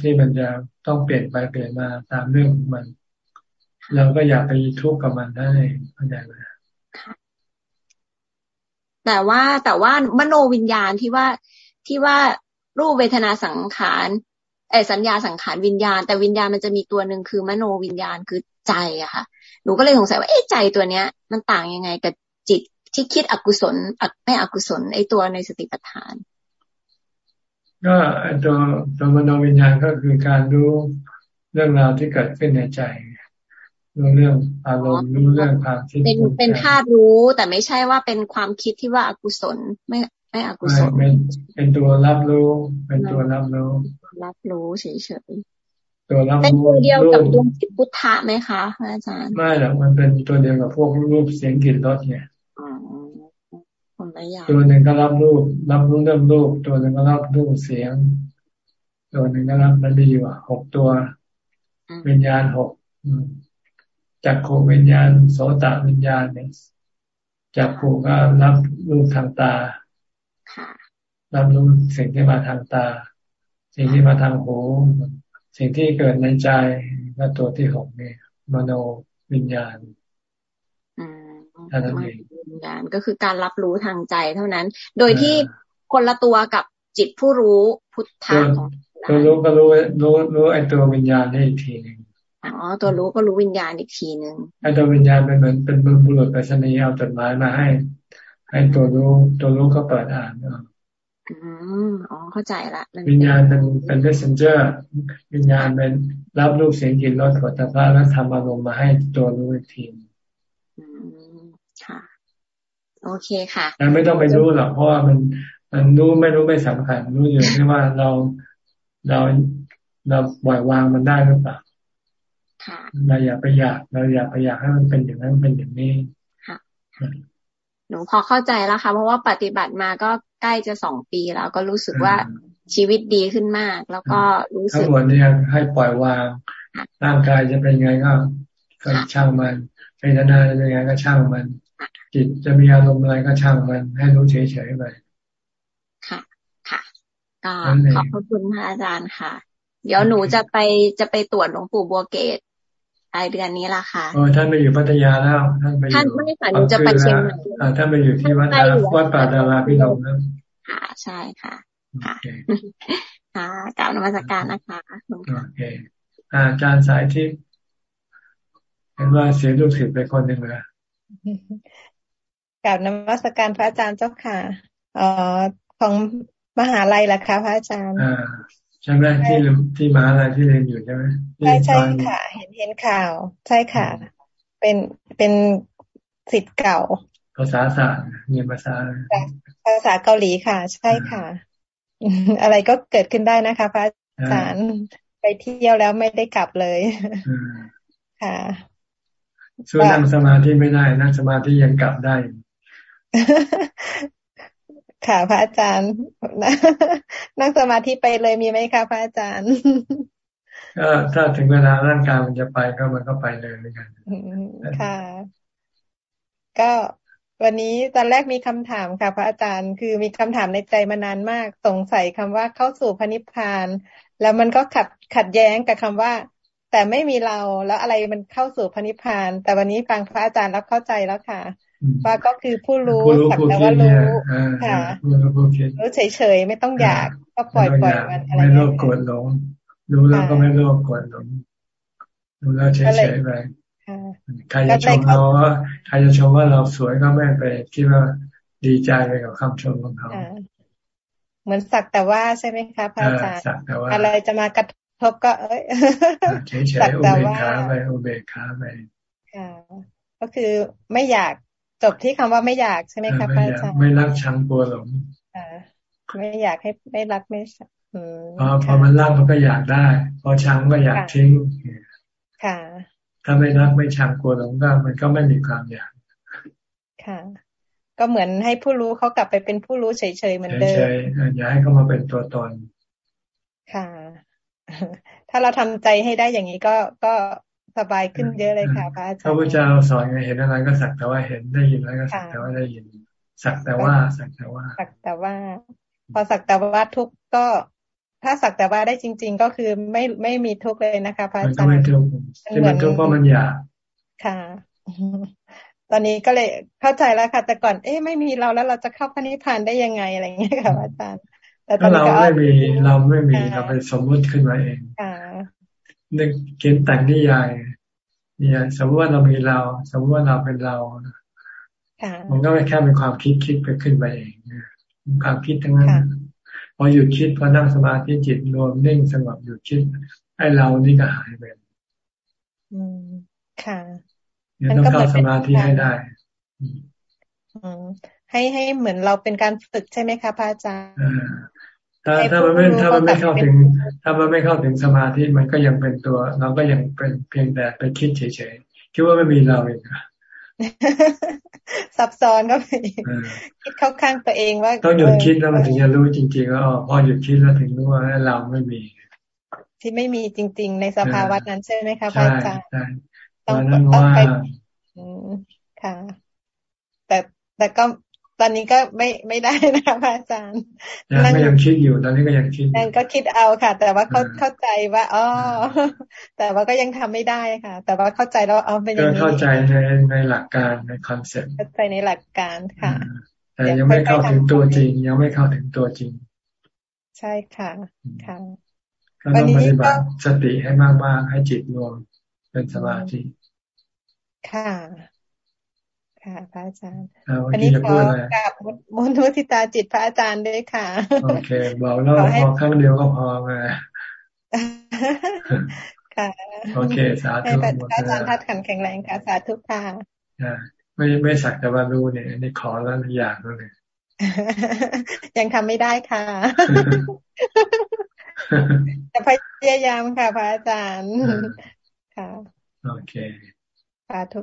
ที่มันจะต้องเปลี่ยนไปเปลี่ยนมาตามเรื่องมัน เราก็อย่าไปทุกข์กับมันได้เข้าใจไหมแต่ว่าแต่ว่ามโนวิญญาณที่ว่าที่ว่ารูปเวทนาสังขาร ไอสัญญาสังขารวิญญาณ แต่วิญญาณมันจะมีตัวหนึ่งคือมโนวิญญาณคือใจอะค่ะ หนูก็เลยสงสัยว่าเอ๊ะใจตัวเนี้ย มันต่างยังไงกับจิตที่คิดอกุศลไม่อกุศลไอตัวในสติปัฏฐาน ก็ตัวตัวมโนวิญญาณก็คือการรู้เรื่องราวที่เกิดขึ้นในใจรู้เรื่องอารมณ์รู้เรื่องความคิดเป็นเป็นธาตุรู้แต่ไม่ใช่ว่าเป็นความคิดที่ว่าอกุศลไม่ ไม่อกุศลเป็นเป็นตัวรับรู้ เป็นตัวรับรู้รับรู้เฉยๆตัวรับรู้เป็นตัวเดียวกับดวงจิตพุทธะไหมคะอาจารย์ไม่หรอกมันเป็นตัวเดียวกับพวกรูปเสียงกลิ่นรสเนี่ยตัวหนึ่งก็รับรูป รับรู้เรื่องรูป ตัวหนึ่งก็รับรูปเสียง ตัวหนึ่งก็รับมันดีว่าหกตัววิญญาณหกจักรโควิญญาณโสตวิญญาณเนี่ยจักรโคก็รับรูปทางตา รับรู้สิ่งที่มาทางตา สิ่งที่มาทางหู สิ่งที่เกิดในใจก็ตัวที่หกนี่มโนวิญญาณเท่านั้นเองวิญญาณก็คือการรับรู้ทางใจเท่านั้น โดยที่คนละตัวกับจิตผู้รู้พุทธะของตัวรู้ก็รู้รู้รู้ไอ้ตัววิญญาณได้อีกทีหนึ่งอ๋อ ตัวรู้ก็รู้วิญญาณอีกทีหนึ่งไอ้ตัววิญญาณเป็นเหมือนเป็นบุรุษไปสนีเอาจดหมายมาให้ ให้ตัวรู้ตัวรู้ก็เปิดอ่าน อืมอ๋อเข้าใจละวิญญาณเป็นเป็น messenger วิญญาณเป็นรับรูปเสียงกลิ่นรสผลิตภัณฑ์แล้วทำอารมณ์มาให้ตัวรู้อีกทีอืมค่ะ โอเคค่ะแต่ไม่ต้องไปรู้หรอกเพราะว่ามันมันรู้ไม่รู้ไม่สำคัญรู้อยู่ที่ว่าเราเราเราปล่อยวางมันได้หรือเปล่าเราอย่าไปอยาก เราอย่าไปอยากให้มันเป็นอย่างนั้นเป็นอย่างนี้ค่ะ หนูพอเข้าใจแล้วค่ะ เพราะว่าปฏิบัติมาก็ใกล้จะสองปีแล้วก็รู้สึกว่าชีวิตดีขึ้นมาก แล้วก็รู้สึกทั้งหมดนี้ให้ปล่อยวาง ร่างกายจะเป็นไงก็ก็ช่างมันเวทนาจะเป็นไงก็ช่างมัน จิตจะมีอารมณ์อะไรก็ช่างมัน ให้รู้เฉยๆไปค่ะค่ะก็ขอบพระคุณพระอาจารย์ค่ะ เดี๋ยวหนูจะไปจะไปตรวจหลวงปู่บัวเกตป ลายเดือนนี้ละค่ะโอ้ท่านไปอยู่พัทยาแล้ว ท่านไปอยู่ท่านไม่ค่ะหนูจะไปเชียงใหม่ท่านไปอยู่ที่วัดวัดป่าดาราพิรมนะค่ะใช่ค่ะค่ะค่ะกล่าวนมัสการนะคะโอเคอาจารย์สายที่เห็นว่าเสียลูกศิษย์ไปคนหนึ่งเลยกล่าวนมัสการพระอาจารย์เจ้าค่ะเอ่อของมหาลัยล่ะคะพระอาจารย์อ่า ใช่ไหมที่ที่มหาลัยที่เรียนอยู่ใช่ไหมใช่ใช่ค่ะ เห็นเห็นข่าว ใช่ค่ะ เป็นเป็นสิทธิ์เก่า ภาษาศาสตร์เรียนภาษา ภาษาเกาหลีค่ะ ใช่ค่ะ อะไรก็เกิดขึ้นได้นะคะพระอาจารย์ไปเที่ยวแล้วไม่ได้กลับเลยค่ะสู้นั่งสมาธิไม่ได้นั่งสมาธิยังกลับได้ ค่ะ พระอาจารย์นั่งสมาธิไปเลยมีไหมคะพระอาจารย์ก็ถ้าถึงเวลาร่างกายมันจะไปก็มันก็ไปเลยเหมือนกันค่ะ ก็วันนี้ตอนแรกมีคำถามค่ะ พระอาจารย์คือมีคำถามในใจมานานมาก สงสัยคำว่าเข้าสู่พระนิพพาน แล้วมันก็ขัดขัดแย้งกับคำว่า แต่ไม่มีเราแล้วอะไรมันเข้าสู่พระนิพพาน แต่วันนี้ฟังพระอาจารย์แล้วเข้าใจแล้วค่ะ ว่าก็คือผู้รู้สักแต่ว่ารู้ค่ะรู้เฉยๆไม่ต้องอยากก็ปล่อยปล่อยมันอะไรไม่โลภโกรธหลงรู้แล้วก็ไม่โลภโกรธหลงรู้แล้วเฉยๆไปใครจะชมเราว่าใครจะชมว่าเราสวยก็ไม่ไปคิดว่าดีใจไปกับคำชมของเขาเหมือนสักแต่ว่าใช่ไหมคะพระอาจารย์อะไรจะมากระทบก็ เอ้ยเฉยๆอุเบกขาไปอุเบกขาไปค่ะก็คือไม่อยาก จบที่คำว่าไม่อยากใช่ไหมคะพระอาจารย์ไม่รักชังกลัวหลงไม่อยากให้ไม่รักไม่พอพอมันรักมันก็อยากได้ พอชังก็อยากทิ้งค่ะถ้าไม่รักไม่ชังกลัวหลงก็มันก็ไม่มีความอยากค่ะ ก็เหมือนให้ผู้รู้เขากลับไปเป็นผู้รู้เฉยๆเหมือนเดิมเฉยๆอย่าให้เขามาเป็นตัวตนค่ะ ถ้าเราทำใจให้ได้อย่างนี้ก็ก็ สบายขึ้นเยอะเลยค่ะพระอาจารย์พระพุทธเจ้าสอนไงเห็นอะไรก็สักแต่ว่าเห็นได้ยินอะไรก็สักแต่ว่าได้ยิน สักแต่ว่าสักแต่ว่า สักแต่ว่า พอสักแต่ว่าทุกก็ ถ้าสักแต่ว่าได้จริง ๆ ก็คือไม่ไม่มีทุกเลยนะคะพระอาจารย์ไม่ทุกที่มันทุกเพราะมันอยากค่ะตอนนี้ก็เลยเข้าใจแล้วค่ะ แต่ก่อนเอ๊ะไม่มีเราแล้วเราจะเข้าพระนิพพานได้ยังไงอะไรเงี้ยค่ะอาจารย์ แต่ตอนนี้เราไม่มีเราไม่มีเราเป็นสมมติขึ้นมาเอง นึกเขียนแต่งนิยายเนี่ยสมมติว่าเรามีเรา สมมติว่าเราเป็นเรามันก็ไม่แค่เป็นความคิดคิดไปขึ้นไปเองความคิดทั้งนั้นพอหยุดคิดพอนั่งสมาธิจิตรวมนิ่งสงบหยุดคิดไอ้เรานี่ก็หายไปอืมค่ะเนี่ยต้องเข้าสมาธิให้ได้ให้ให้เหมือนเราเป็นการฝึกใช่ไหมคะพระอาจารย์ ถ้าถ้ามันไม่ถ้ามันไม่เข้าถึง ถ้ามันไม่เข้าถึงสมาธิมันก็ยังเป็นตัว เราก็ยังเป็นเพียงแต่ไปคิดเฉยๆคิดว่าไม่มีเราเองซับซ้อนก็ไปคิดเข้าข้างตัวเองว่าต้องหยุดคิดแล้วมันถึงจะรู้จริงๆว่าอ๋อพอหยุดคิดแล้วถึงรู้ว่าเราไม่มี ที่ไม่มีจริง ๆ ในสภาวะนั้นใช่ไหมคะพระอาจารย์ต้องต้องไปค่ะแต่แต่ก็ ตอนนี้ก็ไม่ไม่ได้นะคะพระอาจารย์ยังก็ยังคิดอยู่ตอนนี้ก็ยังคิดนั่นก็คิดเอาค่ะ แต่ว่าเขาเข้าใจว่าอ๋อแต่ว่าก็ยังทำไม่ได้ค่ะ แต่ว่าเข้าใจแล้วเอาเป็นอย่างนี้เข้าใจในในหลักการใน concept เข้าใจในหลักการค่ะ แต่ยังไม่เข้าถึงตัวจริง ยังไม่เข้าถึงตัวจริง ใช่ค่ะค่ะก็ต้องปฏิบัติสติให้มากๆให้จิตรวมเป็นสมาธิค่ะ ค่ะ พระอาจารย์อันนี้ขอกราบมุนุทิตาจิตพระอาจารย์ด้วยค่ะ โอเค บอกแล้วพอครั้งเดียวก็พอมาค่ะ โอเค สาธุพระอาจารย์ทัดขันแข็งแรงค่ะ สาธุค่ะไม่ไม่สักแต่ว่ารู้เนี่ยอันนี้ขอแล้วอยากเลยยังทำไม่ได้ค่ะจะพยายามค่ะ พระอาจารย์ ค่ะ โอเคสาธุ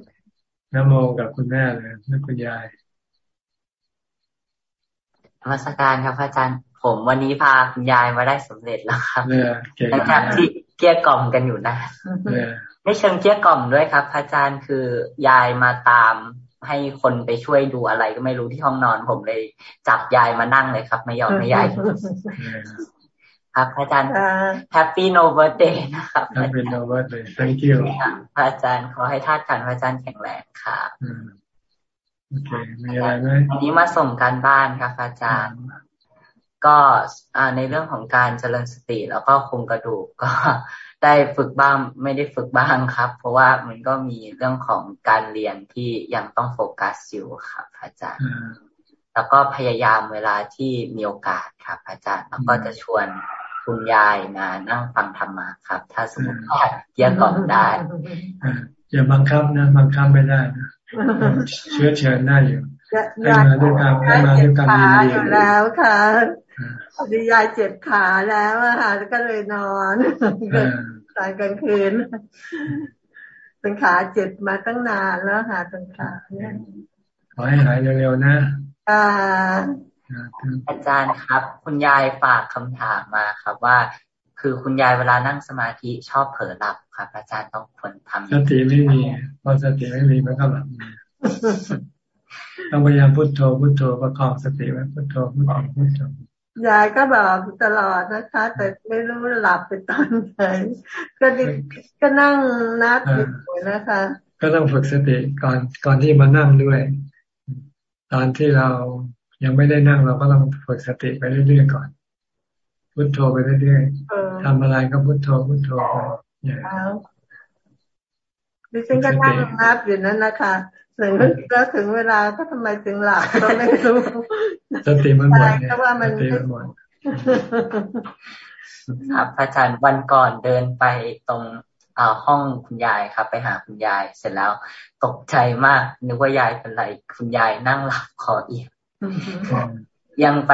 นโมกับคุณแม่เลยแม่คุณยายธรรมสการครับอาจารย์ ผมวันนี้พาคุณยายมาได้สำเร็จแล้วครับหลังจากที่เลี้ยกล่อมกันอยู่นะไม่เชิงเกลี้ยกล่อมด้วยครับอาจารย์คือยายมาตามให้คนไปช่วยดูอะไรก็ไม่รู้ที่ห้องนอน ผมเลย จับยายมานั่งเลยครับ ไม่ยอมให้ยาย ครับอาจารย์ Happy No Birthday นะครับ Happy No Birthday Thank you อาจารย์ขอให้ท่าขันอาจารย์แข็งแรงค่ะโอเคมีอะไรไหมอันนี้มาส่งการบ้านครับอาจารย์ ก็ในเรื่องของการเจริญสติแล้วก็คุมกระดูกก็ได้ฝึกบ้างไม่ได้ฝึกบ้างครับ เพราะว่ามันก็มีเรื่องของการเรียนที่ยังต้องโฟกัสอยู่ครับอาจารย์ แล้วก็พยายามเวลาที่มีโอกาสครับอาจารย์แล้วก็จะชวน คุณยายมานั่งฟังธรรมะครับ ถ้าสมมติเกี่ยก่อนได้อย่าบังคับนะบังคับไม่ได้นะเชื้อเชิญได้อยู่ได้มาด้วยกันได้มาด้วยกันดีอยู่แล้วค่ะพอดียายเจ็บขาแล้วอะค่ะก็เลยนอนตอนกลางคืนเป็นขาเจ็บมาตั้งนานแล้วค่ะตรงขาเนี่ยขอให้หายเร็วๆนะอา จารย์ครับ คุณยายฝากคำถามมาครับว่า คือคุณยายเวลานั่งสมาธิชอบเผลอหลับครับ อาจารย์ต้องควรทำสติไม่มีพอสติไม่มีมันก็หลับต้องพยายามพุทโธพุทโธประคองสติไว้พุทโธพุทโธพุทโธยายก็บอกตลอดนะคะ แต่ไม่รู้หลับไปตอนไหนก็ดิก็นั่งนับอยู่นะคะ ก็ต้องฝึกสติก่อนก่อนที่มานั่งด้วย ตอนที่เรา ยังไม่ได้นั่งเราก็ต้องฝึกสติไปเรื่อยๆก่อน พุทโธไปเรื่อยๆทำอะไรก็พุทโธพุทโธไปอย่างดิฉันก็นั่งนับอยู่นั้นนะคะถึงแล้วถึงเวลาก็ทำไมถึงหลับก็ไม่รู้สติมันหมดเพราะว่ามันสติมันหมดครับอาจารย์วันก่อนเดินไปตรงอ่าห้องคุณยายครับ ไปหาคุณยายเสร็จแล้ว ตกใจมากนึกว่ายายเป็นไรคุณยายนั่งหลับคอเอียง ยังไป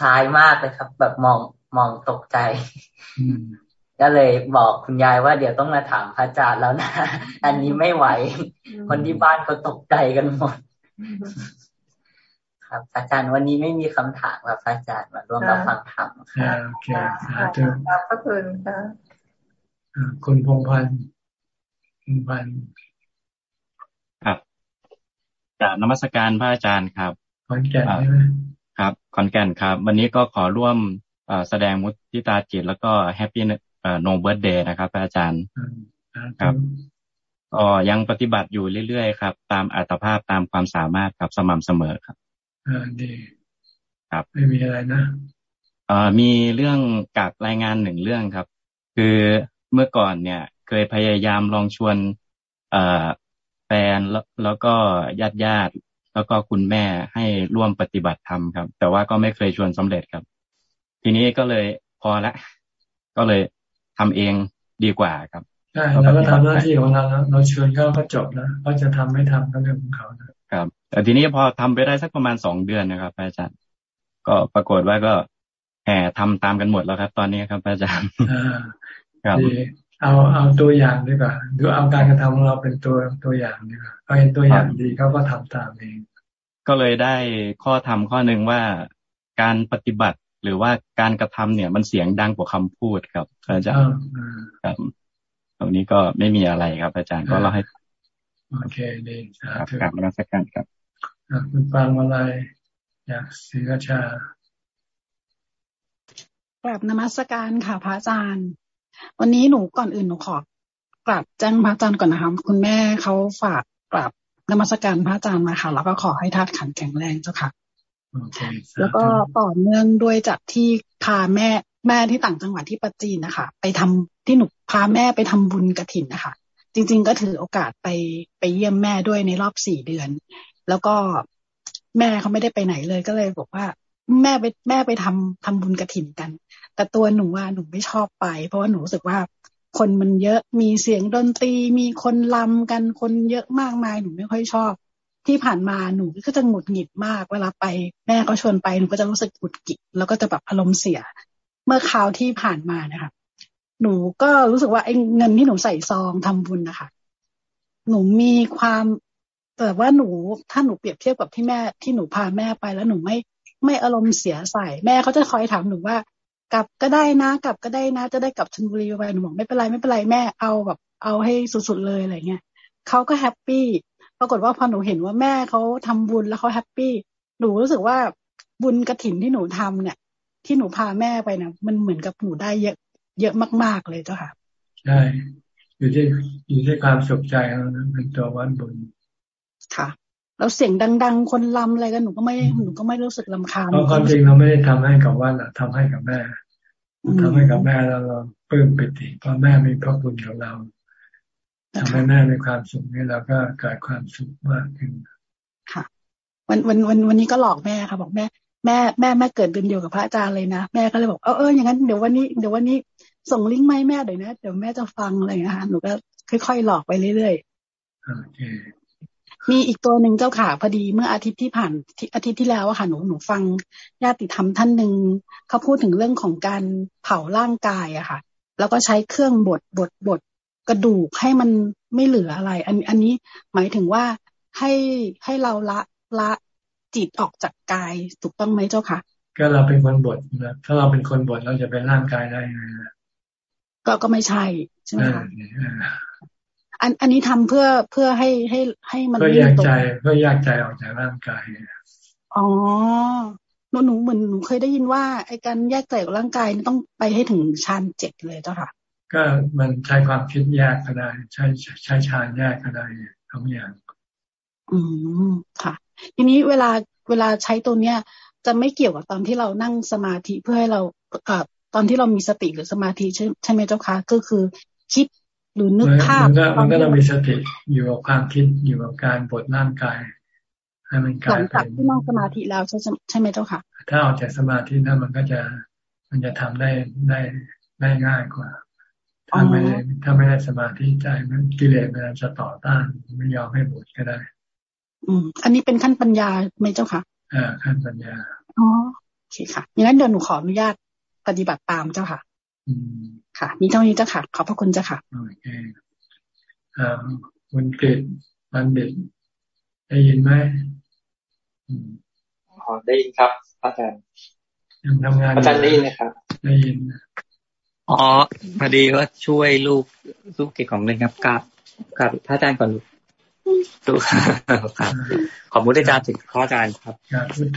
ซ้ายมากเลยครับ แบบมองมองตกใจก็เลยบอกคุณยายว่าเดี๋ยวต้องมาถามพระอาจารย์แล้วนะ อันนี้ไม่ไหว คนที่บ้านเขาตกใจกันหมด ครับอาจารย์วันนี้ไม่มีคำถามครับอาจารย์มาร่วมรับฟังธรรมโอเคสาธุขอบคุณค่ะคุณพงพันธ์พงพันธ์ครับกราบนมัสการพระอาจารย์ครับ ขอนแก่นใช่ไหมครับขอนแก่นครับ วันนี้ก็ขอร่วมแสดงมุทิตาจิต แล้วก็ happy no birthday นะครับอาจารย์ครับก็ยังปฏิบัติอยู่เรื่อยๆครับ ตามอัตภาพตามความสามารถครับสม่ำเสมอครับอ่าดีครับไม่มีอะไรนะเอ่อมีเรื่องกากรายงานหนึ่งเรื่องครับ คือเมื่อก่อนเนี่ย เคยพยายามลองชวน เอ่อแฟนแล้วแล้วก็ญาติญาติ แล้วก็คุณแม่ให้ร่วมปฏิบัติธรรมครับ แต่ว่าก็ไม่เคยชวนสำเร็จครับ ทีนี้ก็เลยพอละก็เลยทำเองดีกว่าครับใช่เราก็ทำหน้าที่ของเราแล้วเราเชิญเขาก็จบแล้วเขาจะทำไม่ทำก็เรื่องของเขาครับ แต่ทีนี้พอทำไปได้สักประมาณสองเดือนนะครับอาจารย์ก็ปรากฏว่าก็แห่ทำตามกันหมดแล้วครับ ตอนนี้ครับอาจารย์ครับ เอาเอาตัวอย่างดีกว่าดูเอาการกระทำของเราเป็นตัวตัวอย่างดีกว่าเขาเห็นตัวอย่างดีเขาก็ทำตามเอง ก็เลยได้ข้อธรรมข้อหนึ่งว่าการปฏิบัติหรือว่าการกระทำเนี่ย มันเสียงดังกว่าคำพูดครับอาจารย์ครับตรงนี้ก็ไม่มีอะไรครับ อาจารย์ก็เล่าให้โอเคดีครับกลับมาสักการครับคุณฟังอะไรอยากศรีราชากลับนมัสการค่ะพระอาจารย์ วันนี้หนูก่อนอื่นหนูขอกลับแจ้งพระอาจารย์ก่อนนะคะ คุณแม่เขาฝากกลับนมัสการพระอาจารย์มาค่ะ แล้วก็ขอให้ธาตุขันแข็งแรงเจ้าค่ะ แล้วก็ต่อเนื่องด้วยจากที่พาแม่แม่ที่ต่างจังหวัดที่ปัจจีนนะคะ ไปทำที่หนูพาแม่ไปทำบุญกระถินนะคะ จริง ๆ ก็ถือโอกาสไปไปเยี่ยมแม่ด้วยในรอบสี่เดือน แล้วก็แม่เขาไม่ได้ไปไหนเลยก็เลยบอกว่า แม่ไปแม่ไปทำทำบุญกระถินกัน แต่ตัวหนูว่าหนูไม่ชอบไป เพราะว่าหนูรู้สึกว่าคนมันเยอะมีเสียงดนตรีมีคนลำกันคนเยอะมากมายหนูไม่ค่อยชอบ ที่ผ่านมาหนูก็จะหงุดหงิดมาก เวลาไป แม่เขาชวนไปหนูก็จะรู้สึกหงุดหงิดแล้วก็จะแบบอารมณ์เสีย เมื่อคราวที่ผ่านมานะคะหนูก็รู้สึกว่าไอ้เงินที่หนูใส่ซองทำบุญนะคะหนูมีความแต่ว่าหนูถ้าหนูเปรียบเทียบกับที่แม่ที่หนูพาแม่ไปแล้วหนูไม่ไม่อารมณ์เสียใส่แม่เขาจะคอยถามหนูว่า กลับก็ได้นะ กลับก็ได้นะ จะได้กลับชลบุรีไปหนูบอกไม่เป็นไรไม่เป็นไรแม่เอาแบบ เอาให้สุดๆเลยอะไรเงี้ยเขาก็ happy ปรากฏว่าพอหนูเห็นว่าแม่เขาทำบุญแล้วเขา happy หนูรู้สึกว่าบุญกระถินที่หนูทำเนี่ย ที่หนูพาแม่ไปเนี่ยมันเหมือนกับหนูได้เยอะ เยอะมาก ๆเลยเจ้าค่ะใช่อยู่ที่อยู่ที่ความสุขใจเรานะเป็นตัววัดบุญค่ะ แล้วเสียงดัง ๆ คนลำอะไรกันหนูก็ไม่หนูก็ไม่รู้สึกลำคาญเพราะความจริงเราไม่ได้ทำให้กับวัดเราทำให้กับแม่ทำให้กับแม่แล้วเราปลื้มปิติเพราะแม่มีพระคุณกับเราทำให้แม่มีความสุขนี่เราก็เกิดความสุขมากขึ้นค่ะ วันวันวันวันนี้ก็หลอกแม่ค่ะ บอกแม่แม่แม่แม่เกิดเดือนเดียวกับพระอาจารย์เลยนะแม่ก็เลยบอกเออเอออย่างนั้นเดี๋ยววันนี้เดี๋ยววันนี้ส่งลิงก์มาให้แม่เดี๋ยวนะเดี๋ยวแม่จะฟังอะไรนะคะหนูก็ค่อยๆหลอกไปเรื่อยๆโอเค มีอีกตัวหนึ่งเจ้าค่ะพอดีเมื่ออาทิตย์ที่ผ่านอาทิตย์ที่แล้วอะค่ะหนูหนูฟังญาติธรรมท่านหนึ่งเขาพูดถึงเรื่องของการเผาร่างกายอะค่ะ แล้วก็ใช้เครื่องบดบดบดกระดูกให้มันไม่เหลืออะไร อันอันนี้หมายถึงว่าให้ให้เราละละจิตออกจากกายถูกต้องไหมเจ้าค่ะ ก็เราเป็นคนบดนะถ้าเราเป็นคนบดเราจะเป็นร่างกายได้ไงก็ก็ไม่ใช่ใช่ไหมคะ อันอันนี้ทำเพื่อเพื่อให้ให้ให้มันเพื่อแยกใจเพื่อแยกใจออกจากร่างกายอ๋อหนูหนูเหมือนหนูเคยได้ยินว่าไอ้การแยกใจของร่างกายต้องไปให้ถึงชั้นเจ็ดเลยเจ้าค่ะ ก็มันใช้ความคิดแยกก็ได้ ใช้ใช้ฌานแยกก็ได้ทั้งอย่าง อืมค่ะ ทีนี้เวลาเวลาใช้ตัวเนี้ย จะไม่เกี่ยวกับตอนที่เรานั่งสมาธิเพื่อให้เราเอ่อตอนที่เรามีสติหรือสมาธิใช่ใช่ไหมเจ้าคะก็คือ คิด หรือนึกภาพมันก็ต้องมีสติอยู่กับความคิดอยู่กับการปวดร่างกายให้มันกลายเป็นหลังจากที่นั่งสมาธิแล้วใช่ใช่ไหมเจ้าค่ะ ถ้าออกจากสมาธินั้นมันก็จะมันจะทำได้ได้ได้ง่ายกว่า ถ้าไม่ถ้าไม่ได้สมาธิใจมันกิเลสมันจะต่อต้านไม่ยอมให้บวชก็ได้ อืม อันนี้เป็นขั้นปัญญาไหมเจ้าค่ะอ่าขั้นปัญญาอ๋อโอเคค่ะอย่างนั้นเดี๋ยวหนูขออนุญาตปฏิบัติตามเจ้าค่ะ อืม ค่ะ มีเท่านี้เจ้าค่ะ ขอบพระคุณเจ้าค่ะโอเคอ่าคุณเกตบันเด็ดได้ยินไหมอ๋อได้ยินครับอาจารย์ยังทำงานอาจารย์ได้ยินนะครับ ได้ยินอ๋อพอดีว่าช่วยลูกลูกเกี่ยวของเลยครับกับกับพระอาจารย์ก่อนลูกลูกครับขอบคุณอาจารย์ถึงพระอาจารย์ครับ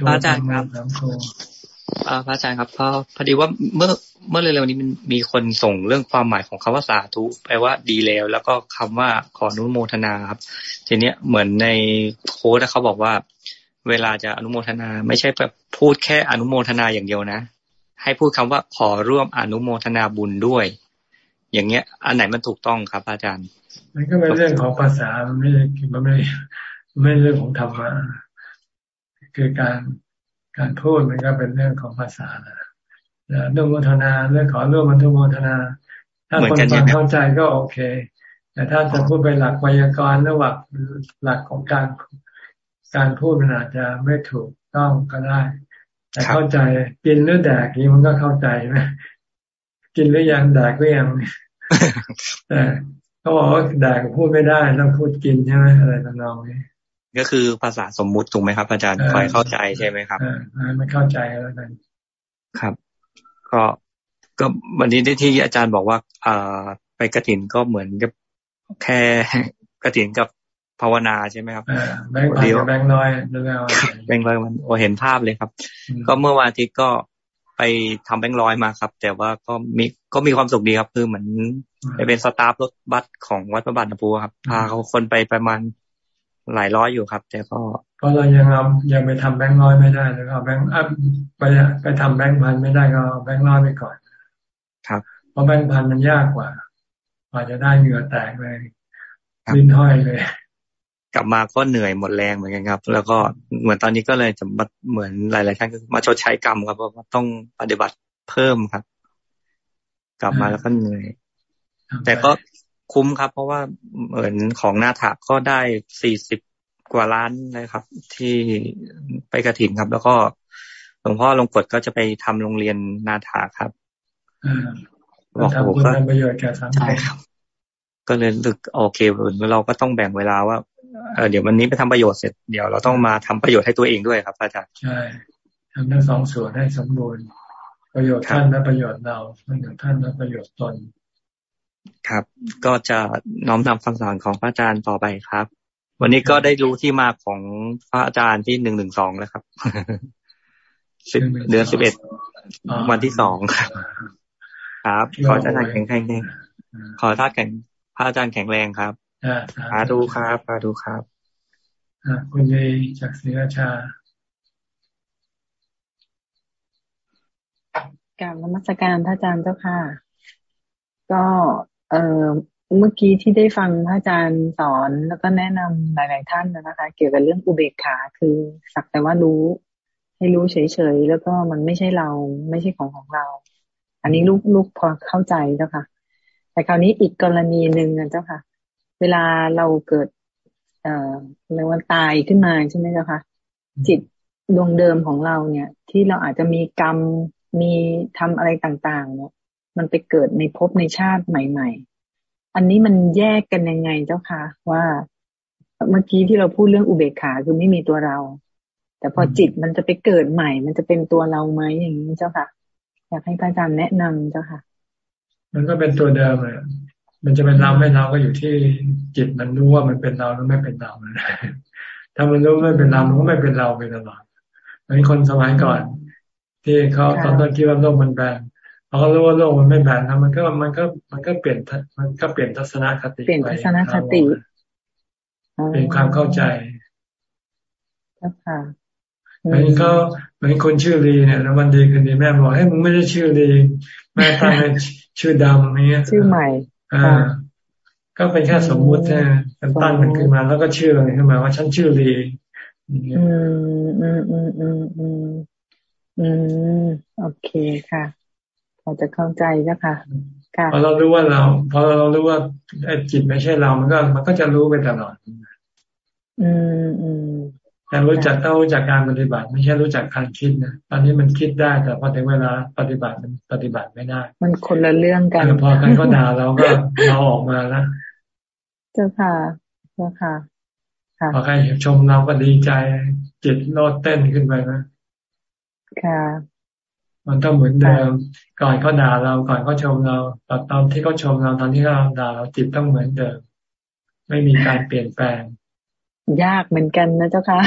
พระอาจารย์ครับ พระอาจารย์ครับพอพอดีว่าเมื่อเมื่อเร็วๆนี้มันมีคนส่งเรื่องความหมายของคำว่าสาธุแปลว่าดีแล้ว แล้วก็คำว่าขออนุโมทนาครับ ทีเนี้ยเหมือนในโค้ดเขาบอกว่า เวลาจะอนุโมทนา ไม่ใช่แบบพูดแค่อนุโมทนาอย่างเดียวนะ ให้พูดคำว่าขอร่วมอนุโมทนาบุญด้วย อย่างเงี้ย อันไหนมันถูกต้องครับ อาจารย์ มันก็เป็นเรื่องของภาษามันไม่มันไม่ไม่เรื่องของธรรมะคือการ การพูดมันก็เป็นเรื่องของภาษานะนุโมทนาเรื่องขอร่วมมันทุโมทนา ถ้าคนฟังเข้าใจก็โอเค แต่ถ้าจะพูดไปหลักไวยากรณ์ระหว่างหลักของการการพูดมันอาจจะไม่ถูกต้องก็ได้ แต่เข้าใจกินหรือแดกนี้มันก็เข้าใจไหมกินหรือยังแดกก็ยังแต่เขาบอกว่าแดกพูดไม่ได้ต้องพูดกินใช่ไหมอะไรต่างๆนี้ ก็คือภาษาสมมุติถูกไหมครับ อาจารย์คอยเข้าใจใช่ไหมครับไม่เข้าใจแล้วกันครับ ก็ก็วันนี้ที่อาจารย์บอกว่าอ่าไปกระถินก็เหมือนกับแค่กระถินกับภาวนาใช่ไหมครับแบงค์เดียวแบงค์น้อยแบงค์ร้อยมันโอเห็นภาพเลยครับ ก็เมื่อวันอาทิตย์ก็ไปทำแบงค์ร้อยมาครับ แต่ว่าก็มีก็มีความสุขดีครับ คือเหมือนไปเป็นสตาฟรถบัสของวัดพระบาทน้ำพุครับพาเขาคนไปประมาณ หลายร้อยอยู่ครับ แต่ก็ก็เรายังเอายังไปทำแบงค์ร้อยไม่ได้แล้วก็แบงค์อัพไปไปทำแบงค์พันไม่ได้ก็แบงค์ร้อยไปก่อน ครับ เพราะแบงค์พันมันยากกว่ากว่าจะได้เหงื่อแตกเลยลิ้นห้อยเลย กลับมาก็เหนื่อยหมดแรงเหมือนกันครับ แล้วก็เหมือนตอนนี้ก็เลยจะมาเหมือนหลายๆครั้งมาชดใช้กรรมครับเพราะว่าต้องปฏิบัติเพิ่มครับ กลับมาแล้วก็เหนื่อยแต่ก็ คุ้มครับ เพราะว่าเหมือนของนาถาก็ได้สี่สิบกว่าล้านนะครับ ที่ไปกระถิ่นครับ แล้วก็หลวงพ่อลงกฎก็จะไปทำโรงเรียนนาถาครับบอกโอ้ก็ประโยชน์แก่สังคมใช่ครับ ก็เลยลึกโอเคเราก็ต้องแบ่งเวลาว่าเดี๋ยววันนี้ไปทำประโยชน์เสร็จเดี๋ยวเราต้องมาทำประโยชน์ให้ตัวเองด้วยครับอาจารย์ใช่ทำทั้งสองส่วนให้สมบูรณ์ประโยชน์ท่านและประโยชน์เราประโยชน์ท่านและประโยชน์ตน ครับ ก็จะน้อมนำคำสอนของพระอาจารย์ต่อไปครับ วันนี้ก็ได้รู้ที่มาของพระอาจารย์ที่หนึ่งหนึ่งสองแล้วครับสิบเดือนสิบเอ็ดวันที่สองครับครับขออาจารย์แข็งแรงขอท่าแข็งพระอาจารย์แข็งแรงครับสาธุครับสาธุครับคุณเยจากศรีราชาการนมัสการพระอาจารย์เจ้าค่ะ ก็ เออเมื่อกี้ที่ได้ฟังพระอาจารย์สอนแล้วก็แนะนำหลาย ๆ ท่านนะคะ เกี่ยวกับเรื่องอุเบกขาคือสักแต่ว่ารู้ ให้รู้เฉย ๆ แล้วก็มันไม่ใช่เราไม่ใช่ของของเรา อันนี้ลูกลูกพอเข้าใจเจ้าค่ะ แต่คราวนี้อีกกรณีหนึ่งนะเจ้าค่ะ เวลาเราเกิด เอ่อเรียกว่าตายขึ้นมาใช่ไหมเจ้าค่ะ จิตดวงเดิมของเราเนี่ย ที่เราอาจจะมีกรรมมีทำอะไรต่าง ๆ เนี่ย มันไปเกิดในภพในชาติใหม่ ๆ อันนี้มันแยกกันยังไงเจ้าค่ะว่าเมื่อกี้ที่เราพูดเรื่องอุเบกขาคือไม่มีตัวเรา แต่พอจิตมันจะไปเกิดใหม่ มันจะเป็นตัวเราไหมอย่างนี้เจ้าค่ะ อยากให้พระอาจารย์แนะนำเจ้าค่ะ มันก็เป็นตัวเดิมเลยมันจะเป็นเราไม่เราก็อยู่ที่จิตมันรู้ว่ามันเป็นเราหรือไม่เป็นเราถ้ามันรู้ไม่เป็นเรามันก็ไม่เป็นเราไปตลอดเหมือนคนสมัยก่อน ที่เขาตอนต้นคิดว่าโลกมันแบนพอ เขารู้ว่าโลกมันไม่แบนนะมันก็มันก็มันก็เปลี่ยนมันก็เปลี่ยนทัศนคติเปลี่ยนทัศนคติเปลี่ยนความเข้าใจค่ะเหมือนเขาเหมือนคนชื่อลีเนี่ยแล้ววันดีคืนดีแม่บอกให้มึงไม่ได้ชื่อลีแม่ตั้งให้ชื่อดำอย่างเงี้ยชื่อใหม่อ่าก็เป็นแค่สมมุติแค่ตั้งมันขึ้นมาแล้วก็ชื่ออะไรขึ้นมาว่าฉันชื่อลีอืมอืมอืมอืมอืมอืมโอเคค่ะ พอจะเข้าใจแล้วค่ะค่ะพอเรารู้ว่าเราพอเรารู้ว่าจิตไม่ใช่เรา มันก็ มันก็จะรู้ไปตลอด อืมอืมแต่รู้จักต้องรู้จักการปฏิบัติ ไม่ใช่รู้จักการคิดนะตอนนี้มันคิดได้แต่พอถึงเวลาปฏิบัติมันปฏิบัติไม่ได้ มันคนละเรื่องกันพอกันก็ด่าเราก็เราออกมาแล้วเจ้าค่ะเจ้าค่ะพอใครชมเราก็ดีใจจิตโลดเต้นขึ้นไปนะค่ะ มันต้องเหมือนเดิม ก่อนเขาด่าเราก่อนเขาชมเราตอนตอนที่เขาชมเราตอนที่เขาด่าเราจิตต้องเหมือนเดิม ไม่มีการเปลี่ยนแปลง ยากเหมือนกันนะเจ้าค่ะ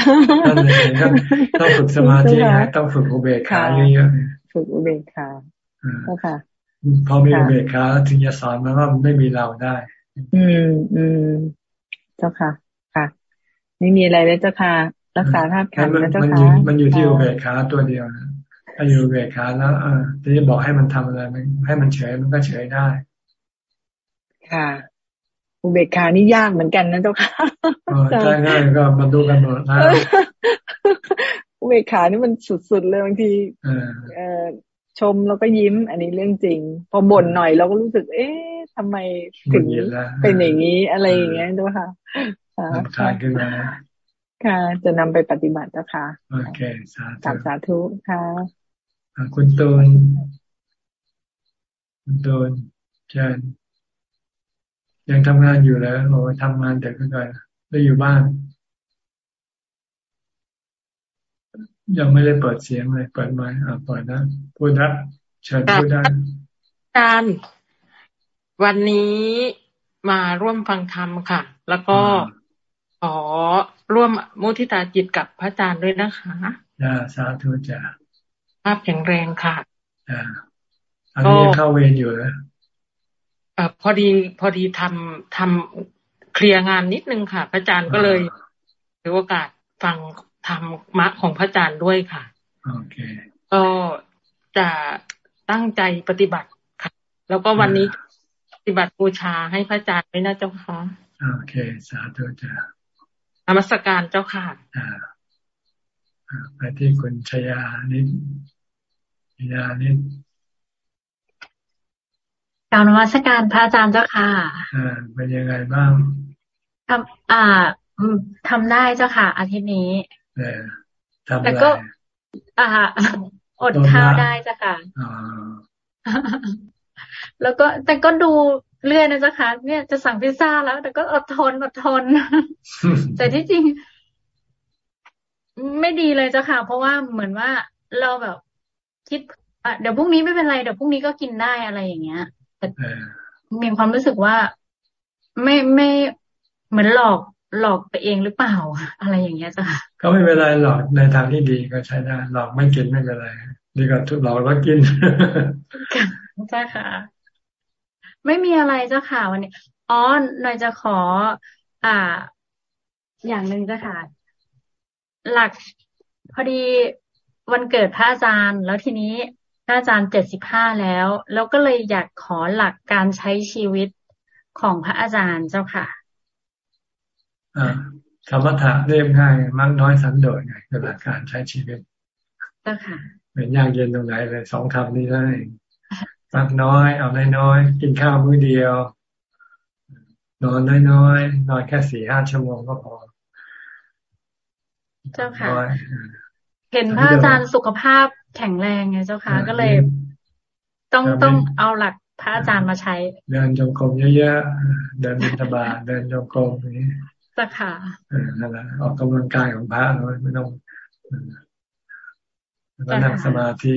ต้องฝึกสมาธินะต้องฝึกอุเบกขาเยอะๆฝึกอุเบกขาเจ้าค่ะพอมีอุเบกขาถึงจะสอนมันว่ามันไม่มีเราได้ อืมอืมเจ้าค่ะ ค่ะ ไม่มีอะไรเลยเจ้าค่ะ รักษาธาตุขันธ์นะเจ้าค่ะมันอยู่ที่อุเบกขาตัวเดียวนะ ถ้าอยู่อุเบกขาแล้วอ่าทีนี้บอกให้มันทำอะไรมันให้มันเฉยมันก็เฉยได้ ค่ะอุเบกขานี่ยากเหมือนกันนะเจ้าค่ะใช่ง่ายก็มาดูกันหมดนะอุเบกขานี่มันสุดๆเลยบางทีเออชมแล้วก็ยิ้ม อันนี้เรื่องจริง พอบ่นหน่อยเราก็รู้สึก เอ๊ะทำไมถึงเป็นอย่างนี้อะไรอย่างเงี้ยด้วยค่ะคลายขึ้นมาค่ะ จะนำไปปฏิบัตินะคะโอเคสาธุสาธุค่ะ คุณตูนคุณตูนเชิญยังทำงานอยู่แล้วโอ้ทำงานแต่ก็ก่อนได้อยู่บ้าน ยังไม่ได้เปิดเสียงเลย เปิดไมค์อ่าเปิดนะพูดนะเชิญพูดได้การวันนี้มาร่วมฟังธรรมค่ะ แล้วก็ขอร่วมมุทิตาจิตกับพระอาจารย์ด้วยนะคะจ้าสาธุจ้าภาพแข็งแรงค่ะจ้าอันนี้เข้าเวรอยู่แล้วเออพอดีพอดีทำทำเคลียร์งานนิดนึงค่ะ พระอาจารย์ก็เลยถือโอกาสฟังธรรมะของพระอาจารย์ด้วยค่ะโอเคก็จะตั้งใจปฏิบัติค่ะ แล้วก็วันนี้ปฏิบัติบูชาให้พระอาจารย์ไว้นะเจ้าค่ะโอเค สาธุจ้านมัสการเจ้าค่ะไปที่คุณชยานิด ชยานิดกล่าวนมัสการพระอาจารย์เจ้าค่ะอ่าเป็นยังไงบ้างทำอ่าทำได้เจ้าค่ะอาทิตย์นี้เออทำแต่ก็ อ่า อดข้าวได้เจ้าค่ะแล้วก็แต่ก็ดูเรื่อยนะเจ้าค่ะเนี่ยจะสั่งพิซซ่าแล้ว แต่ก็อดทนอดทน แต่ที่จริง ไม่ดีเลยเจ้าค่ะ เพราะว่าเหมือนว่าเราแบบ คิดเดี๋ยวพรุ่งนี้ไม่เป็นไรเดี๋ยวพรุ่งนี้ก็กินได้อะไรอย่างเงี้ยแต่มีความรู้สึกว่าไม่ไม่เหมือนหลอกหลอกไปเองหรือเปล่า อะไรอย่างเงี้ยจ้ะก็ไม่เป็นไรหลอกในทางที่ดีก็ใช้ได้หลอกไม่กินไม่เป็นไรดีกว่าทุกหลอกแล้วกินใช่ค่ะ ไม่มีอะไรเจ้าค่ะวันนี้อ๋อหน่อยจะขอ อ่า อย่างหนึ่งเจ้าค่ะ หลักพอดี วันเกิดพระอาจารย์แล้วทีนี้พระอาจารย์เจ็ดสิบห้าแล้ว แล้วก็เลยอยากขอหลักการใช้ชีวิตของพระอาจารย์เจ้าค่ะธรรมะเรียบง่ายมักน้อยสันโดษไงคือหลักการใช้ชีวิตเจ้าค่ะเป็นยากเย็นตรงไหนเลยสองคำนี้ได้มักน้อย เอาน้อยๆกินข้าวมื้อเดียวนอนน้อยๆนอนแค่สี่ห้าชั่วโมงก็พอ เจ้าค่ะ เห็นพระอาจารย์สุขภาพแข็งแรงไงเจ้าค่ะก็เลย ต้องต้องเอาหลักพระอาจารย์มาใช้ เดินจงกรมเยอะๆเดินบิณฑบาตเดินจงกรมอย่างนี้จ้าค่ะนั่นแหละออกกำลังกายของพระเราไม่ต้องแล้วก็นั่งสมาธิ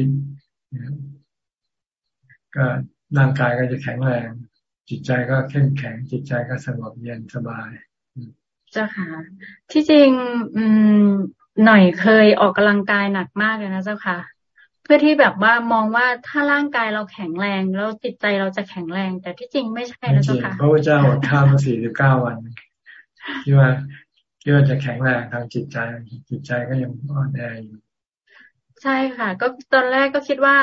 ก็ร่างกายก็จะแข็งแรง จิตใจก็เข้มแข็ง จิตใจก็สงบเย็นสบาย เจ้าค่ะ ที่จริง อืม หน่อยเคยออกกำลังกายหนักมากเลยนะเจ้าค่ะ เพื่อที่แบบว่ามองว่าถ้าร่างกายเราแข็งแรงแล้วจิตใจเราจะแข็งแรง แต่ที่จริงไม่ใช่นะเจ้าค่ะพระพุทธเจ้าอดข้าวมาสี่สิบเก้าวันคิดว่าคิดว่าจะแข็งแรงทางจิตใจจิตใจก็ยังอ่อนแออยู่ใช่ค่ะ ก็ตอนแรกก็คิดว่า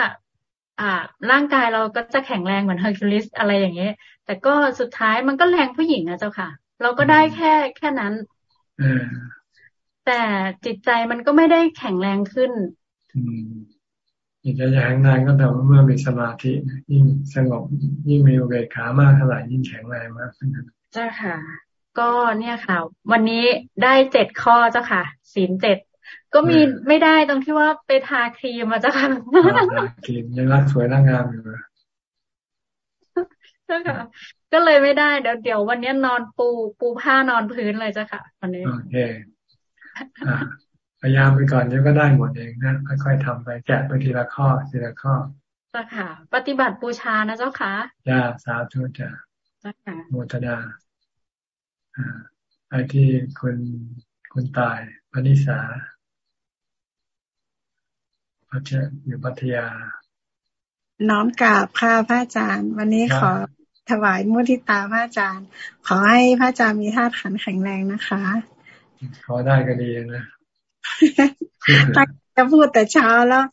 อ่า ร่างกายเราก็จะแข็งแรงเหมือนเฮอร์คิวลิสอะไรอย่างเงี้ยแต่ก็สุดท้ายมันก็แรงผู้หญิงนะเจ้าค่ะ เราก็ได้แค่แค่นั้น แต่จิตใจมันก็ไม่ได้แข็งแรงขึ้นจิตใจแข็งแรงก็แต่เมื่อมีสมาธิยิ่งสงบยิ่งมีอุเบกขามากเท่าไหร่ยิ่งแข็งแรงมากขึ้นใช่ค่ะ ก็เนี่ยค่ะ วันนี้ได้เจ็ดข้อเจ้าค่ะศีลเจ็ดก็มีไม่ได้ตรงที่ว่าไปทาครีมมาเจ้าค่ะครีมยังรักสวยร่างงามอยู่เจ้าค่ะ ก็เลยไม่ได้เดี๋ยวเดี๋ยววันนี้นอนปูปูผ้านอนพื้นเลยเจ้าค่ะวันนี้โอเค พยายามไปก่อนเดี๋ยวก็ได้หมดเองนะค่อยๆทำไปแกะไปทีละข้อทีละข้อเจ้าค่ะ ปฏิบัติบูชานะเจ้าค่ะจ้าสาธุจ้าเจ้าค่ะโมทนาอ่าไอ้ที่คุณคุณตายพนิสาพัชอยู่พัทยา น้อมกราบค่ะพระอาจารย์ วันนี้ขอถวายมุทิตาพระอาจารย์ ขอให้พระอาจารย์มีธาตุขันแข็งแรงนะคะ ขอได้ก็ดีนะตั้งจะพูดแต่เช้าแล้ว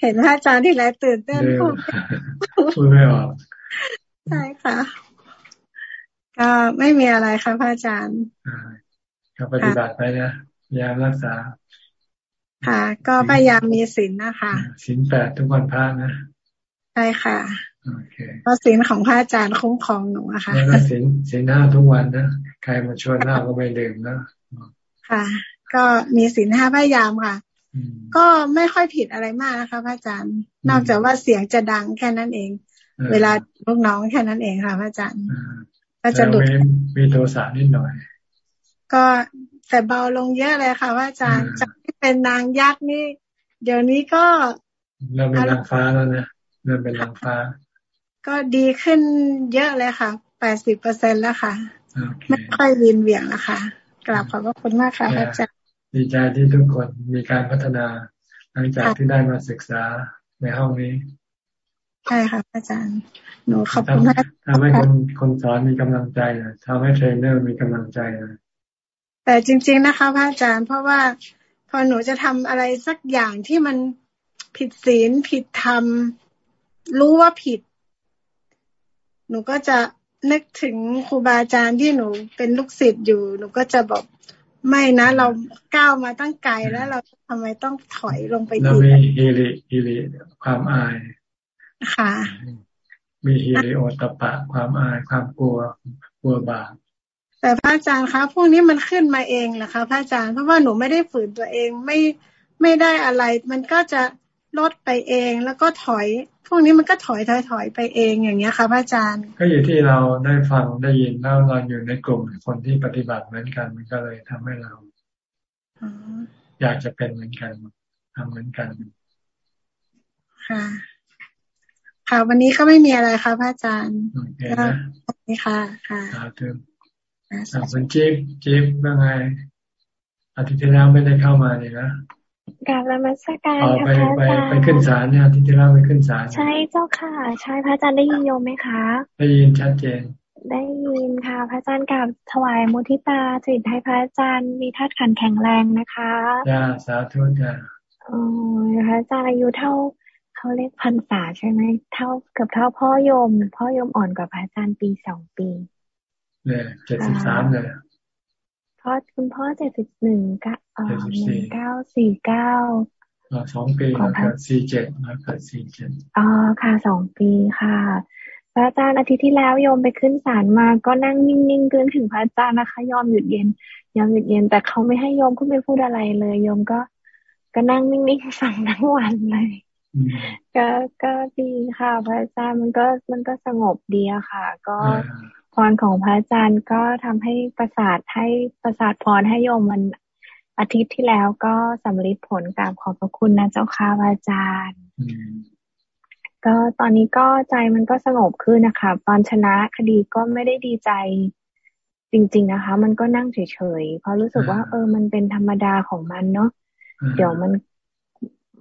เห็นพระอาจารย์ที่ไรตื่นเต้นพูดพูดไม่ออกใช่ค่ะ ก็ไม่มีอะไรค่ะพระอาจารย์ก็ปฏิบัติไปนะพยายามรักษา ค่ะ ก็พยายามมีศีลนะคะศีลแปดทุกวันพระนะใช่ค่ะเพราะศีลของพระอาจารย์คุ้มครองหนูอะค่ะแล้วก็ศีลศีลห้าทุกวันนะใครมาชวนหน้าก็ไม่ดื่มนะ ค่ะ ก็มีศีลห้าพยายามค่ะ ก็ไม่ค่อยผิดอะไรมากนะคะพระอาจารย์ นอกจากว่าเสียงจะดังแค่นั้นเอง เวลาลูกน้องแค่นั้นเองค่ะพระอาจารย์ก็จะหลุดมีโทสะนิดหน่อย ก็แต่เบาลงเยอะเลยค่ะพระอาจารย์จากที่เป็นนางยักษ์นี่ เดี๋ยวนี้ก็เริ่มเป็นนางฟ้าแล้วนะเริ่มเป็นนางฟ้า ก็ดีขึ้นเยอะเลยค่ะแปดสิบเปอร์เซ็นต์แล้วค่ะ ไม่ค่อยวิงเวียนแล้วค่ะ กราบขอบพระคุณมากค่ะอาจารย์ดีใจที่ทุกคนมีการพัฒนา หลังจากที่ได้มาศึกษาในห้องนี้ใช่ค่ะอาจารย์ หนูขอบคุณมากทำให้คนคนสอนมีกำลังใจนะทำให้เทรนเนอร์มีกำลังใจนะแต่จริง ๆนะคะพระอาจารย์ เพราะว่าพอหนูจะทำอะไรสักอย่างที่มันผิดศีลผิดธรรมรู้ว่าผิด หนูก็จะ นึกถึงครูบาอาจารย์ที่หนูเป็นลูกศิษย์อยู่หนูก็จะบอกไม่นะ เราก้าวมาตั้งไกลแล้วเราทำไมต้องถอยลงไปอีกเรามีฮิริฮิริความอายค่ะ มีฮิริโอตปะ ความอายความกลัวกลัวบาปแต่พระอาจารย์คะพวกนี้มันขึ้นมาเองนะคะพระอาจารย์เพราะว่าหนูไม่ได้ฝืนตัวเองไม่ไม่ได้อะไร มันก็จะ ลดไปเอง แล้วก็ถอย พวกนี้มันก็ถอยถอยถอยไปเองอย่างเงี้ยค่ะพระอาจารย์ ก็อยู่ที่เราได้ฟังได้ยินแล้วเราอยู่ในกลุ่มคนที่ปฏิบัติเหมือนกันมันก็เลยทำให้เราอยากจะเป็นเหมือนกันทำเหมือนกันค่ะค่ะวันนี้ก็ไม่มีอะไรค่ะพระอาจารย์ก็นี่ค่ะ ค่ะคุณจิ๊บจิ๊บว่าไงอาทิตย์ที่แล้วไม่ได้เข้ามาเลยนะ กราบนมัสการค่ะพระอาจารย์ไปขึ้นศาลเนี่ยอาทิตย์ที่แล้วไปขึ้นศาลใช่เจ้าค่ะ ใช่พระอาจารย์ได้ยินโยมไหมคะ ได้ยินชัดเจน ได้ยินค่ะ พระอาจารย์กราบถวายมุทิตาจิตให้พระอาจารย์มีธาตุขันแข็งแรงนะคะจ้าสาธุจ้าอ๋อพระอาจารย์อายุเท่าเขาเรียกพันษาใช่ไหมเท่าเกือบเท่าพ่อโยม พ่อโยมอ่อนกว่าพระอาจารย์ปีสองปีเนี่ยเจ็ดสิบสามเลย พ่อคุณพ่อเจ็ดสิบหนึ่งเก้าหนึ่งเก้าสี่เก้าสองปีแล้วเกิดสี่เจ็ดแล้วเกิดสี่เจ็ดอ๋อค่ะสองปีค่ะพระอาจารย์อาทิตย์ที่แล้วโยมไปขึ้นศาลมา ก็นั่งนิ่งๆเกินถึงพระอาจารย์นะคะ ยอมหยุดเย็นยอมหยุดเย็น แต่เขาไม่ให้โยมขึ้นไปพูดอะไรเลยโยมก็ ก็นั่งนิ่งๆฟังทั้งวันเลยก็ก็ดีค่ะ พระอาจารย์มันก็มันก็สงบดีอะค่ะ ก็ พรของพระอาจารย์ก็ทำให้ประสาทให้ประสาทพรให้โยมมันอาทิตย์ที่แล้วก็สำลิดผลกราบขอบพระคุณนะเจ้าค่ะอาจารย์ ก็ตอนนี้ก็ใจมันก็สงบขึ้นนะคะตอนชนะคดีก็ไม่ได้ดีใจจริง ๆนะคะ มันก็นั่งเฉยๆเพราะรู้สึกว่า เออ มันเป็นธรรมดาของมันเนาะเดี๋ยวมัน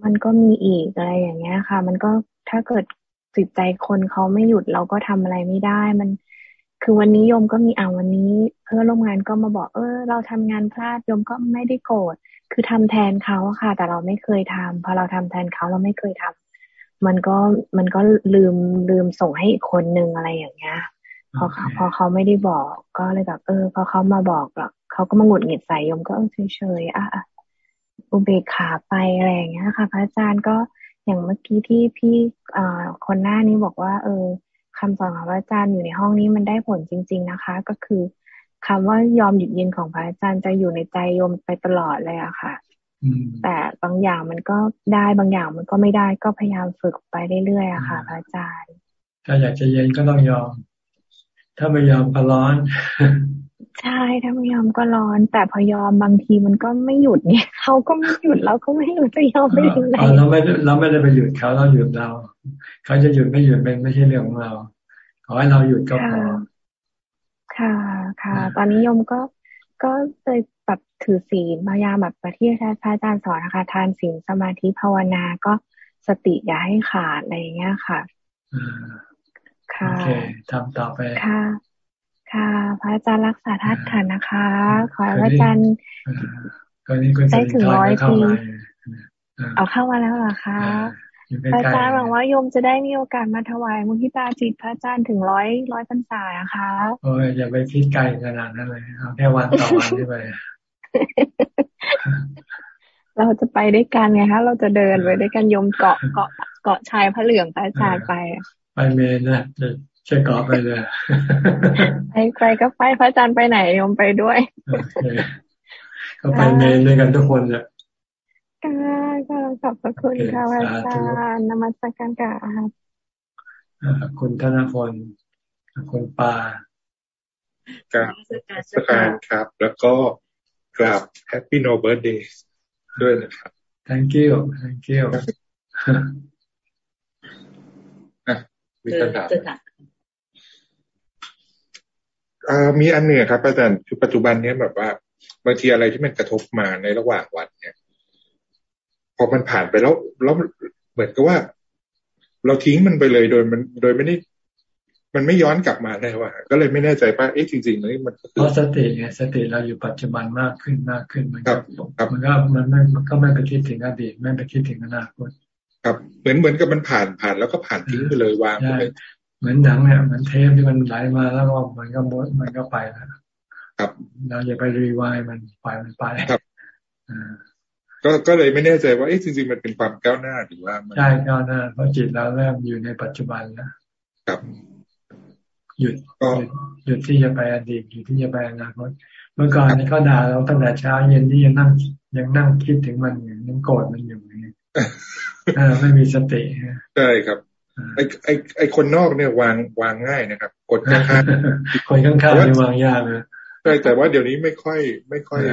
มันก็มีอีกอะไรอย่างเงี้ยค่ะ มันก็ถ้าเกิดจิตใจคนเขาไม่หยุดเราก็ทำอะไรไม่ได้ มัน คือวันนี้โยมก็มีอ่าวันนี้เพื่อร่วมงานก็มาบอก เออ เราทำงานพลาดโยมก็ไม่ได้โกรธคือทำแทนเขาค่ะ แต่เราไม่เคยทำพอเราทำแทนเขาเราไม่เคยทำมันก็มันก็ลืมลืมส่งให้อีกคนนึงอะไรอย่างเงี้ยพอเขาพอเขาไม่ได้บอกก็เลยแบบเออ พอเขามาบอกแล้วเขาก็มาหงุดหงิดใส่โยมก็เฉยเฉยอะอุเบกขาไปอะไรอย่างเงี้ยค่ะ พระอาจารย์ก็อย่างเมื่อกี้ที่พี่อ่าคนหน้านี้บอกว่า เออ คำสอนของพระอาจารย์อยู่ในห้องนี้มันได้ผลจริง ๆนะคะ ก็คือคำว่ายอมหยุดยืนของพระอาจารย์จะอยู่ในใจโยมไปตลอดเลยอะค่ะแต่บางอย่างมันก็ได้บางอย่างมันก็ไม่ได้ก็พยายามฝึกไปเรื่อยๆอะค่ะพระอาจารย์ ถ้าอยากจะเย็นก็ต้องยอม ถ้าไม่ยอมก็ร้อน ใช่ถ้าไม่ยอมก็ร้อน แต่พอยอมบางทีมันก็ไม่หยุดเนี่ยเขาก็ไม่หยุดเราก็ไม่รู้จะยอมไปยังไงเราไม่เราไม่ได้ไปหยุดเขาเราหยุดเราเขาจะหยุดไม่หยุดเป็นไม่ใช่เรื่องของเรา ขอให้เราหยุดก็พอค่ะ ค่ะ ตอนนี้ยมก็ก็เลยแบบถือศีลพยายามแบบปที่พระอาจารย์สอนนะคะทานศีลสมาธิภาวนาก็สติอย่าให้ขาดอะไรอย่างเงี้ยค่ะค่ะโอเคทำต่อไปค่ะ ค่ะ พระอาจารย์รักษาธาตุขันนะคะ ขอให้พระอาจารย์ได้ถึงร้อยปีเอาเข้ามาแล้วเหรอคะพระอาจารย์หวังว่าโยมจะได้มีโอกาสมาถวายมุทิตาจิตพระอาจารย์ถึงร้อยร้อยพรรษานะคะโอ้ยอย่าไปคิดไกลขนาดนั้นเลยเอาแค่วันต่อวันที่ไปเราจะไปด้วยกันไงคะเราจะเดินไปด้วยกันโยมเกาะเกาะเกาะชายพระเหลืองพระอาจารย์ไปไปเมนนะ จะจะเกาะไปเลยไปไปก็ไปพระอาจารย์ไปไหนโยมไปด้วยก็ไปเมนด้วยกันทุกคนเลยค่ะก็ขอบพระคุณค่ะอาจารย์นมัสการค่ะคุณธนพลคุณปากราบสการครับ แล้วก็กราบ Happy No Birthday ด้วยนะครับ thank you thank you มีคำถาม มีอันหนึ่งครับอาจารย์คือปัจจุบันนี้แบบว่าบางทีอะไรที่มันกระทบมาในระหว่างวันเนี่ย พอมันผ่านไปแล้วแล้วเหมือนกับว่า เราทิ้งมันไปเลยโดยมันโดยไม่ได้มันไม่ย้อนกลับมาได้ว่าก็เลยไม่แน่ใจว่าเอ๊ะจริงๆนี่มันเพราะสติไงสติเราอยู่ปัจจุบันมากขึ้นมากขึ้นมันก็มันก็มันไม่มันก็ไม่ไปคิดถึงอดีตไม่ไปคิดถึงอนาคตครับเหมือนเหมือนกับมันผ่านผ่านแล้วก็ผ่านทิ้งไปเลยวางไป เลยเหมือนหนังเนี่ยเหมือนเทปที่มันไหลมาแล้วก็มันก็มันก็ไปแล้วครับเราอย่าไปรีวายมันไปมันไปครับก็ก็เลยไม่แน่ใจว่าเอ๊ะจริงๆมันเป็นความก้าวหน้าหรือว่าใช่ก้าวหน้าเพราะจิตเราเริ่มอยู่ในปัจจุบันแล้วครับหยุดหยุดที่จะไปอดีตหยุดที่จะไปอนาคตเมื่อก่อนนี่เขาด่าเราตั้งแต่เช้าเย็นที่ยังนั่งยังนั่งคิดถึงมันอยู่ยังโกรธมันอยู่อย่างนี้ไม่มีสติใช่ครับ ไอไอไอคนนอกเนี่ยวางวางง่ายนะครับ กดข้างคนข้างๆนี่วางยากเลยใช่แต่ว่าเดี๋ยวนี้ไม่ค่อย ไม่ค่อย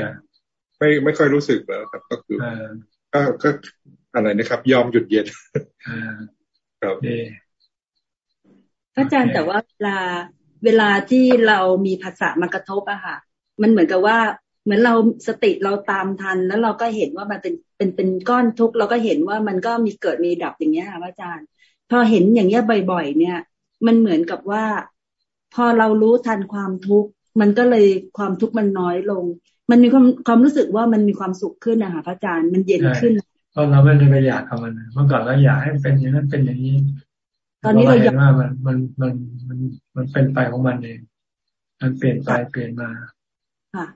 ไม่ไม่ค่อยรู้สึกแล้วครับ ก็คือก็ก็อะไรนะครับ ยอมหยุดเย็นครับพระอาจารย์แต่ว่าเวลาเวลาที่เรามีภาษามากระทบอะค่ะ มันเหมือนกับว่าเหมือนเราสติเราตามทัน แล้วเราก็เห็นว่ามันเป็นเป็นเป็นก้อนทุกข์เราก็เห็นว่ามันก็มีเกิดมีดับอย่างเงี้ยค่ะพระอาจารย์ พอเห็นอย่างเงี้ยบ่อยๆ เนี่ย มันเหมือนกับว่า พอเรารู้ทันความทุกข์มันก็เลยความทุกข์มันน้อยลง มันมีความความรู้สึกว่ามันมีความสุขขึ้นนะคะพระอาจารย์มันเย็นขึ้นเพราะเราไม่ได้ไปอยากกับมันเมื่อก่อนเราอยากให้เป็นอย่างนั้นเป็นอย่างนี้ ตอนนี้เราเห็นว่ามันมันมันมันมันเป็นไปของมันเองมันเปลี่ยนไปเปลี่ยนมาค่ะ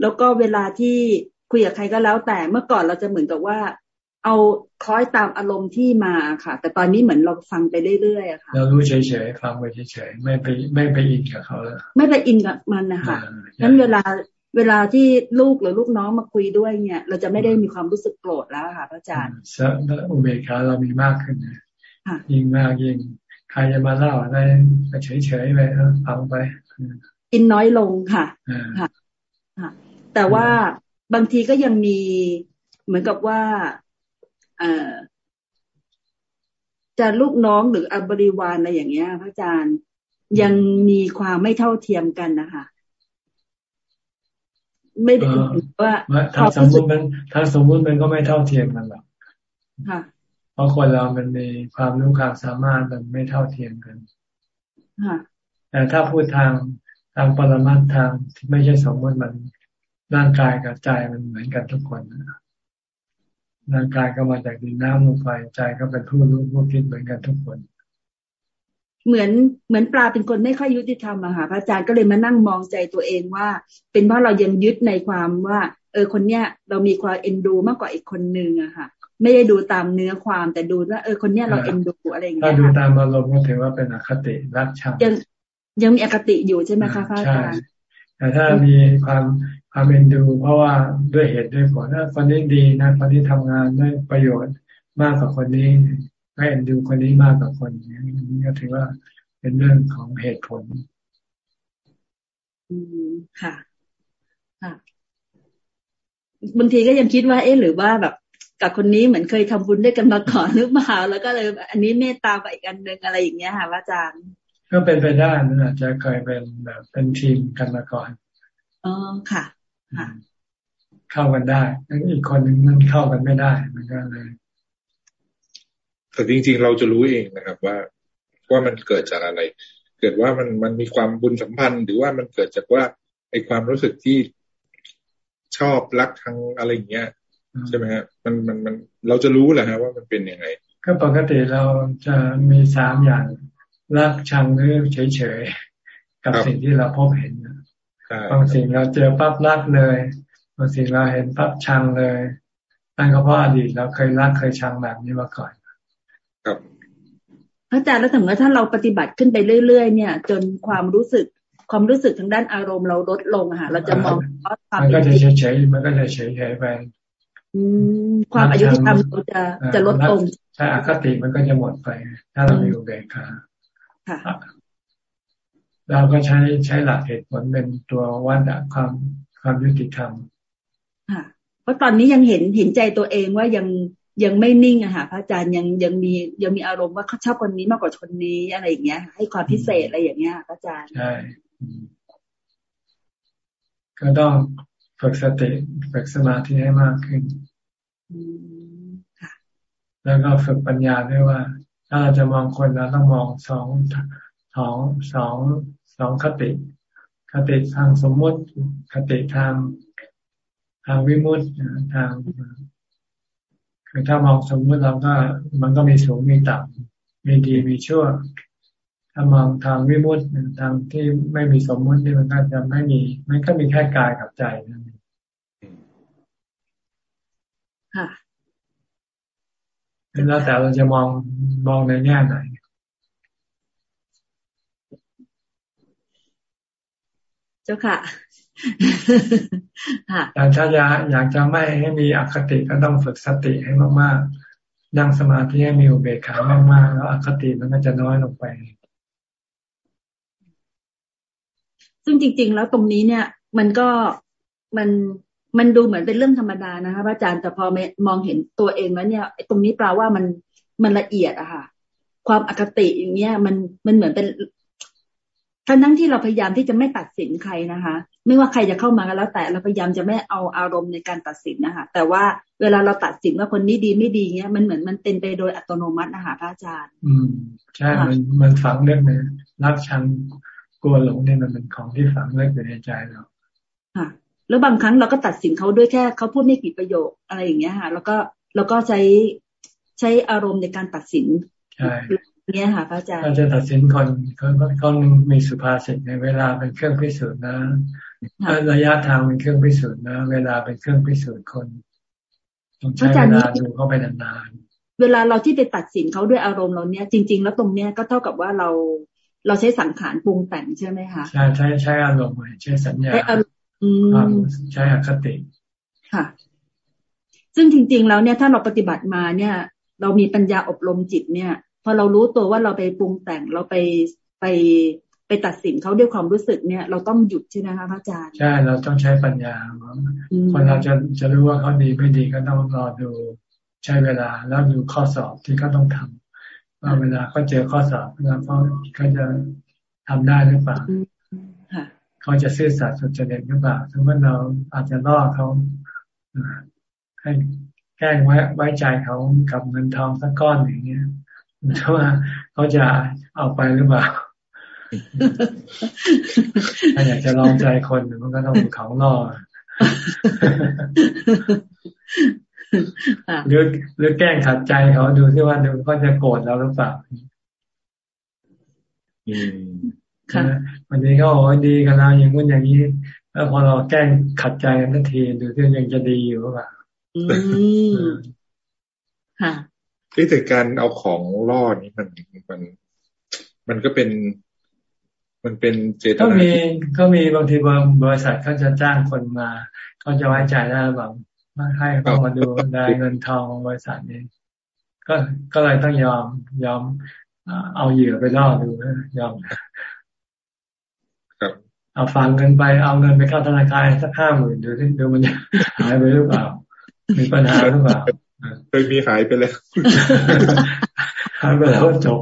แล้วก็เวลาที่คุยกับใครก็แล้วแต่เมื่อก่อนเราจะเหมือนกับว่า เอาคล้อยตามอารมณ์ที่มาค่ะ แต่ตอนนี้เหมือนเราฟังไปเรื่อยๆค่ะเรารู้เฉยๆฟังไปเฉยๆไม่ไปไม่ไปอินกับเขาแล้วไม่ไปอินกับมันนะคะนั้นเวลาเวลาที่ลูกหรือลูกน้องมาคุยด้วยเนี่ย เราจะไม่ได้มีความรู้สึกโกรธแล้วค่ะพระอาจารย์อุเบกขาเรามีมากขึ้นยิ่งมากยิ่งใครจะมาเล่าอะไรก็เฉยๆไปฟังไปอินน้อยลงค่ะค่ะ แต่ว่าบางทีก็ยังมีเหมือนกับว่าเออ จะลูกน้องหรืออบริวารอะไรอย่างเงี้ย พระอาจารย์ยังมีความไม่เท่าเทียมกันนะคะไม่ได้ว่าถ้าสมมติมันถ้าสมมติมันก็ไม่เท่าเทียมกันหรอกเพราะคนเรามันมีความรู้ความสามารถมันไม่เท่าเทียมกันแต่ถ้าพูดทางทางปรมัตทางที่ไม่ใช่สมมติมันร่างกายกับใจมันเหมือนกันทุกคน ร่างกายก็มาจากดินน้ำลมไฟใจก็เป็นผู้รู้ผู้คิดเหมือนกันทุกคน เหมือนเหมือนปลาเป็นคนไม่ค่อยยุติธรรมอะค่ะพระอาจารย์ก็เลยมานั่งมองใจตัวเองว่า เป็นเพราะเรายังยึดในความว่า เออคนเนี้ยเรามีความเอ็นดูมากกว่าอีกคนนึงอะค่ะ ไม่ได้ดูตามเนื้อความแต่ดูว่าเออคนเนี้ยเราเอ็นดูอะไรอย่างเงี้ยถ้าดูตามอารมณ์ก็ถือว่าเป็นอคติรักชังยังยังมีอคติอยู่ใช่ไหมคะพระอาจารย์แต่ถ้ามีความ ความเอ็นดู เพราะว่าด้วยเหตุด้วยผลถ้าคนนี้ดีนะคนนี้ทำงานได้ประโยชน์มากกว่าคนนี้ก็เอ็นดูคนนี้มากกว่าคนนี้นี่ก็ถือว่าเป็นเรื่องของเหตุผล อืมค่ะค่ะบางทีก็ยังคิดว่า เอ๊ะหรือว่าแบบกับคนนี้เหมือนเคยทำบุญด้วยกันมาก่อนหรือเปล่าแล้วก็เลย อันนี้เมตตาไปอีกอันหนึ่งอะไรอย่างเงี้ยค่ะอาจารย์ ก็เป็นไปได้นะอาจจะเคยเป็นแบบเป็นทีมกันมาก่อนอ๋อค่ะค่ะ เข้ากันได้แล้วอีกคนนึงมันเข้ากันไม่ได้ มันก็เลยแต่จริงๆเราจะรู้เองนะครับ ว่าว่ามันเกิดจากอะไร เกิดว่ามันมันมีความบุญสัมพันธ์ หรือว่ามันเกิดจากว่าไอความรู้สึกที่ชอบรักทางอะไรอย่างเงี้ยใช่ไหมฮะมันมันมันเราจะรู้แหละฮะว่ามันเป็นยังไง ก็ปกติเราจะมีสามอย่างรักชังหรือเฉยเฉยกับสิ่งที่เราพบเห็น บางสิ่งเราเจอปั๊บรักเลยบางสิ่งเราเห็นปั๊บชังเลยนั่นก็เพราะอดีตเราเคยรักเคยชังแบบนี้มาก่อนครับพระอาจารย์แล้วถึงว่าถ้าเราปฏิบัติขึ้นไปเรื่อยๆเนี่ย จนความรู้สึกความรู้สึกทางด้านอารมณ์เราลดลงอะค่ะเราจะมองว่าความมันก็จะเฉยๆมันก็จะเฉยๆไปความอายุที่ทำเราจะจะลดลงใช่อคติมันก็จะหมดไป ถ้าเรามีอุเบกขา เราก็ใช้ใช้หลักเหตุผลเป็นตัววัดความความยุติธรรมค่ะเพราะตอนนี้ยังเห็นเห็นใจตัวเองว่ายังยังไม่นิ่งอะค่ะพระอาจารย์ยังยังมียังมีอารมณ์ว่าเขาชอบคนนี้มากกว่าคนนี้อะไรอย่างเงี้ย ให้ความพิเศษอะไรอย่างเงี้ยพระอาจารย์ใช่ก็ต้องฝึกสติฝึกสมาธิให้มากขึ้นแล้วก็ฝึกปัญญาด้วยว่า ถ้าเราจะมองคนเราต้องมองสอง สองสองสองคติ คติทางสมมุติ คติทางทางวิมุตติทางคือถ้ามองสมมติเราก็มันก็มีสูงมีต่ำมีดีมีชั่ว ถ้ามองทางวิมุตติทางที่ไม่มีสมมุตินี่มันก็จะไม่มี มันก็มีแค่กายกับใจนั่นเองค่ะแล้วแต่เราจะมองมองในแง่ไหน เจ้าค่ะแต่ถ้าอยากอยากจะไม่ให้มีอคติก็ต้องฝึกสติให้มากๆ นั่งสมาธิให้มีอุเบกขามากๆ แล้วอคติมันก็จะน้อยลงไป ซึ่งจริง ๆ แล้วตรงนี้เนี่ย มันก็มันมันดูเหมือนเป็นเรื่องธรรมดานะคะอาจารย์แต่พอมองเห็นตัวเองแล้วเนี่ยตรงนี้แปลว่ามันมันละเอียดอะค่ะ ความอคติอย่างเงี้ยมันมันเหมือนเป็น ทั้งทั้งที่เราพยายามที่จะไม่ตัดสินใครนะคะ ไม่ว่าใครจะเข้ามาก็แล้ว แต่เราพยายามจะไม่เอาอารมณ์ในการตัดสินนะคะ แต่ว่าเวลาเราตัดสินว่าคนนี้ดีไม่ดีเงี้ย มันเหมือนมันเป็นไปโดยอัตโนมัตินะคะพระอาจารย์ อืมใช่มันมันฝังเรื่องเลยรักชังกลัวหลงเนี่ยมันเป็นของที่ฝังเรื่องอยู่ในใจเราค่ะ แล้วบางครั้งเราก็ตัดสินเขาด้วยแค่เขาพูดไม่กี่ประโยคอะไรอย่างเงี้ยค่ะ แล้วก็แล้วก็ใช้ใช้อารมณ์ในการตัดสินใช่ เนี้ยค่ะพระอาจารย์ถ้าจะตัดสินคนคนคนมีสุภาษิตในเวลาเป็นเครื่องพิสูจน์นะระยะทางเป็นเครื่องพิสูจน์นะ เวลาเป็นเครื่องพิสูจน์คนต้องใช้เวลาดูเข้าไปนานๆเวลาเราที่ไปตัดสินเขาด้วยอารมณ์เราเนี้ยจริง ๆ แล้วตรงเนี้ยก็เท่ากับว่าเราเราใช้สังขารปรุงแต่งใช่ไหมคะใช่ใช้ใช้อารมณ์ใช้สัญญาใช้อารมณ์ใช้อคติค่ะ ซึ่งจริง ๆ แล้วเนี่ยถ้าเราปฏิบัติมาเนี่ย เรามีปัญญาอบรมจิตเนี่ย พอเรารู้ตัวว่าเราไปปรุงแต่งเราไปไปไปตัดสินเขาด้วยความรู้สึกเนี่ย เราต้องหยุดใช่ไหมคะพระอาจารย์ ใช่ เราต้องใช้ปัญญา คนเราจะจะรู้ว่าเขาดีไม่ดีก็ต้องรอดูใช้เวลาแล้วดูข้อสอบที่เขาต้องทำว่าเวลาเขาเจอข้อสอบแล้วเขาเขาจะทำได้หรือเปล่าเขาจะซื่อสัตย์สุจริตหรือเปล่าถ้าว่าเราอาจจะล่อเขาให้แกล้งไว้ไว้ใจเขากับเงินทองสักก้อนอย่างเงี้ย ว่าเขาจะเอาไปหรือเปล่าถ้าอยากจะลองใจคนมันก็ต้องมีของล่อหรือหรือแกล้งขัดใจเขาดูที่ว่าดูเขาจะโกรธเราหรือเปล่าวันนี้เขาบอกว่าดีกับเราอย่างนู้นอย่างนี้ แล้วพอเราแกล้งขัดใจกันทันทีดูที่ยังจะดีอยู่หรือเปล่าค่ะ ที่แต่การเอาของล่อนี่มันมัน มันก็เป็น มันเป็นเจตนาก็มีก็มีบางทีบางบริษัทเขาจะจ้างคนมาเขาจะไว้ใจได้แบบให้เขามาดูได้เงินทองของบริษัทนี้ ก็ก็เลยต้องยอมยอมเอาเหยื่อไปล่อดูยอมเอาฟังเงินไปเอาเงินไปเข้าธนาคารสักห้าหมื่นดูที่ดูมันหายไปหรือเปล่า มีปัญหาหรือเปล่า เคยมีหายไปแล้วหายไปแล้วจบ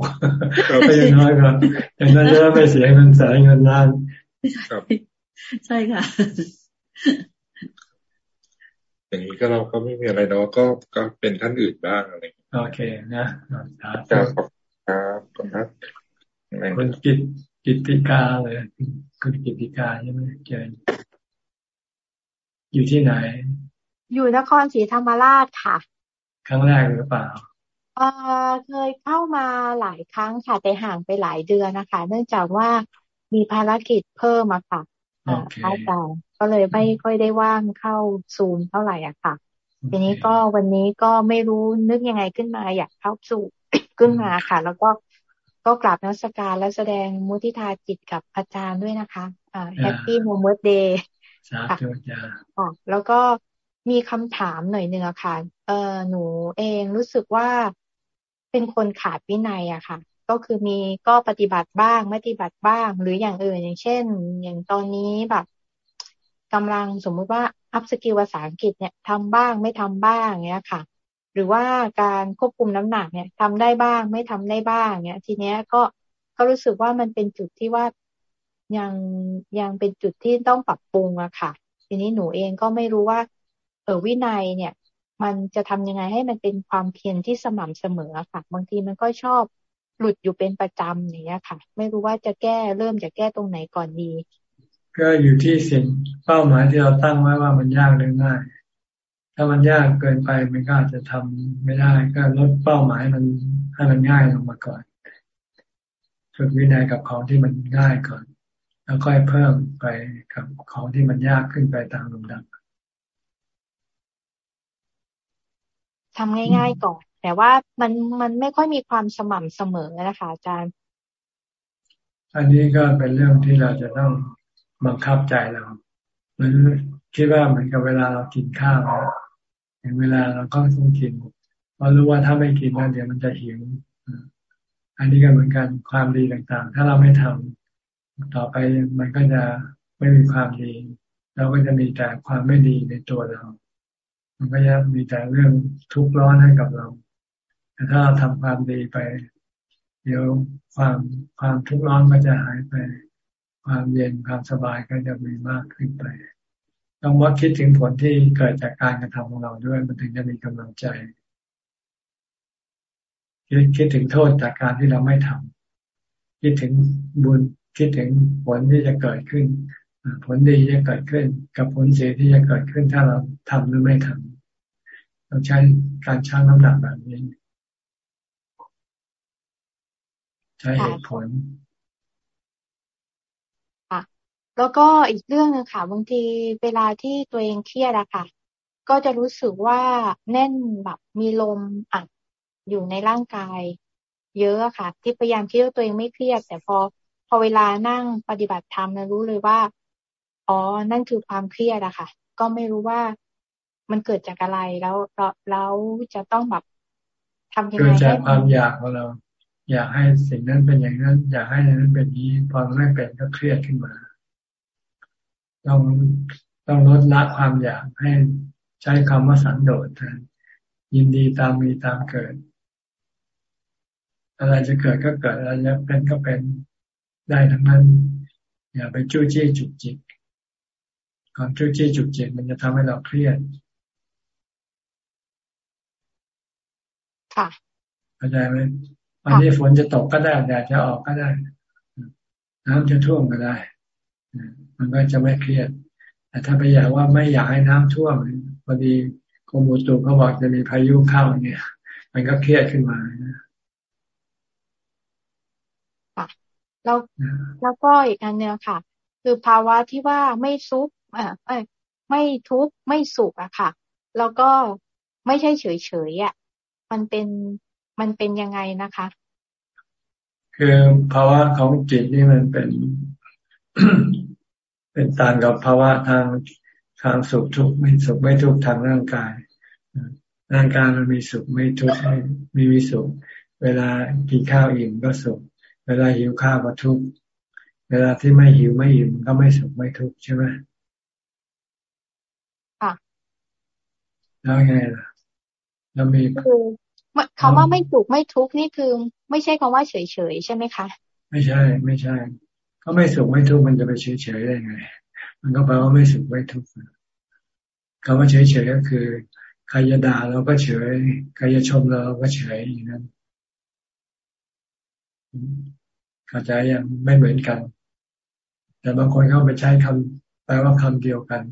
ก็ยังน้อยก็อย่างนั้นจะไม่เสียเงินแสนเงินล้านใช่ค่ะ อย่างนี้ก็เราก็ไม่มีอะไรเนาะก็ก็เป็นท่านอื่นบ้างอะไรโอเคนะครับขอบคุณครับคุณกิตกิติกาเลยคุณกิติกาใช่ไหมเจนอยู่ที่ไหน อยู่นครศรีธรรมราชค่ะ ครั้งแรกหรือเปล่าเออเคยเข้ามาหลายครั้งค่ะแต่ห่างไปหลายเดือนนะคะ เนื่องจากว่ามีภารกิจเพิ่มมาค่ะอาจารย์ก็เลยไม่ค่อยได้ว่างเข้าซูมเท่าไหร่อะค่ะ ทีนี้ก็วันนี้ก็ไม่รู้นึกยังไงขึ้นมาอยากเข้าสู่ขึ้นมาค่ะ แล้วก็ก็กราบนมัสการและแสดงมุทิตาจิตกับอาจารย์ด้วยนะคะอ่า happy no birthday ค่ะแล้วก็ มีคำถามหน่อยหนึ่งอะค่ะ เออหนูเองรู้สึกว่าเป็นคนขาดวินัยอะค่ะ ก็คือมีก็ปฏิบัติบ้างไม่ปฏิบัติบ้าง หรืออย่างอื่นอย่างเช่น อย่างตอนนี้แบบกำลังสมมุติว่า upskill ภาษาอังกฤษเนี่ยทำบ้างไม่ทำบ้างเนี้ยค่ะ หรือว่าการควบคุมน้ำหนักเนี่ยทำได้บ้างไม่ทำได้บ้างเนี้ยทีเนี้ยก็ก็รู้สึกว่ามันเป็นจุดที่ว่ายังยังเป็นจุดที่ต้องปรับปรุงอะค่ะ ทีนี้หนูเองก็ไม่รู้ว่า วินัยเนี่ย มันจะทำยังไงให้มันเป็นความเพียรที่สม่ำเสมอค่ะ บางทีมันก็ชอบหลุดอยู่เป็นประจำอย่างเงี้ยค่ะ ไม่รู้ว่าจะแก้เริ่มจะแก้ตรงไหนก่อนดี ก็อยู่ที่สิ่งเป้าหมายที่เราตั้งไว้ว่ามันยากหรือง่าย ถ้ามันยากเกินไปมันก็อาจจะทำไม่ได้ ก็ลดเป้าหมายมันให้มันง่ายลงมาก่อนฝึกวินัยกับของที่มันง่ายก่อน แล้วค่อยเพิ่มไปกับของที่มันยากขึ้นไปตามลำดับ ทำง่าย ๆก่อน แต่ว่ามันมันไม่ค่อยมีความสม่ำเสมอนะคะอาจารย์ อันนี้ก็เป็นเรื่องที่เราจะต้องบังคับใจเราเหมือนคิดว่าเหมือนกับเวลาเรากินข้าวอย่างเวลาเราก็ต้องกินเพราะรู้ว่าถ้าไม่กินแล้วเดี๋ยวมันจะหิวอันนี้ก็เหมือนกันความดีต่างๆ ถ้าเราไม่ทำต่อไปมันก็จะไม่มีความดี เราก็จะมีแต่ความไม่ดีในตัวเรา มันก็ยังมีแต่เรื่องทุกข์ร้อนให้กับเรา แต่ถ้าเราทำความดีไป เดี๋ยวความความทุกข์ร้อนก็จะหายไป ความเย็นความสบายก็จะมีมากขึ้นไป ต้องว่าคิดถึงผลที่เกิดจากการกระทำของเราด้วย มันถึงจะมีกำลังใจคิดคิดถึงโทษจากการที่เราไม่ทำคิดถึงบุญคิดถึงผลที่จะเกิดขึ้น ผลดีจะเกิดขึ้น กับผลเสียที่จะเกิดขึ้นถ้าเราทำหรือไม่ทำ เราใช้การชั่งน้ำหนักแบบนี้ ใช้เหตุผลค่ะแล้วก็อีกเรื่องนึงค่ะบางทีเวลาที่ตัวเองเครียดอะค่ะ ก็จะรู้สึกว่าแน่นแบบมีลมอัดอยู่ในร่างกาย เยอะอะค่ะ ที่พยายามคิดว่าตัวเองไม่เครียด แต่พอพอเวลานั่งปฏิบัติธรรมนะรู้เลยว่า อ๋อ นั่นคือความเครียดอะค่ะ ก็ไม่รู้ว่า มันเกิดจากอะไรแล้วแล้วจะต้องแบบทำยังไงเกิดจากความอยากของเรา อยากให้สิ่งนั้นเป็นอย่างนั้น อยากให้นั้นเป็นนี้พอไม่เป็นก็เครียดขึ้นมา ต้องต้องลดละความอยากให้ใช้คำว่าสันโดษแทนยินดีตามมีตามเกิด อะไรจะเกิดก็เกิดอะไรจะเป็นก็เป็นได้ทั้งนั้น อย่าไปจู้จี้จุกจิกความจู้จี้จุกจิกมันจะทำให้เราเครียด ค่ะเข้าใจไหมวันนี้ฝนจะตกก็ได้แดดจะออกก็ได้ น้ำจะท่วมก็ได้ มันก็จะไม่เครียด แต่ถ้าไปอยากว่าไม่อยากให้น้ำท่วมพอดีกรมอุตุเขาบอกจะมีพายุเข้าเนี่ย มันก็เครียดขึ้นมาแล้วแล้วก็อีกอันเนี้ยค่ะ คือภาวะที่ว่าไม่ซุกอ่าไม่ทุกข์ไม่สุขอะค่ะ แล้วก็ไม่ใช่เฉยๆอะ มันเป็นมันเป็นยังไงนะคะ คือภาวะของจิตนี่มันเป็น เป็นต่างกับภาวะทางทางสุขทุกข์ไม่สุขไม่ทุกข์ทางร่างกาย ร่างกายมันมีสุขไม่ทุกข์มีมีสุข เวลากินข้าวอิ่มก็สุข เวลาหิวข้าวก็ทุกข์เวลาที่ไม่หิวไม่อิ่มก็ไม่สุขไม่ทุกข์ใช่ไหมค่ะแล้วไงล่ะ แล้วมีคือคำว่าไม่สุขไม่ทุกข์นี่คือไม่ใช่คำว่าเฉยเฉยใช่ไหมคะ ไม่ใช่ ไม่ใช่ ก็ไม่สุขไม่ทุกข์มันจะไปเฉยเฉยได้ไง มันก็แปลว่าไม่สุขไม่ทุกข์คำว่าเฉยเฉยก็คือใครจะด่าเราก็เฉยใครจะชมเราก็เฉยอย่างนั้นเข้าใจยังไม่เหมือนกัน แต่บางคนเข้าไปใช้คำแปลว่าคำเดียวกัน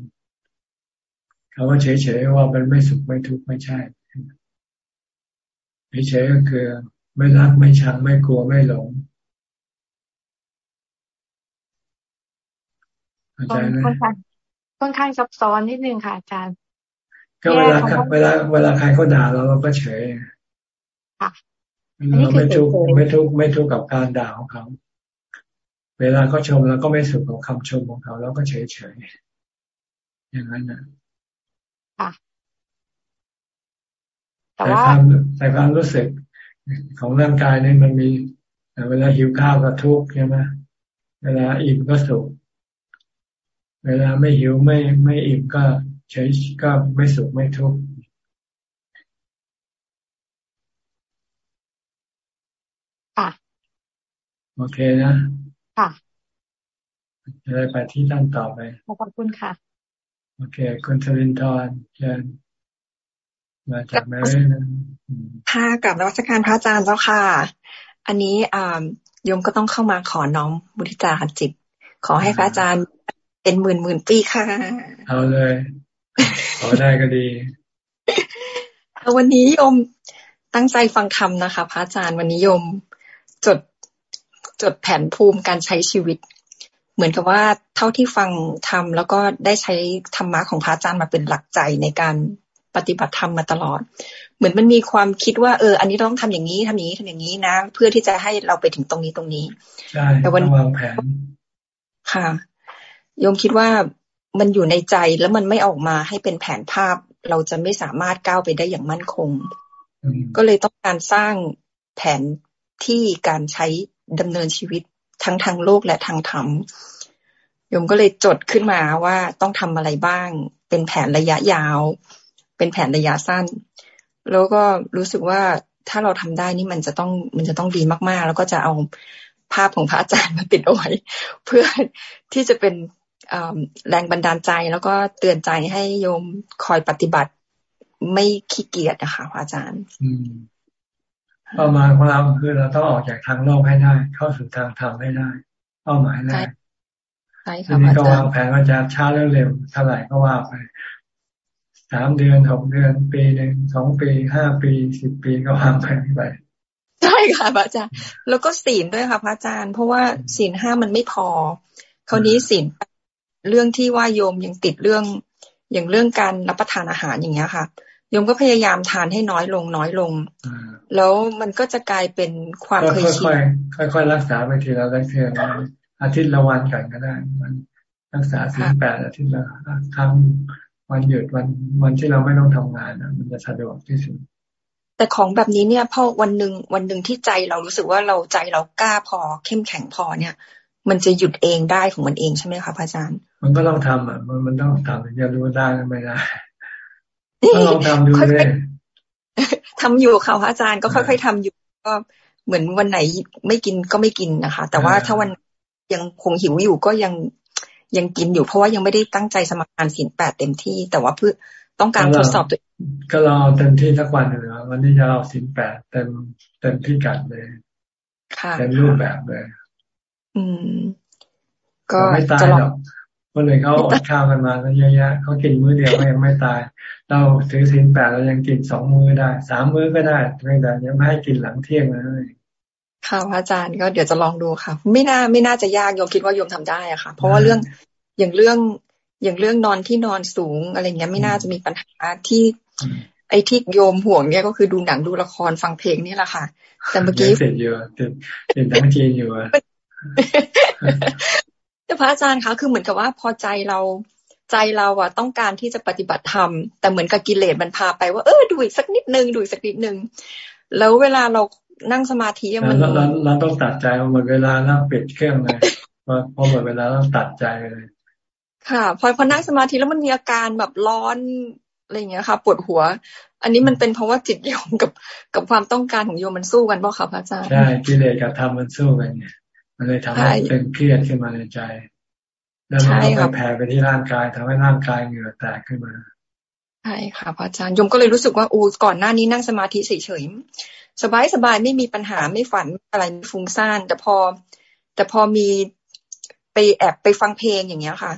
คำว่าเฉยเฉยว่าเป็นไม่สุขไม่ทุกข์ไม่ใช่ เฉยก็คือ ไม่รักไม่ชังไม่กลัวไม่หลงเข้าใจไหมค่อนข้างซับซ้อนนิดนึงค่ะอาจารย์ ก็เวลาเวลาเวลาใครเขาด่าเราเราก็เฉยค่ะเราไม่ทุกไม่ทุกไม่ทุกกับการด่าของเขา เวลาเขาชมเราก็ไม่สุขกับคำชมของเขาเราก็เฉยเฉยอย่างนั้นนะค่ะ แต่ว่าแต่ความรู้สึกของร่างกายเนี่ยมันมีเวลาหิวข้าวก็ทุกข์ใช่ไหมเวลาอิ่มก็สุข เวลาไม่หิวไม่ไม่อิ่มก็เฉยก็ไม่สุขไม่ทุกข์ค่ะโอเคนะ ค่ะจะได้ไปที่ท่านต่อไปขอบคุณค่ะ โอเค คุณชลินทร์เชิญ มาจากแม่ค่ะกับนวัตการพระอาจารย์เจ้าค่ะ อันนี้อ่าโยมก็ต้องเข้ามาขอน้อมบุติจาจิต ขอให้พระอาจารย์เป็นหมื่นหมื่นปีค่ะ เอาเลย ขอได้ก็ดี วันนี้โยมตั้งใจฟังธรรมนะคะ พระอาจารย์วันนี้โยมจดจดแผนภูมิการใช้ชีวิต เหมือนกับว่าเท่าที่ฟังธรรมแล้วก็ได้ใช้ธรรมะของพระอาจารย์มาเป็นหลักใจในการ ปฏิบัติธรรมมาตลอด เหมือนมันมีความคิดว่าเออ อันนี้ต้องทำอย่างนี้ทำอย่างนี้ทำอย่างนี้นะ เพื่อที่จะให้เราไปถึงตรงนี้ตรงนี้ใช่แต่วันวางแผนค่ะ โยมคิดว่ามันอยู่ในใจแล้วมันไม่ออกมาให้เป็นแผนภาพ เราจะไม่สามารถก้าวไปได้อย่างมั่นคง ก็เลยต้องการสร้างแผนที่การใช้ดำเนินชีวิตทั้งทางโลกและทางธรรมโยมก็เลยจดขึ้นมาว่าต้องทำอะไรบ้าง เป็นแผนระยะยาว เป็นแผนระยะสั้น แล้วก็รู้สึกว่าถ้าเราทำได้นี่มันจะต้องมันจะต้องดีมากๆ แล้วก็จะเอาภาพของพระอาจารย์มาติดเอาไว้ เพื่อที่จะเป็นแรงบันดาลใจแล้วก็เตือนใจให้โยมคอยปฏิบัติไม่ขี้เกียจนะคะพระอาจารย์เป้าหมายของเราคือเราต้องออกจากทางโลกให้ได้ เข้าสู่ทางธรรมให้ได้เป้าหมายแรกใช่ค่ะทีนี้ก็วางแผนว่าจะช้าหรือเร็วเท่าไหร่ก็ว่าไป สามเดือนหกเดือน ปีหนึ่งสองปีห้าปีสิบปีก็วางแผนไปใช่ค่ะพระอาจารย์ แล้วก็ศีลด้วยค่ะพระอาจารย์ เพราะว่าศีลห้ามันไม่พอ คราวนี้ศีลเรื่องที่ว่าโยมยังติดเรื่องอย่างเรื่องการรับประทานอาหารอย่างเงี้ยค่ะโยมก็พยายามทานให้น้อยลงน้อยลง แล้วมันก็จะกลายเป็นความเคยชินค่อยๆรักษาไปทีละเล็กทีละอาทิตย์ละวันกันก็ได้มันรักษาสิ่งแปดอาทิตย์ละครั้ง วันหยุดวันวันที่เราไม่ต้องทำงานนะมันจะสะดวกที่สุด แต่ของแบบนี้เนี่ยพอวันหนึ่งวันหนึ่งที่ใจเรารู้สึกว่าเราใจเรากล้าพอเข้มแข็งพอเนี่ย มันจะหยุดเองได้ของมันเองใช่ไหมคะพระอาจารย์ มันก็ต้องทำอะ มันมันต้องทำถึงจะรู้ได้ไม่ได้ก็ลองทำดูเลยทำอยู่ค่ะพระอาจารย์ก็ค่อย ๆทำอยู่ก็เหมือนวันไหนไม่กินก็ไม่กินนะคะ แต่ว่าถ้าวันยังคงหิวอยู่ก็ยัง ยังกินอยู่เพราะว่ายังไม่ได้ตั้งใจสมัครการสินแปดเต็มที่ แต่ว่าเพื่อต้องการทดสอบตัว ก็เราเอาเต็มที่สักวันหนึ่งวันนี้จะเอาสินแปดเต็มเต็มที่กัดเลยเต็มรูปแบบเลย อืม ก็ไม่ตายหรอกคนอื่นเขาอดข้าวกันมาแล้วเยอะแยะเขากินมื้อเดียวก็ยังไม่ตาย เราถือสินแปดเรายังกินสองมื้อได้สามมื้อก็ได้ไม่ได้ยังไม่ให้กินหลังเที่ยงเลย ค่ะพระอาจารย์ก็เดี๋ยวจะลองดูค่ะ ไม่น่าไม่น่าจะยากโยมคิดว่าโยมทำได้อะค่ะ เพราะว่าเรื่องอย่างเรื่องอย่างเรื่องนอนที่นอนสูงอะไรเงี้ยไม่น่าจะมีปัญหาที่ ไอ้ที่โยมห่วงเนี่ยก็คือดูหนังดูละครฟังเพลงนี่แหละค่ะ แต่เมื่อกี้เสร็จเยอะเต็มทั้งจีนอยู่อะแต่พระอาจารย์คะคือเหมือนกับว่าพอใจเราใจเราอะต้องการที่จะปฏิบัติธรรมแต่เหมือนกับกิเลสมันพาไปว่าเออดูอีกสักนิดนึงดูอีกสักนิดนึงแล้วเวลาเรา นั่งสมาธิมันเราเราต้องตัดใจหมดเวลาแล้วปิดเครื่องเลยพอหมดเวลาต้องตัดใจเลยค่ะ พอพอนั่งสมาธิแล้วมันมีอาการแบบร้อนอะไรเงี้ยค่ะ ปวดหัว อันนี้มันเป็นเพราะว่าจิตโยมกับกับความต้องการของโยมมันสู้กันป่ะคะพระอาจารย์ใช่กิเลสกับธรรมมันสู้กันเนี่ยมันเลยทำให้เป็นเครียดขึ้นมาในใจ แล้วมันก็ไปแผ่ไปที่ร่างกายทำให้ร่างกายเหงื่อแตกขึ้นมาใช่ค่ะพระอาจารย์ยมก็เลยรู้สึกว่าอูก่อนหน้านี้นั่งสมาธิเฉยๆ สบายสบายไม่มีปัญหาไม่ฝันอะไรไม่ฟุ้งซ่านแต่พอ แต่พอมีไปแอบไปฟังเพลงอย่างเงี้ยค่ะ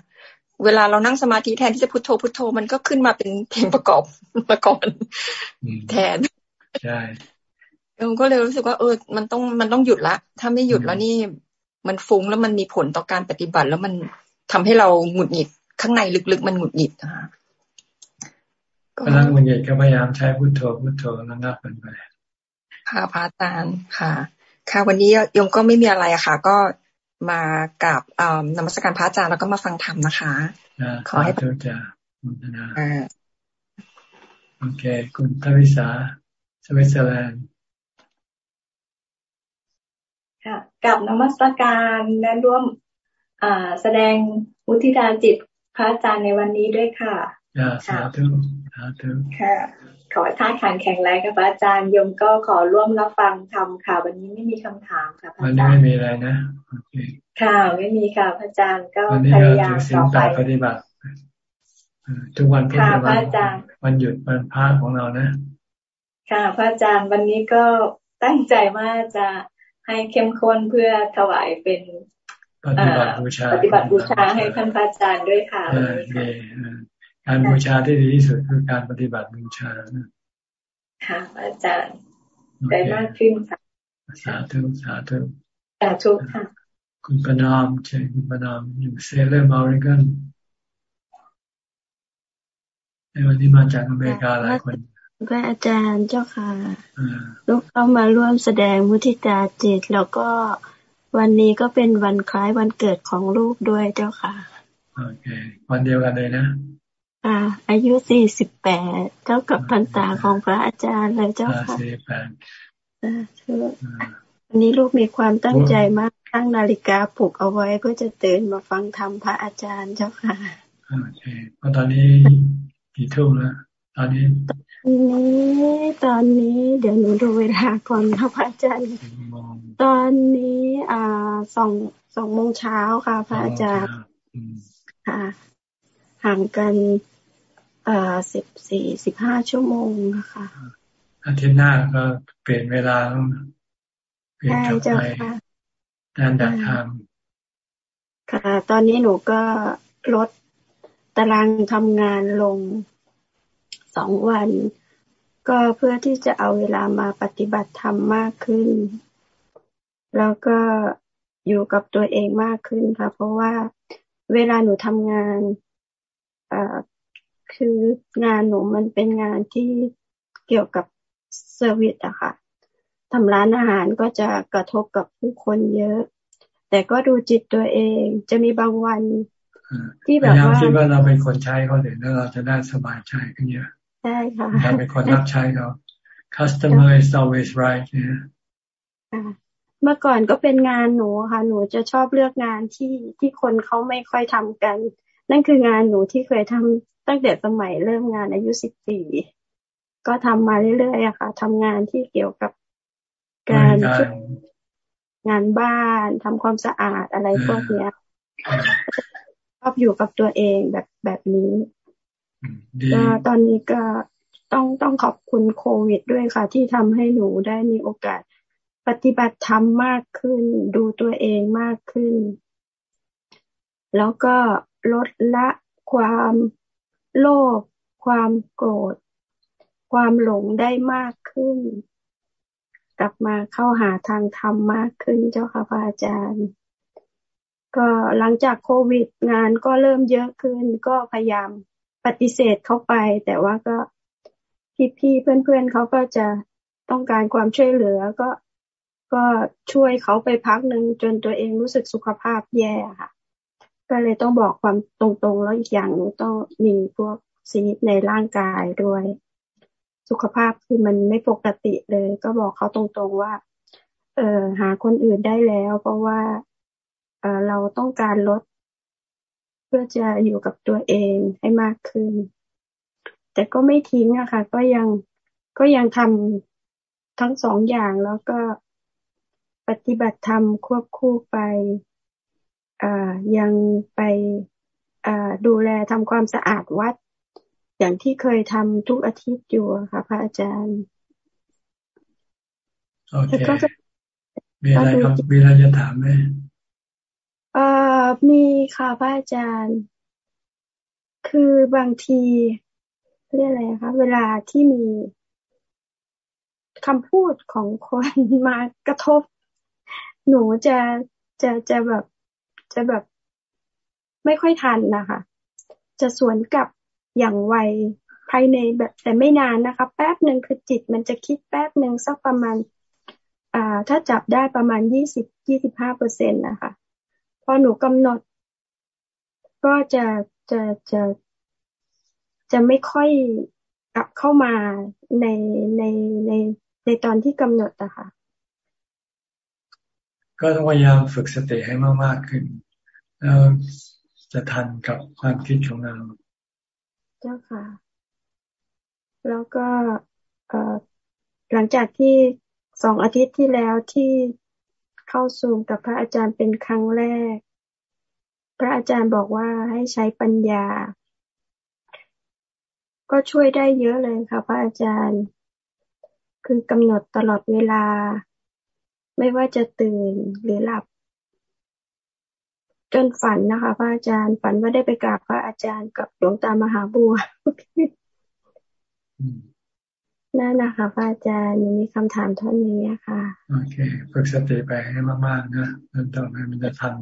เวลาเรานั่งสมาธิแทนที่จะพุทโธพุทโธมันก็ขึ้นมาเป็นเพลงประกอบมาก่อนแทนใช่ยมก็เลยรู้สึกว่าเออ มันต้องมันต้องหยุดละ ถ้าไม่หยุดแล้วนี่ มันฟุ้งแล้วมันมีผลต่อการปฏิบัติ แล้วมันทำให้เราหงุดหงิดข้างในลึกๆ มันหงุดหงิดนะคะกำลังหงุดหงิดก็พยายามใช้พุทโธพุทโธระงับมันไป ค่ะพระอาจารย์ค่ะ ค่ะ วันนี้ยมก็ไม่มีอะไรอะค่ะ ก็มากับนมัสการพระอาจารย์แล้วก็มาฟังธรรมนะคะ ขอให้พระอาจารย์โอเค คุณทวิสาสวิตเซอร์แลนด์ค่ะกับนมัสการและร่วมแสดงมุทิตาจิตพระอาจารย์ในวันนี้ด้วยค่ะสาธุสาธุค่ะ ขอท่าขันแข็งแรงกับพระอาจารย์ยมก็ขอร่วมรับฟังธรรมค่ะ วันนี้ไม่มีคำถามค่ะพระอาจารย์วันนี้ไม่มีอะไรนะค่ะ ไม่มีค่ะพระอาจารย์ก็พยายามต่อไปปฏิบัติทุกวันพุธวันหยุดวันพระของเรานะ ค่ะพระอาจารย์วันนี้ก็ตั้งใจว่าจะให้เข้มข้นเพื่อถวายเป็นปฏิบัติบูชาปฏิบัติบูชาให้ท่านพระอาจารย์ด้วยค่ะ การบูชาที่ดีที่สุดคือการปฏิบัติบูชาค่ะอาจารย์ได้มากขึ้นค่ะสาธุสาธุสาธุค่ะคุณประนามเชิญคุณประนามอยู่เซเลอร์มาริกันในวันนี้มาจากอเมริกาหลายคนพระอาจารย์เจ้าค่ะลูกเข้ามาร่วมแสดงมุทิตาจิต แล้วก็วันนี้ก็เป็นวันคล้ายวันเกิดของลูกด้วยเจ้าค่ะ โอเค วันเดียวกันเลยนะ อ่าอายุสี่สิบแปดเท่ากับพันตาของพระอาจารย์เลยเจ้าค่ะสี่แปดวันนี้ลูกมีความตั้งใจมากตั้งนาฬิกาปลุกเอาไว้เพื่อจะตื่นมาฟังธรรมพระอาจารย์เจ้าค่ะโอเคเพราะตอนนี้กี่ทุ่มแล้วตอนนี้นี้ตอนนี้ เดี๋ยวหนูดูเวลาก่อนค่ะพระอาจารย์ ตอนนี้อ่าสองสองโมงเช้าค่ะ พระอาจารย์ค่ะห่างกัน อ่าสิบสี่สิบห้าชั่วโมงค่ะอาทิตย์หน้าก็เปลี่ยนเวลาเปลี่ยนกลับไปการดัดทางค่ะ ตอนนี้หนูก็ลดตารางทำงานลงสองวัน ก็เพื่อที่จะเอาเวลามาปฏิบัติธรรมมากขึ้น แล้วก็อยู่กับตัวเองมากขึ้นค่ะ เพราะว่าเวลาหนูทำงานอ่า คืองานหนูมันเป็นงานที่เกี่ยวกับ service อะค่ะทำร้านอาหารก็จะกระทบกับผู้คนเยอะ แต่ก็ดูจิตตัวเอง จะมีบางวันที่แบบว่าคิดว่าเราเป็นคนใช้เขาเดี๋ยวเราจะได้สบายใจกันเยอะใช่ค่ะเราเป็นคนรับใช้เขา customer is always right เนี่ยเมื่อก่อนก็เป็นงานหนูค่ะ หนูจะชอบเลือกงานที่ที่คนเขาไม่ค่อยทำกัน นั่นคืองานหนูที่เคยทำ ตั้งแต่สมัยเริ่มงานอายุสิบสี่ก็ทำมาเรื่อยๆอะค่ะทำงานที่เกี่ยวกับการงานบ้านทำความสะอาดอะไรพวกเนี้ยชอบอยู่กับตัวเองแบบแบบนี้ก็ตอนนี้ก็ต้องต้องขอบคุณโควิดด้วยค่ะ ที่ทำให้หนูได้มีโอกาสปฏิบัติธรรมมากขึ้น ดูตัวเองมากขึ้น แล้วก็ลดละความ โลภความโกรธ ความหลงได้มากขึ้น กลับมาเข้าหาทางธรรมมากขึ้นเจ้าค่ะพระอาจารย์ ก็หลังจากโควิดงานก็เริ่มเยอะขึ้น ก็พยายามปฏิเสธเข้าไป แต่ว่าก็พี่ๆเพื่อนๆเขาก็จะต้องการความช่วยเหลือก็ก็ช่วยเขาไปพักหนึ่งจนตัวเองรู้สึกสุขภาพแย่ค่ะ ก็เลยต้องบอกความตรงๆ แล้วอีกอย่างหนูต้องมีพวกซีดในร่างกายด้วย สุขภาพคือมันไม่ปกติเลย ก็บอกเขาตรงๆว่า เออหาคนอื่นได้แล้ว เพราะว่าเออเราต้องการลด เพื่อจะอยู่กับตัวเองให้มากขึ้น แต่ก็ไม่ทิ้งอะค่ะ ก็ยังก็ยังทำทั้งสองอย่างแล้วก็ปฏิบัติธรรมควบคู่ไป ยังไปอ่าดูแลทำความสะอาดวัด อย่างที่เคยทำทุกอาทิตย์อยู่ค่ะพระอาจารย์โอเคมีอะไรครับมีอะไรจะถามไหมเอ่อมีค่ะพระอาจารย์ คือบางทีเรียกอะไรคะเวลาที่มีคำพูดของคนมากระทบ หนูจะจะจะแบบ จะแบบไม่ค่อยทันนะคะ จะสวนกับอย่างไวภายในแบบแต่ไม่นานนะคะ แป๊บหนึ่งคือจิตมันจะคิดแป๊บหนึ่งสักประมาณ อ่า ถ้าจับได้ประมาณยี่สิบยี่สิบห้าเปอร์เซ็นตนะคะ พอหนูกำหนด ก็จะจะจะจะไม่ค่อยกลับเข้ามาในในในในตอนที่กำหนดอะคะ่ะ ก็ต้องพยายามฝึกสติให้มากๆขึ้น แล้วจะทันกับความคิดของเรา เจ้าค่ะ แล้วก็หลังจากที่สองอาทิตย์ที่แล้วที่เข้าซูมกับพระอาจารย์เป็นครั้งแรก พระอาจารย์บอกว่าให้ใช้ปัญญา ก็ช่วยได้เยอะเลยค่ะ พระอาจารย์ คือกำหนดตลอดเวลา ไม่ว่าจะตื่นหรือหลับ จนฝันนะคะพระอาจารย์ฝันว่าได้ไปกราบพระอาจารย์กับหลวงตามหาบัวนั่นนะคะพระอาจารย์มีคำถามเท่านี้ค่ะ โอเคฝึกสติไปให้มากๆนะแล้วต่อไปมันจะทัน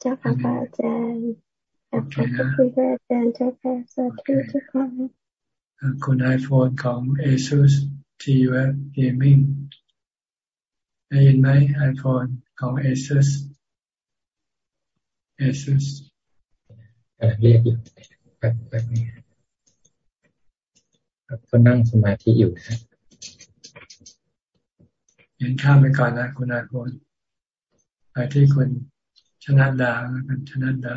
เจ้าค่ะพระอาจารย์โอเคนะพระอาจารย์เจ้าค่ะสาธุเจ้าค่ะคุณไอโฟนของ ASUS TUF Gaming ได้ยินไหมไอโฟนของ ASUS เอซุสเรียกอยู่แบบแบบนี้ครับก็นั่งสมาธิอยู่นะเห็นข้ามไปก่อนนะคุณอาคลไปที่คุณชนะดาคุณชนะดา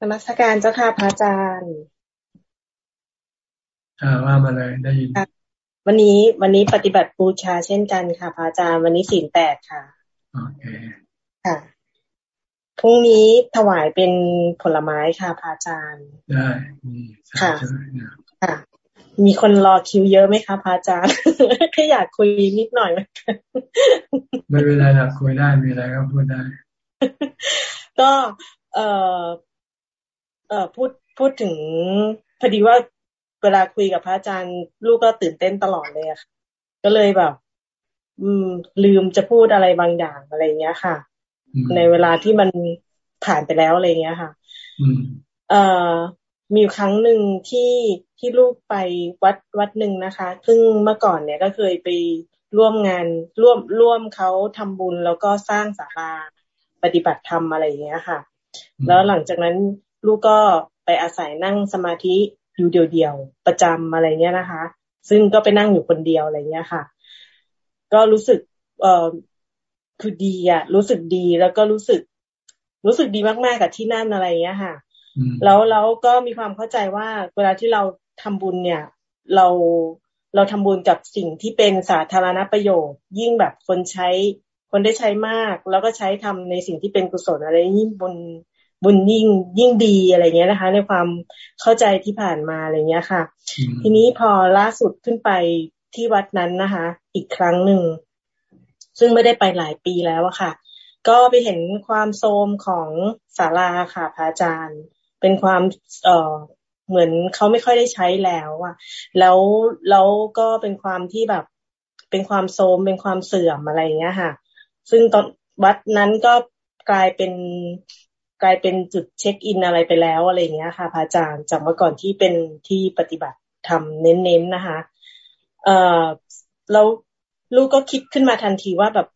นมัสการเจ้าค่ะพระอาจารย์อ่าว่ามาเลยได้ยิน วันนี้วันนี้ปฏิบัติบูชาเช่นกันค่ะพระอาจารย์วันนี้ศีลแปดค่ะโอเคค่ะพรุ่งนี้ถวายเป็นผลไม้ค่ะพระอาจารย์ได้ค่ะค่ะ มีคนรอคิวเยอะไหมคะพระอาจารย์แค่อยากคุยนิดหน่อยไม่เป็นไรหรอกคุยได้มีอะไรก็พูดได้ ก็เอ่อเอ่อพูดพูดถึงพอดีว่า เวลาคุยกับพระอาจารย์ลูกก็ตื่นเต้นตลอดเลยอะค่ะ ก็เลยแบบ อืม ลืมจะพูดอะไรบางอย่างอะไรเงี้ยค่ะ ในเวลาที่มันผ่านไปแล้วอะไรเงี้ยค่ะเอ่อมีครั้งหนึ่งที่ที่ลูกไปวัดวัดหนึ่งนะคะ ซึ่งเมื่อก่อนเนี่ยก็เคยไปร่วมงานร่วมร่วมเขาทำบุญแล้วก็สร้างศาลาปฏิบัติธรรมอะไรอย่างเงี้ยค่ะ แล้วหลังจากนั้นลูกก็ไปอาศัยนั่งสมาธิ อยู่เดียวๆประจำอะไรเงี้ยนะคะ ซึ่งก็ไปนั่งอยู่คนเดียวอะไรเงี้ยค่ะ ก็รู้สึกเออคือดีอะรู้สึกดีแล้วก็รู้สึก รู้สึกดีมากๆกับที่นั่นอะไรเงี้ยค่ะ แล้วแล้วก็มีความเข้าใจว่าเวลาที่เราทำบุญเนี่ย เราเราทำบุญกับสิ่งที่เป็นสาธารณประโยชน์ ยิ่งแบบคนใช้คนได้ใช้มาก แล้วก็ใช้ทำในสิ่งที่เป็นกุศลอะไรยิ่งบุญ บุญยิ่งยิ่งดีอะไรเงี้ยนะคะ ในความเข้าใจที่ผ่านมาอะไรเงี้ยค่ะ ทีนี้พอล่าสุดขึ้นไปที่วัดนั้นนะคะ อีกครั้งหนึ่ง ซึ่งไม่ได้ไปหลายปีแล้วอะค่ะ ก็ไปเห็นความโทมของศาลาค่ะพระอาจารย์ เป็นความเอ่อเหมือนเขาไม่ค่อยได้ใช้แล้วอะแล้วแล้วก็เป็นความที่แบบ เป็นความโทมเป็นความเสื่อมอะไรเงี้ยค่ะ ซึ่งตอนวัดนั้นก็กลายเป็น กลายเป็นจุดเช็คอินอะไรไปแล้วอะไรเงี้ยค่ะพระอาจารย์จากเมื่อก่อนที่เป็นที่ปฏิบัติทำเน้นๆนะคะ เอ่อแล้วลูกก็คิดขึ้นมาทันทีว่าแบบ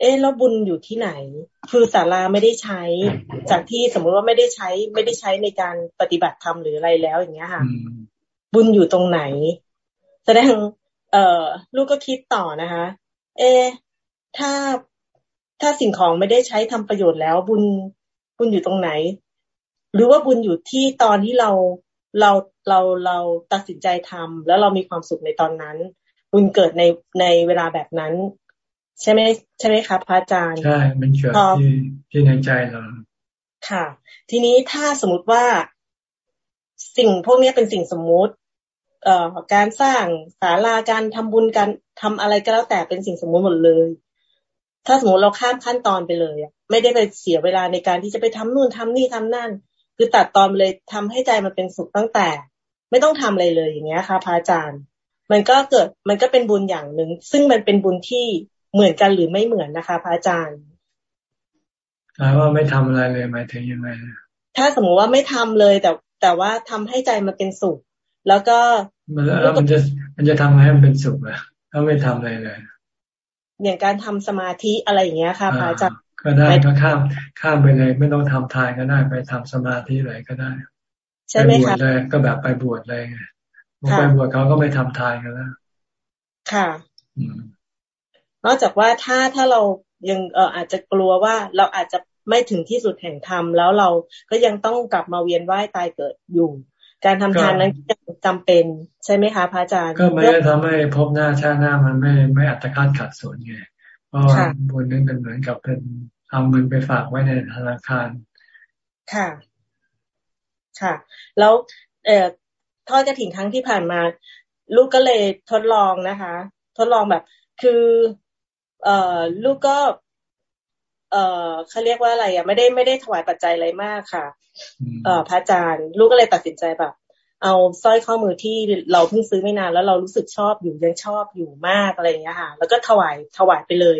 เอ๊ะแล้วบุญอยู่ที่ไหน คือศาลาไม่ได้ใช้ จากที่สมมุติว่าไม่ได้ใช้ ไม่ได้ใช้ในการปฏิบัติธรรมหรืออะไรแล้วอย่างเงี้ยค่ะ บุญอยู่ตรงไหน แสดง เอ่อ ลูกก็คิดต่อนะคะ เอ ถ้าถ้าสิ่งของไม่ได้ใช้ทำประโยชน์แล้วบุญ บุญอยู่ตรงไหน หรือว่าบุญอยู่ที่ตอนที่เราเราเราเราตัดสินใจทำแล้วเรามีความสุขในตอนนั้น บุญเกิดในในเวลาแบบนั้น ใช่ไหมใช่ไหมคะพระอาจารย์ใช่มันเกิดที่ที่ในใจเราค่ะ ทีนี้ถ้าสมมติว่าสิ่งพวกนี้เป็นสิ่งสมมุติ เอ่อการสร้างศาลาการทำบุญการทำอะไรก็แล้วแต่เป็นสิ่งสมมุติหมดเลย ถ้าสมมติเราข้ามขั้นตอนไปเลยอะไม่ได้ไปเสียเวลาในการที่จะไปทำนู่นทำนี่ทำนั่น คือตัดตอนเลยทำให้ใจมันเป็นสุขตั้งแต่ ไม่ต้องทำอะไรเลยอย่างเงี้ยค่ะพระอาจารย์ มันก็เกิดมันก็เป็นบุญอย่างหนึ่ง ซึ่งมันเป็นบุญที่เหมือนกันหรือไม่เหมือนนะคะพระอาจารย์ถามว่าไม่ทำอะไรเลยหมายถึงยังไงถ้าสมมุติว่าไม่ทำเลยแต่แต่ว่าทำให้ใจมันเป็นสุข แล้วก็มันแล้วมันจะมันจะทำให้มันเป็นสุขอะถ้าไม่ทำอะไรเลย อย่างการทำสมาธิอะไรอย่างเงี้ยค่ะพระอาจารย์ก็ได้ก็ข้ามข้ามไปเลย ไม่ต้องทำทานก็ได้ไปทำสมาธิเลยก็ได้ใช่ไหมคะเลยก็แบบไปบวชเลยไงไปบวชเขาก็ไม่ทำทานกันแล้วค่ะนอกจากว่าถ้าถ้าเรายังเอออาจจะกลัวว่าเราอาจจะไม่ถึงที่สุดแห่งธรรมแล้วเราก็ยังต้องกลับมาเวียนว่ายตายเกิดอยู่ การทำทานนั้นจำเป็นใช่ไหมคะพระอาจารย์ ก็ไม่ได้ทำให้พบหน้าชาติหน้ามันไม่ไม่อัตคัดขัดสนไงเพราะบุญนั้นเป็นเหมือนกับเป็นเอาเงินไปฝากไว้ในธนาคาร ค่ะ ค่ะ แล้วเอ่อทอดกระถิ่นครั้งที่ผ่านมา ลูกก็เลยทดลองนะคะ ทดลองแบบ คือ เอ่อ ลูกก็ เอ่อเขาเรียกว่าอะไรอะไม่ได้ไม่ได้ถวายปัจจัยอะไรมากค่ะ เอ่อพระอาจารย์ ลูกก็เลยตัดสินใจแบบ เอาสร้อยข้อมือที่เราเพิ่งซื้อไม่นานแล้วเรารู้สึกชอบอยู่ยังชอบอยู่มากอะไรอย่างเงี้ยค่ะ แล้วก็ถวายถวายไปเลย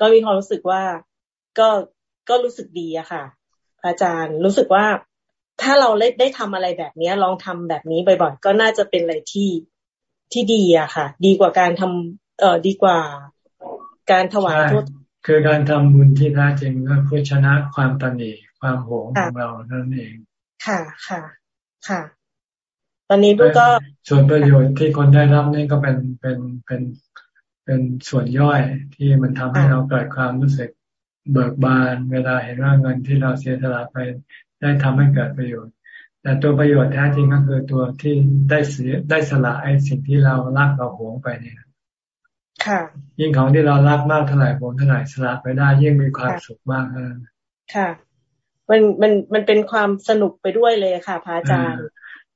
ก็มีความรู้สึกว่าก็ก็รู้สึกดีอะค่ะ อาจารย์รู้สึกว่าถ้าเราได้ได้ทำอะไรแบบนี้ลองทำแบบนี้บ่อยๆก็น่าจะเป็นอะไรที่ที่ดีอะค่ะ ดีกว่าการทำเอ่อดีกว่า การถวายทุก คือการทำบุญที่แท้จริงก็เพื่อชนะความตันหนีความโหงของเรานั่นเอง ค่ะค่ะ ค่ะ ตอนนี้ลูกก็ส่วนประโยชน์ที่คนได้รับนี่ก็เป็นเป็นเป็นเป็นส่วนย่อยที่มันทำให้เราเกิดความรู้สึกเบิกบาน เวลาเห็นว่าเงินที่เราเสียสละไปได้ทำให้เกิดประโยชน์แแต่ตัวประโยชน์แท้จริงก็คือตัวที่ได้เสียได้สละไอ้สิ่งที่เรารักเราหวงไปเนี่ย ค่ะ ยิ่งของที่เรารักมากเท่าไหร่หวงเท่าไหร่สละไปได้ยิ่งมีความสุขมากเท่านั้นค่ะ มันมันมันเป็นความสนุกไปด้วยเลยค่ะพระอาจารย์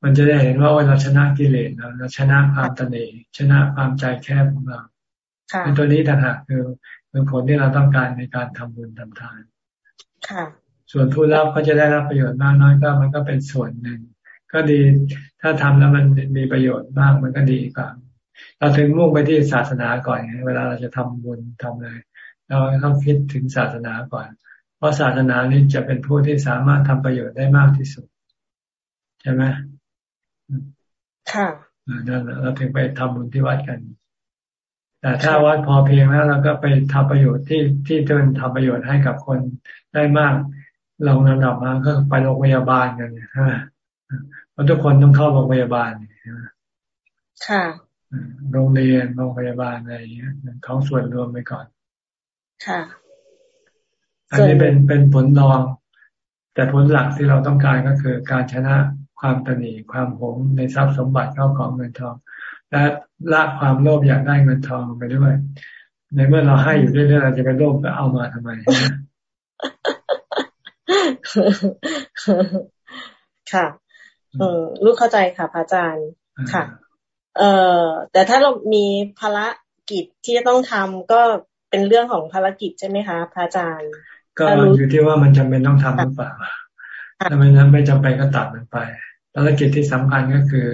มันจะได้เห็นว่าเราชนะกิเลสเราชนะความตนีชนะความใจแคบของเราเป็นตัวนี้ต่างหากคือเป็นผลที่เราต้องการในการทำบุญทำทาน ค่ะ ส่วนผู้รับก็จะได้รับประโยชน์มากน้อยก็ มันก็เป็นส่วนหนึ่ง ก็ดีถ้าทำแล้วมันมีประโยชน์มากมันก็ดีกว่า เราถึงมุ่งไปที่ศาสนาก่อนเวลาเราจะทำบุญทำอะไรเราต้องคิดถึงศาสนาก่อน เพราะศาสนานี้จะเป็นผู้ที่สามารถทำประโยชน์ได้มากที่สุด ใช่ไหมค่ะนั่นเราถึงไปทำบุญที่วัดกัน แต่ถ้าวัดพอเพียงแล้วเราก็ไปทำประโยชน์ที่ที่จะเป็นทำประโยชน์ให้กับคนได้มากเราลำดับมาก็ไปโรงพยาบาลกันใช่ไหมเพราะทุกคนต้องเข้าโรงพยาบาลใช่ไหมค่ะ โรงเรียนโรงพยาบาลอะไรอย่างเงี้ยของส่วนรวมไปก่อน ค่ะ อันนี้เป็นเป็นผลรอง แต่ผลหลักที่เราต้องการก็คือการชนะความตนีความหงในทรัพย์สมบัติเข้าของเงินทอง และละความโลภอยากได้เงินทองไปด้วย ในเมื่อเราให้อยู่เรื่อยๆเราจะไปโลภไปเอามาทำไมค่ะ เออรู้เข้าใจค่ะพระอาจารย์ค่ะ เอ่อแต่ถ้าเรามีภารกิจที่จะต้องทำก็เป็นเรื่องของภารกิจใช่ไหมคะพระอาจารย์ ก็อยู่ที่ว่ามันจำเป็นต้องทำหรือเปล่าถ้าไม่ไม่จำเป็นก็ตัดมันไป ภารกิจที่สำคัญก็คือ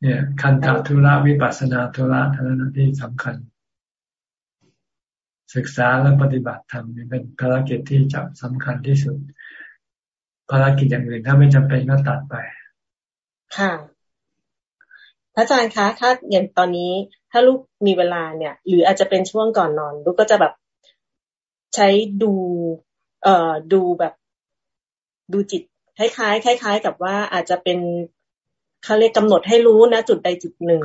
เนี่ยคันธทุระวิปัสนาทุระเท่านั้นที่สำคัญ ศึกษาและปฏิบัติธรรมนี่เป็นภารกิจที่จับสำคัญที่สุด ภารกิจอย่างอื่นถ้าไม่จำเป็นก็ตัดไป ค่ะ พระอาจารย์คะถ้าอย่างตอนนี้ถ้าลูกมีเวลาเนี่ย หรืออาจจะเป็นช่วงก่อนนอน ลูกก็จะแบบใช้ดู เอ่อดูแบบดูจิตคล้ายๆคล้าย ๆ กับว่าอาจจะเป็นเขาเรียกกำหนดให้รู้นะจุดใดจุดหนึ่ง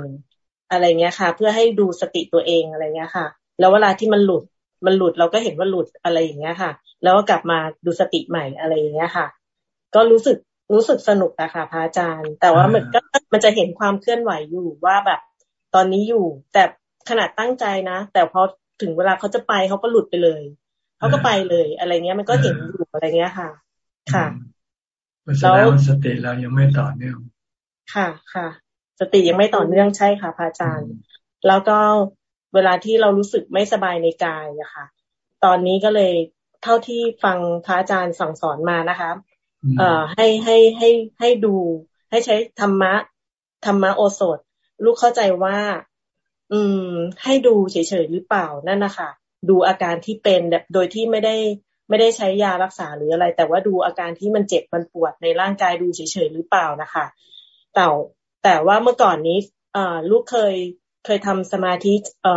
อะไรเงี้ยค่ะ เพื่อให้ดูสติตัวเองอะไรเงี้ยค่ะ แล้วเวลาที่มันหลุดมันหลุดเราก็เห็นว่าหลุดอะไรอย่างเงี้ยค่ะ แล้วก็กลับมาดูสติใหม่อะไรอย่างเงี้ยค่ะ ก็รู้สึก รู้สึกสนุกอะค่ะพระอาจารย์ แต่ว่ามันก็มันจะเห็นความเคลื่อนไหวอยู่ว่าแบบ ตอนนี้อยู่ แต่ขนาดตั้งใจนะ แต่พอถึงเวลาเขาจะไปเขาก็หลุดไปเลยเขาก็ไปเลย อะไรเงี้ยมันก็เห็นอยู่อะไรเงี้ยค่ะ ค่ะแล้วสติเรายังไม่ต่อเนื่องค่ะค่ะ สติยังไม่ต่อเนื่องใช่ค่ะพระอาจารย์ แล้วก็เวลาที่เรารู้สึกไม่สบายในกายอะค่ะ ตอนนี้ก็เลยเท่าที่ฟังพระอาจารย์สั่งสอนมานะคะ เอ่อให้ให้ให้ให้ดู ให้ใช้ธรรมะธรรมะโอสถ ลูกเข้าใจว่า อืม ให้ดูเฉยๆหรือเปล่านั่นนะคะดูอาการที่เป็นแบบโดยที่ไม่ได้ไม่ได้ใช้ยารักษาหรืออะไร แต่ว่าดูอาการที่มันเจ็บมันปวดในร่างกายดูเฉยๆหรือเปล่านะคะแต่แต่ว่าเมื่อก่อนนี้อลูกเคยเคยทำสมาธิเอ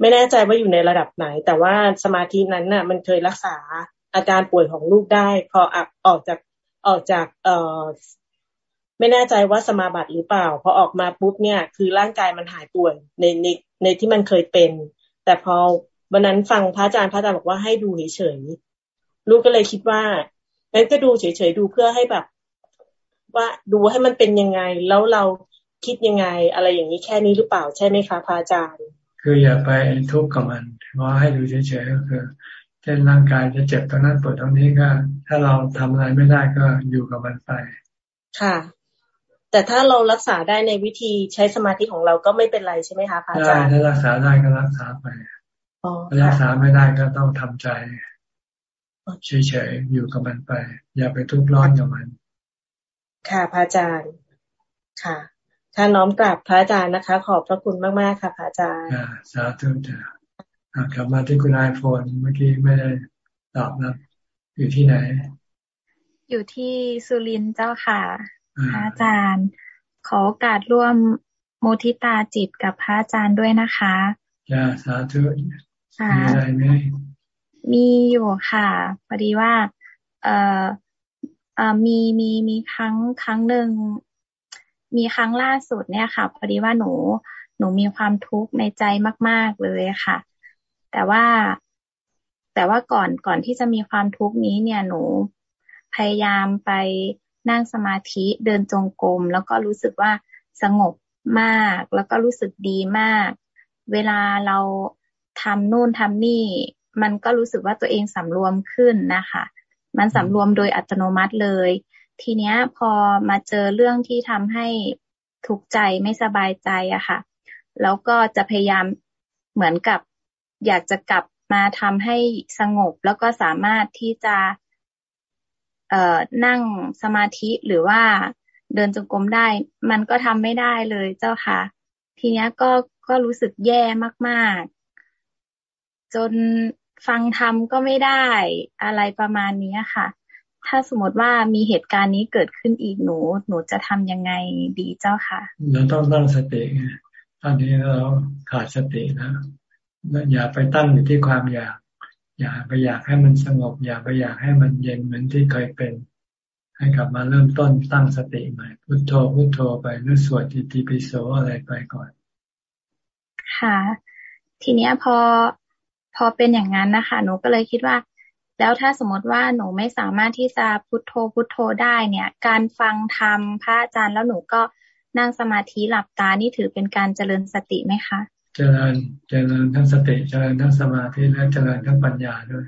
ไม่แน่ใจว่าอยู่ในระดับไหน แต่ว่าสมาธินั้นน่ะ มันเคยรักษา อาการป่วยของลูกได้ พอออกจากออกจากเออไม่แน่ใจว่าสมาบัติหรือเปล่าพอออกมาปุ๊บเนี่ย คือร่างกายมันหายป่วยในในในที่มันเคยเป็น แต่พอวันนั้นฟังพระอาจารย์พระอาจารย์บอกว่าให้ดูเฉยๆลูกก็เลยคิดว่างั้นก็ดูเฉยๆดูเพื่อให้แบบ ว่าดูให้มันเป็นยังไง แล้วเราคิดยังไง อะไรอย่างนี้แค่นี้หรือเปล่าใช่ไหมคะพระอาจารย์ คืออย่าไปทุกข์กับมันว่าให้ดูเฉยๆก็คือ เช่นร่างกายจะเจ็บตรงนั้นปวดตรงนี้ก็ ถ้าเราทำอะไรไม่ได้ก็อยู่กับมันไปค่ะ แต่ถ้าเรารักษาได้ในวิธีใช้สมาธิของเราก็ไม่เป็นไรใช่ไหมคะพระอาจารย์ถ้ารักษาได้ก็รักษาไปรักษาไม่ได้ก็ต้องทำใจเฉยๆอยู่กับมันไป อย่าไปทุกข์ร้อนกับมัน ค่ะพระอาจารย์ค่ะ ถ้าน้อมกราบพระอาจารย์นะคะ ขอบพระคุณมากๆค่ะพระอาจารย์สาธุจ้ะ กลับมาที่คุณไอโฟนเมื่อกี้ไม่ได้ตอบนะอยู่ที่ไหน อยู่ที่สุรินทร์เจ้าค่ะพระอาจารย์ ขอโอกาสร่วมโมทิตาจิตกับพระอาจารย์ด้วยนะคะจ้าสาธุมีอะไรไหมมีอยู่ค่ะพอดีว่าเอ่อมีมีมีครั้งครั้งหนึ่งมีครั้งล่าสุดเนี่ยค่ะ พอดีว่าหนู หนูมีความทุกข์ในใจมาก ๆเลยค่ะ แต่ว่าแต่ว่าก่อนก่อนที่จะมีความทุกข์นี้เนี่ยหนูพยายามไปนั่งสมาธิเดินจงกรมแล้วก็รู้สึกว่าสงบมาก แล้วก็รู้สึกดีมาก เวลาเราทำนู่นทำนี่ มันก็รู้สึกว่าตัวเองสำรวมขึ้นนะคะ มันสำรวมโดยอัตโนมัติเลย ทีเนี้ยพอมาเจอเรื่องที่ทำให้ทุกข์ใจไม่สบายใจอะค่ะ แล้วก็จะพยายามเหมือนกับ อยากจะกลับมาทำให้สงบ แล้วก็สามารถที่จะเอ่อนั่งสมาธิหรือว่าเดินจงกรมได้ มันก็ทำไม่ได้เลยเจ้าค่ะ ทีนี้ก็ก็รู้สึกแย่มาก ๆ จนฟังธรรมก็ไม่ได้อะไรประมาณนี้ค่ะ ถ้าสมมติว่ามีเหตุการณ์นี้เกิดขึ้นอีกหนู หนูจะทำยังไงดีเจ้าค่ะ เราต้องตั้งสติตอนนี้เราขาดสตินะ อย่าไปตั้งอยู่ที่ความอยาก อย่าไปอยากให้มันสงบ อย่าไปอยากให้มันเย็นเหมือนที่เคยเป็น ให้กลับมาเริ่มต้นตั้งสติใหม่ พุทโธพุทโธไปหรือสวดทิติปิโสอะไรไปก่อน ค่ะ ทีเนี้ยพอพอเป็นอย่างนั้นนะคะ หนูก็เลยคิดว่า แล้วถ้าสมมติว่าหนูไม่สามารถที่จะพุทโธพุทโธได้เนี่ย การฟังธรรมพระอาจารย์แล้วหนูก็นั่งสมาธิหลับตานี่ถือเป็นการเจริญสติไหมคะ เจริญเจริญทั้งสติเจริญทั้งสมาธิและเจริญทั้งปัญญาด้วย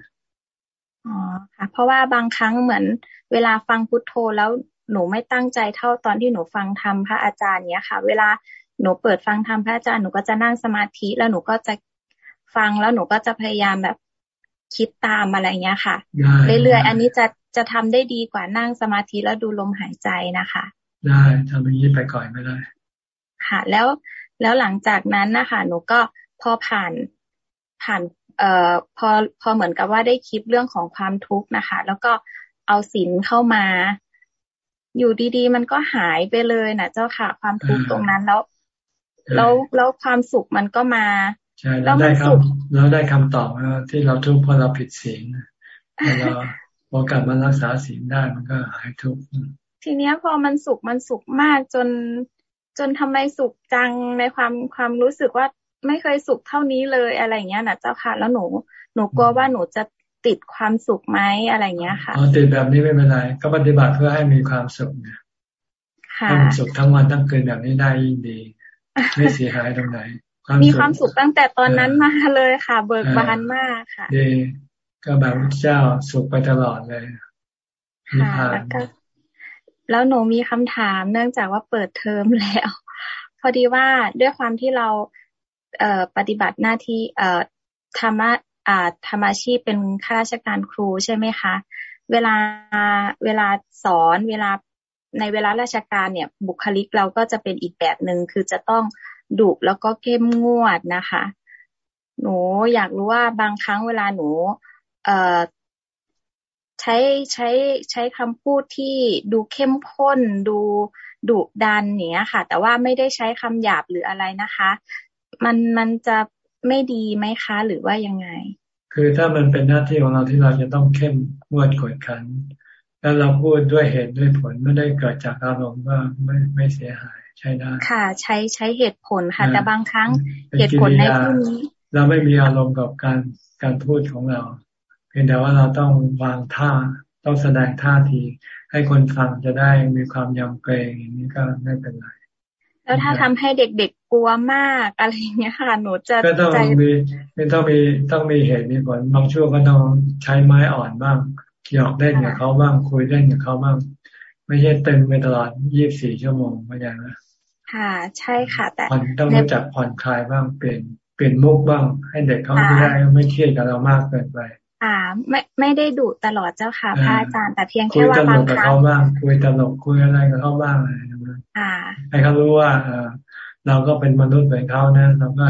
อ๋อค่ะ เพราะว่าบางครั้งเหมือนเวลาฟังพุทโธแล้วหนูไม่ตั้งใจเท่าตอนที่หนูฟังธรรมพระอาจารย์เนี้ยค่ะ เวลาหนูเปิดฟังธรรมพระอาจารย์หนูก็จะนั่งสมาธิแล้วหนูก็จะฟังแล้วหนูก็จะพยายามแบบคิดตามอะไรเงี้ยค่ะ เรื่อยๆอันนี้จะจะทำได้ดีกว่านั่งสมาธิแล้วดูลมหายใจนะคะ ได้ทำอย่างนี้ไปก่อนไม่ได้ ค่ะ แล้ว แล้วหลังจากนั้นนะคะหนูก็พอผ่านผ่านเอ่อพอพอเหมือนกับว่าได้คิดเรื่องของความทุกข์นะคะ แล้วก็เอาศีลเข้ามา อยู่ดีๆ มันก็หายไปเลยนะเจ้าค่ะ ความทุกข์ตรงนั้นแล้ว แล้วแล้วความสุขมันก็มาใช่เราได้คำเราได้คำตอบที่เราทุกข์เพราะเราผิดศีลเราพอกลับมารักษาศีลได้มันก็หายทุกข์ทีเนี้ยพอมันสุขมันสุขมากจน จนทำไมสุขจังในความความรู้สึกว่าไม่เคยสุขเท่านี้เลยอะไรเงี้ยนะเจ้าค่ะ แล้วหนู หนูกลัวว่าหนูจะติดความสุขไหมอะไรเงี้ยค่ะอ๋อติดแบบนี้ไม่เป็นไรก็ปฏิบัติเพื่อให้มีความสุขเนี่ยให้มันสุขทั้งวันทั้งคืนแบบนี้ได้ยิ่งดี ไม่เสียหายตรงไหน มีความสุขตั้งแต่ตอนนั้นมาเลยค่ะ เบิกบานมากค่ะดีก็แบบเจ้าสุขไปตลอดเลยค่ะแล้วก็ แล้วหนูมีคำถามเนื่องจากว่าเปิดเทอมแล้ว พอดีว่าด้วยความที่เราเออปฏิบัติหน้าที่เอธรรมะอ่าธรรมอาชีพเป็นข้าราชการครูใช่ไหมคะ เวลาเวลาสอนเวลาในเวลาราชการเนี่ย บุคลิกเราก็จะเป็นอีกแบบหนึ่งคือจะต้องดุแล้วก็เข้มงวดนะคะ หนูอยากรู้ว่าบางครั้งเวลาหนู เอ่อ ใช้ใช้ใช้คำพูดที่ดูเข้มข้น ดูดุดันเนี้ยค่ะ แต่ว่าไม่ได้ใช้คำหยาบหรืออะไรนะคะ มันมันจะไม่ดีไหมคะ หรือว่ายังไง คือถ้ามันเป็นหน้าที่ของเราที่เราจะต้องเข้มงวดกดขันแล้วเราพูดด้วยเหตุด้วยผลไม่ได้เกิดจากอารมณ์ก็ไม่ไม่เสียหายใช่ได้ค่ะ ใช้ใช้เหตุผลค่ะ แต่บางครั้งเหตุผลในที่นี้เราไม่มีอารมณ์กับการการพูดของเรา เพียงแต่ว่าเราต้องวางท่าต้องแสดงท่าที ให้คนฟังจะได้มีความยำเกรงอย่างนี้ก็ไม่เป็นไรแล้วถ้าทำให้เด็กๆกลัวมากอะไรเงี้ยค่ะหนูจะก็ต้องมีต้องมีต้องมีเหตุมีผลบางช่วงก็ต้องใช้ไม้อ่อนบ้างหยอกเล่นกับเขาบ้างคุยเล่นกับเขาบ้าง ไม่ใช่เต็มไปตลอดยี่บสี่ชั่วโมงไม่ใช่ไหมค่ะ ใช่ค่ะ แต่ต้องรู้จักผ่อนคลายบ้างเปลี่ยนเปลี่ยนมุกบ้าง ให้เด็กเขาไม่ได้ไม่เครียดกับเรามากเกินไป อ่าไม่ไม่ได้ดุตลอดเจ้าค่ะพระอาจารย์แต่เพียงแค่ว่าบางครั้งคุยตลกกับเขาบ้างคุยตลกคุยอะไรกับเขาบ้างอะไรนะให้เขารู้ว่าเออเราก็เป็นมนุษย์เหมือนเขานะเราก็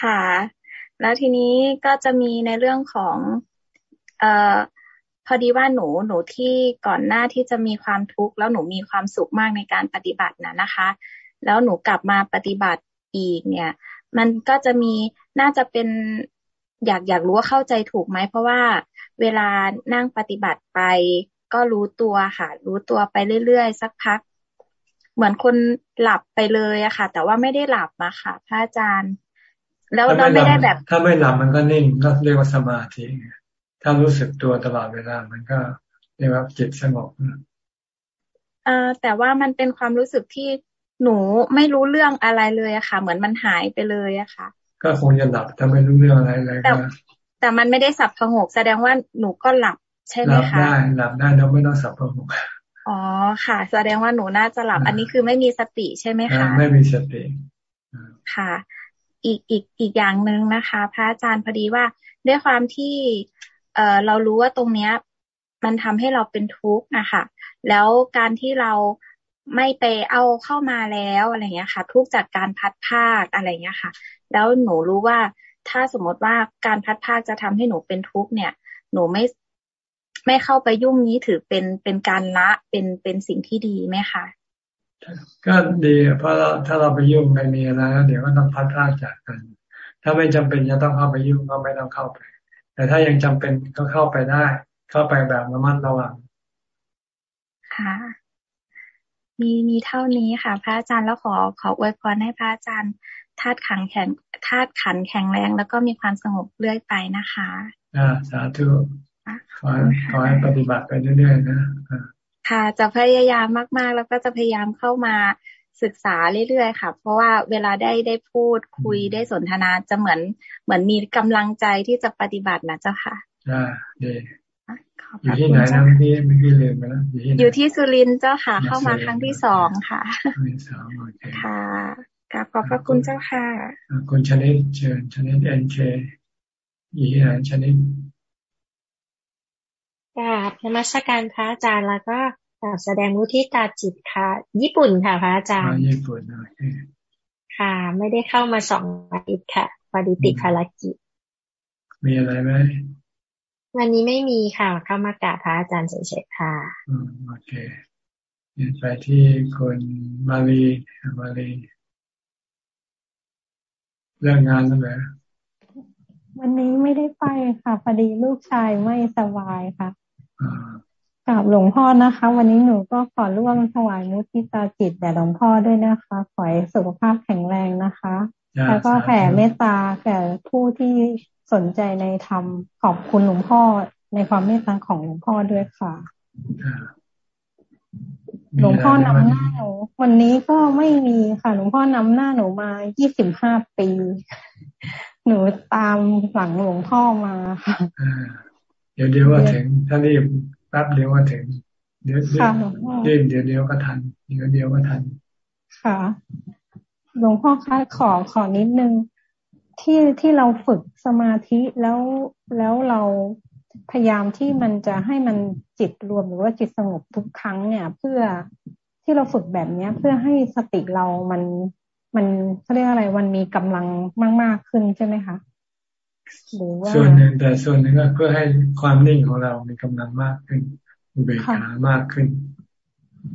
ค่ะ แล้วทีนี้ก็จะมีในเรื่องของ เอ่อพอดีว่าหนูหนูที่ก่อนหน้าที่จะมีความทุกข์แล้วหนูมีความสุขมากในการปฏิบัตินะนะคะ แล้วหนูกลับมาปฏิบัติอีกเนี่ย มันก็จะมีน่าจะเป็น อยากอยากรู้ว่าเข้าใจถูกไหม เพราะว่าเวลานั่งปฏิบัติไป ก็รู้ตัวค่ะ รู้ตัวไปเรื่อยๆ สักพัก เหมือนคนหลับไปเลยอะค่ะ แต่ว่าไม่ได้หลับมาค่ะพระอาจารย์ แล้วเราไม่ได้แบบ ถ้าไม่หลับมันก็นิ่งก็เรียกว่าสมาธิถ้ารู้สึกตัวตลอดเวลามันก็รียกว่าจิตสงบเอ่อแต่ว่ามันเป็นความรู้สึกที่หนูไม่รู้เรื่องอะไรเลยอะค่ะ เหมือนมันหายไปเลยอะค่ะ ก็คงจะหลับถ้าไม่รู้เรื่องอะไรเลยก็แต่มันไม่ได้สับพงกแสดงว่าหนูก็หลับใช่ไหมคะหลับได้หลับได้แล้วไม่ต้องสับพงกอ๋อค่ะ แสดงว่าหนูน่าจะหลับ อันนี้คือไม่มีสติใช่ไหมคะไม่มีสติค่ะ อีกอีกอีกอย่างหนึ่งนะคะ พระอาจารย์พอดีว่าด้วยความที่เอ่อเรารู้ว่าตรงเนี้ย มันทำให้เราเป็นทุกข์นะคะแล้วการที่เราไม่ไปเอาเข้ามาแล้วอะไรเงี้ยค่ะ ทุกจากการพัดภาคอะไรเงี้ยค่ะ แล้วหนูรู้ว่าถ้าสมมติว่าการพัดภาคจะทำให้หนูเป็นทุกข์เนี่ย หนูไม่ไม่เข้าไปยุ่งนี้ถือเป็นเป็นการละเป็นเป็นสิ่งที่ดีไหมคะก็ดีเพราะเราถ้าเราไปยุ่งไปมีอะไรแล้วเดี๋ยวก็ต้องพัดพลาดจากกัน ถ้าไม่จำเป็นจะต้องเข้าไปยุ่งก็ไม่ต้องเข้าไป แต่ถ้ายังจำเป็นก็เข้าไปได้ เข้าไปแบบระมัดระวังค่ะมีมีเท่านี้ค่ะ พระอาจารย์แล้วขอขออวยพรให้พระอาจารย์ ธาตุขันแข็งธาตุขันแข็งแรง แล้วก็มีความสงบเรื่อยไปนะคะอ่าสาธุขอขอให้ปฏิบัติไปเรื่อยๆนะค่ะจะพยายามมากๆ แล้วก็จะพยายามเข้ามาศึกษาเรื่อยๆค่ะ เพราะว่าเวลาได้ได้พูดคุยได้สนทนาจะเหมือนเหมือนมีกำลังใจที่จะปฏิบัตินะเจ้าค่ะอ่าดีอยู่ที่ไหนนะพี่ไม่พี่ลืมไปแล้วอยู่ที่สุรินทร์เจ้าค่ะ เข้ามาครั้งที่สองค่ะที่สองโอเคค่ะ กราบขอบพระคุณเจ้าค่ะคุณชนิดเชิญชนิดเอ็นเคอยู่ที่ไหนชนิดกราบนมัสการพระอาจารย์แล้วก็แสดงรู้ที่ตาจิตค่ะ ญี่ปุ่นค่ะพระอาจารย์ญี่ปุ่นโอเคค่ะ ไม่ได้เข้ามาสองอาทิตย์ค่ะปฏิติภารกิจ มีอะไรไหมวันนี้ไม่มีค่ะ เข้ามากราบพระอาจารย์เฉยๆค่ะอืมโอเคไปที่คนมาลีมาลี เรื่องงานแล้วไหมวันนี้ไม่ได้ไปค่ะพอดีลูกชายไม่สบายค่ะกราบหลวงพ่อนะคะ วันนี้หนูก็ขอร่วมถวายมุทิตาจิตแด่หลวงพ่อด้วยนะคะ ขอให้สุขภาพแข็งแรงนะคะ แล้วก็แผ่เมตตาแก่ผู้ที่สนใจในธรรมขอบคุณหลวงพ่อในความเมตตาของหลวงพ่อด้วยค่ะ หลวงพ่อนำหน้าหนูวันนี้ก็ไม่มีค่ะ หลวงพ่อนำหน้าหนูมายี่สิบห้าปี หนูตามหลังหลวงพ่อมาค่ะเดี๋ยวเดียวว่าถึง ถ้ารีบแป๊บเดียวว่าถึง เดี๋ยวเดี๋ยวเดี๋ยวเดียวก็ทันเดี๋ยวเดียวก็ทัน ค่ะ หลวงพ่อคะขอขอนิดนึงที่ที่เราฝึกสมาธิแล้วแล้วเรา พยายามที่มันจะให้มันจิตรวมหรือว่าจิตสงบทุกครั้งเนี่ย เพื่อที่เราฝึกแบบเนี้ย เพื่อให้สติเรามันมันเขาเรียกอะไรมันมีกำลังมากมากขึ้นใช่ไหมคะหรือว่าส่วนหนึ่งแต่ส่วนหนึ่งก็เพื่อให้ความนิ่งของเรามีกำลังมากขึ้นอุเบกขามากขึ้น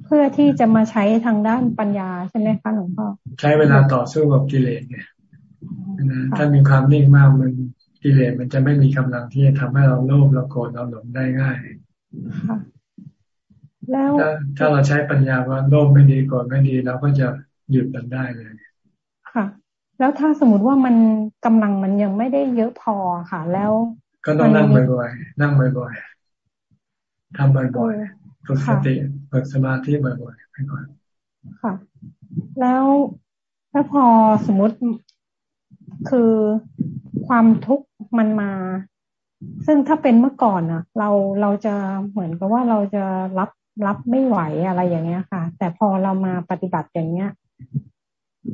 เพื่อที่จะมาใช้ทางด้านปัญญาใช่ไหมคะหลวงพ่อใช้เวลาต่อสู้กับกิเลสเนี่ยถ้ามีความนิ่งมากมัน กิเลสมันจะไม่มีกำลังที่จะทำให้เราโลภเราโกรธเราหลงได้ง่ายแล้วถ้าถ้าเราใช้ปัญญาว่าโลภไม่ดีโกรธไม่ดีเราก็จะหยุดมันได้เลย ค่ะ แล้วถ้าสมมติว่ามันกำลังมันยังไม่ได้เยอะพอค่ะ แล้ว ก็ต้องนั่งบ่อยๆนั่งบ่อยๆทำบ่อยๆฝึกสติฝึกสมาธิบ่อยๆไปก่อนค่ะ แล้วถ้าพอสมมติคือ ความทุกข์มันมา ซึ่งถ้าเป็นเมื่อก่อนอะ เราเราจะเหมือนกับว่าเราจะรับรับไม่ไหวอะไรอย่างเงี้ยค่ะ แต่พอเรามาปฏิบัติอย่างเงี้ย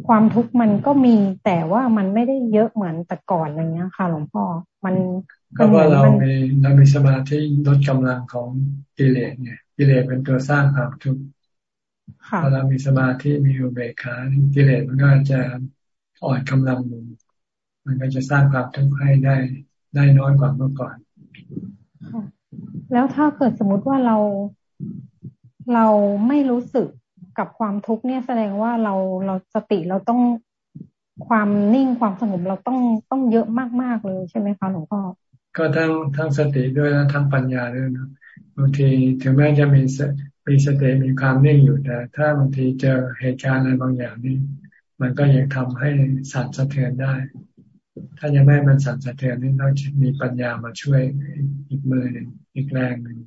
ความทุกข์มันก็มีแต่ว่ามันไม่ได้เยอะเหมือนแต่ก่อนอย่างเงี้ยค่ะ หลวงพ่อมันก็ว่าเรามีเรามีสมาธิลดกำลังของกิเลสเนี่ยกิเลสเป็นตัวสร้างความทุกข์พอเรามีสมาธิมีอุเบกขากิเลสมันก็จะอ่อนกำลังลง มันก็จะสร้างความทุกข์ให้ได้ได้น้อยกว่าเมื่อก่อนแล้วถ้าเกิดสมมติว่าเราเราไม่รู้สึกกับความทุกข์เนี่ยแสดงว่าเราเราสติเราต้องความนิ่งความสงบเราต้องต้องเยอะมากๆเลยใช่ไหมคะหลวงพ่อก็ทั้งทั้งสติด้วยและทั้งปัญญาด้วยนะบางทีถึงแม้จะมีมีสติมีความนิ่งอยู่แต่ ถ้าบางทีเจอเหตุการณ์อะไรบางอย่างนี่มันก็ยังทำให้สั่นสะเทือนได้ ถ้ายังไม่มันสั่นสะเทือนนี่ต้องมีปัญญามาช่วยอีกมือหนึ่งอีกแรงหนึ่ง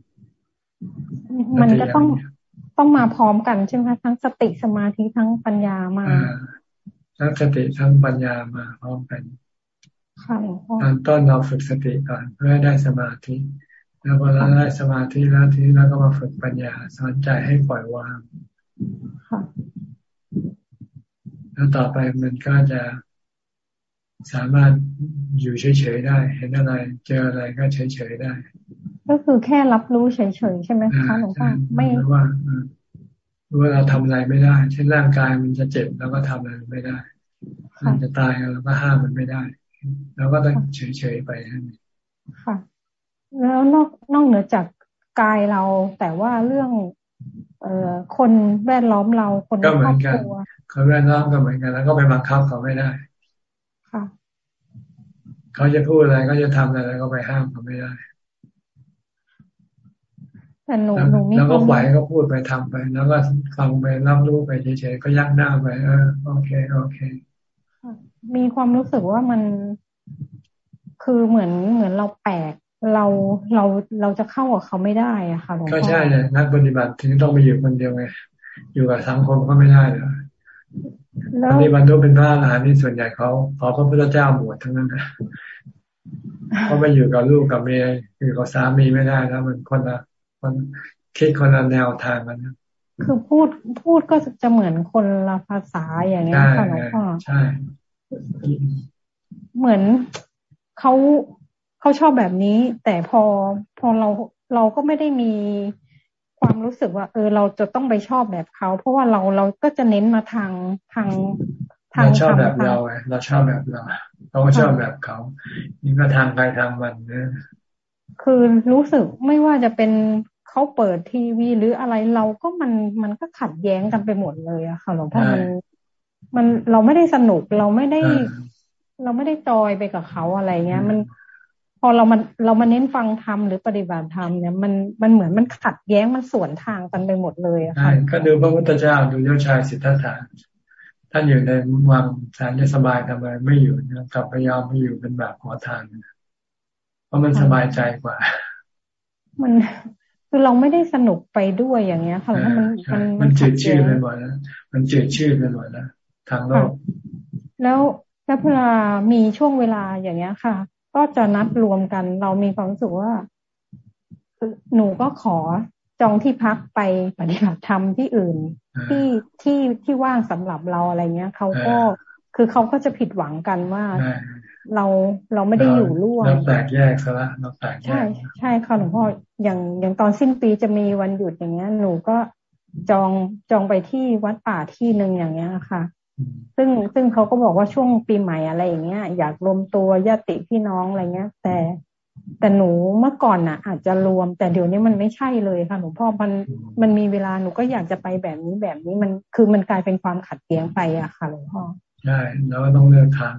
มันก็ต้องต้องมาพร้อมกันใช่ไหมทั้งสติสมาธิทั้งปัญญามาทั้งสติทั้งปัญญามาพร้อมกันตอนต้นเราฝึกสติก่อนเพื่อได้สมาธิ แล้วพอเราได้สมาธิแล้วทีนี้เราก็มาฝึกปัญญาสอนใจให้ปล่อยวางแล้วต่อไปมันก็จะ สามารถอยู่เฉยๆได้ เห็นอะไร เจออะไรก็เฉยๆได้ ก็คือแค่รับรู้เฉยๆใช่ไหมคะหลวงพ่อไม่ว่ารู้ว่าเราทำอะไรไม่ได้ เช่นร่างกายมันจะเจ็บแล้วก็ทำอะไรไม่ได้ มันจะตายเราก็ห้ามมันไม่ได้เราก็ต้องเฉยๆไปนั่นค่ะ แล้วนอกนอกเหนือจากกายเรา แต่ว่าเรื่อง เอ่อคนแวดล้อมเราคนครอบครัวคนแวดล้อมก็เหมือนกัน แล้วก็ไปบังคับเขาไม่ได้ค่ะ เขาจะพูดอะไรก็จะทำอะไรแล้วก็ไปห้ามเขาไม่ได้แต่หนูหนูมีแล้วก็ปล่อยก็พูดไปทำไป แล้วก็ฟังไปรับรู้ไปเฉยๆก็ยักหน้าไปเออโอเคโอเค มีความรู้สึกว่ามันคือเหมือนเหมือนเราแปลกเราเราเราจะเข้ากับเขาไม่ได้อะค่ะหลวงพ่อก็ใช่เลยนักปฏิบัติถึงต้องไปอยู่คนเดียวไงอยู่กับสังคมก็ไม่ได้เลย ปฏิบัติต้องเป็นพระอรหันต์นี่ส่วนใหญ่เขาขอพระพุทธเจ้าบวชทั้งนั้นนะเขาไปอยู่กับลูกกับเมียอยู่กับสามีไม่ได้แล้วมันคนละคนคิดคนละแนวทางกันนะคือพูดพูดก็จะเหมือนคนละภาษาอย่างเงี้ยค่ะหลวงพ่อใช่ เหมือนเขาเขาชอบแบบนี้ แต่พอพอเราเราก็ไม่ได้มี ความรู้สึกว่า เออเราจะต้องไปชอบแบบเขา เพราะว่าเราเราก็จะเน้นมาทางทางทางชอบแบบเราไงเราชอบแบบเราเราก็ชอบแบบเขานี่ก็ทางใครทางมันเนี่ยคือรู้สึกไม่ว่าจะเป็นเขาเปิดทีวีหรืออะไรเราก็มันมันก็ขัดแย้งกันไปหมดเลยอะค่ะหลวงพ่อมันมันเราไม่ได้สนุกเราไม่ได้ เราไม่ได้จอยไปกับเขาอะไรเงี้ย มัน พอเรามันเรามาเน้นฟังธรรมหรือปฏิบัติธรรมเนี่ยมันมันเหมือนมันขัดแย้งมันสวนทางกันไปหมดเลยอะค่ะก็ดูพระพุทธเจ้าดูเจ้าชายสิทธัตถะท่านอยู่ในวังแสนจะสบายทำไมไม่อยู่กลับพยายามมาอยู่เป็นแบบขอทานเพราะมันสบายใจกว่า มันคือเราไม่ได้สนุกไปด้วยอย่างเงี้ยค่ะมันมันมันจืดชื่อไปหมดแล้วมันจืดชื่อไปหมดแล้วทางโลกแล้วแล้วเวลามีช่วงเวลาอย่างเงี้ยค่ะ ก็จะนัดรวมกัน เรามีความรู้สึกว่า หนูก็ขอจองที่พักไปปฏิบัติธรรมที่อื่น ที่ที่ที่ว่างสำหรับเราอะไรเงี้ยเขาก็คือเขาก็จะผิดหวังกันว่าเราเราไม่ได้อยู่ร่วมเราแตกแยกซะละเราแตกแยกใช่ใช่ค่ะหลวงพ่ออย่างอย่างตอนสิ้นปีจะมีวันหยุดอย่างเงี้ย หนูก็จองจองไปที่วัดป่าที่หนึ่งอย่างเงี้ยค่ะ ซึ่งซึ่งเขาก็บอกว่าช่วงปีใหม่อะไรอย่างเงี้ย อยากรวมตัวญาติพี่น้องอะไรเงี้ย แต่แต่หนูเมื่อก่อนน่ะ อาจจะรวม แต่เดี๋ยวนี้มันไม่ใช่เลยค่ะหลวงพ่อมันมันมีเวลาหนูก็อยากจะไปแบบนี้แบบนี้มันคือมันกลายเป็นความขัดแย้งไปอะค่ะหลวงพ่อใช่แล้วก็ต้องเลือกทาง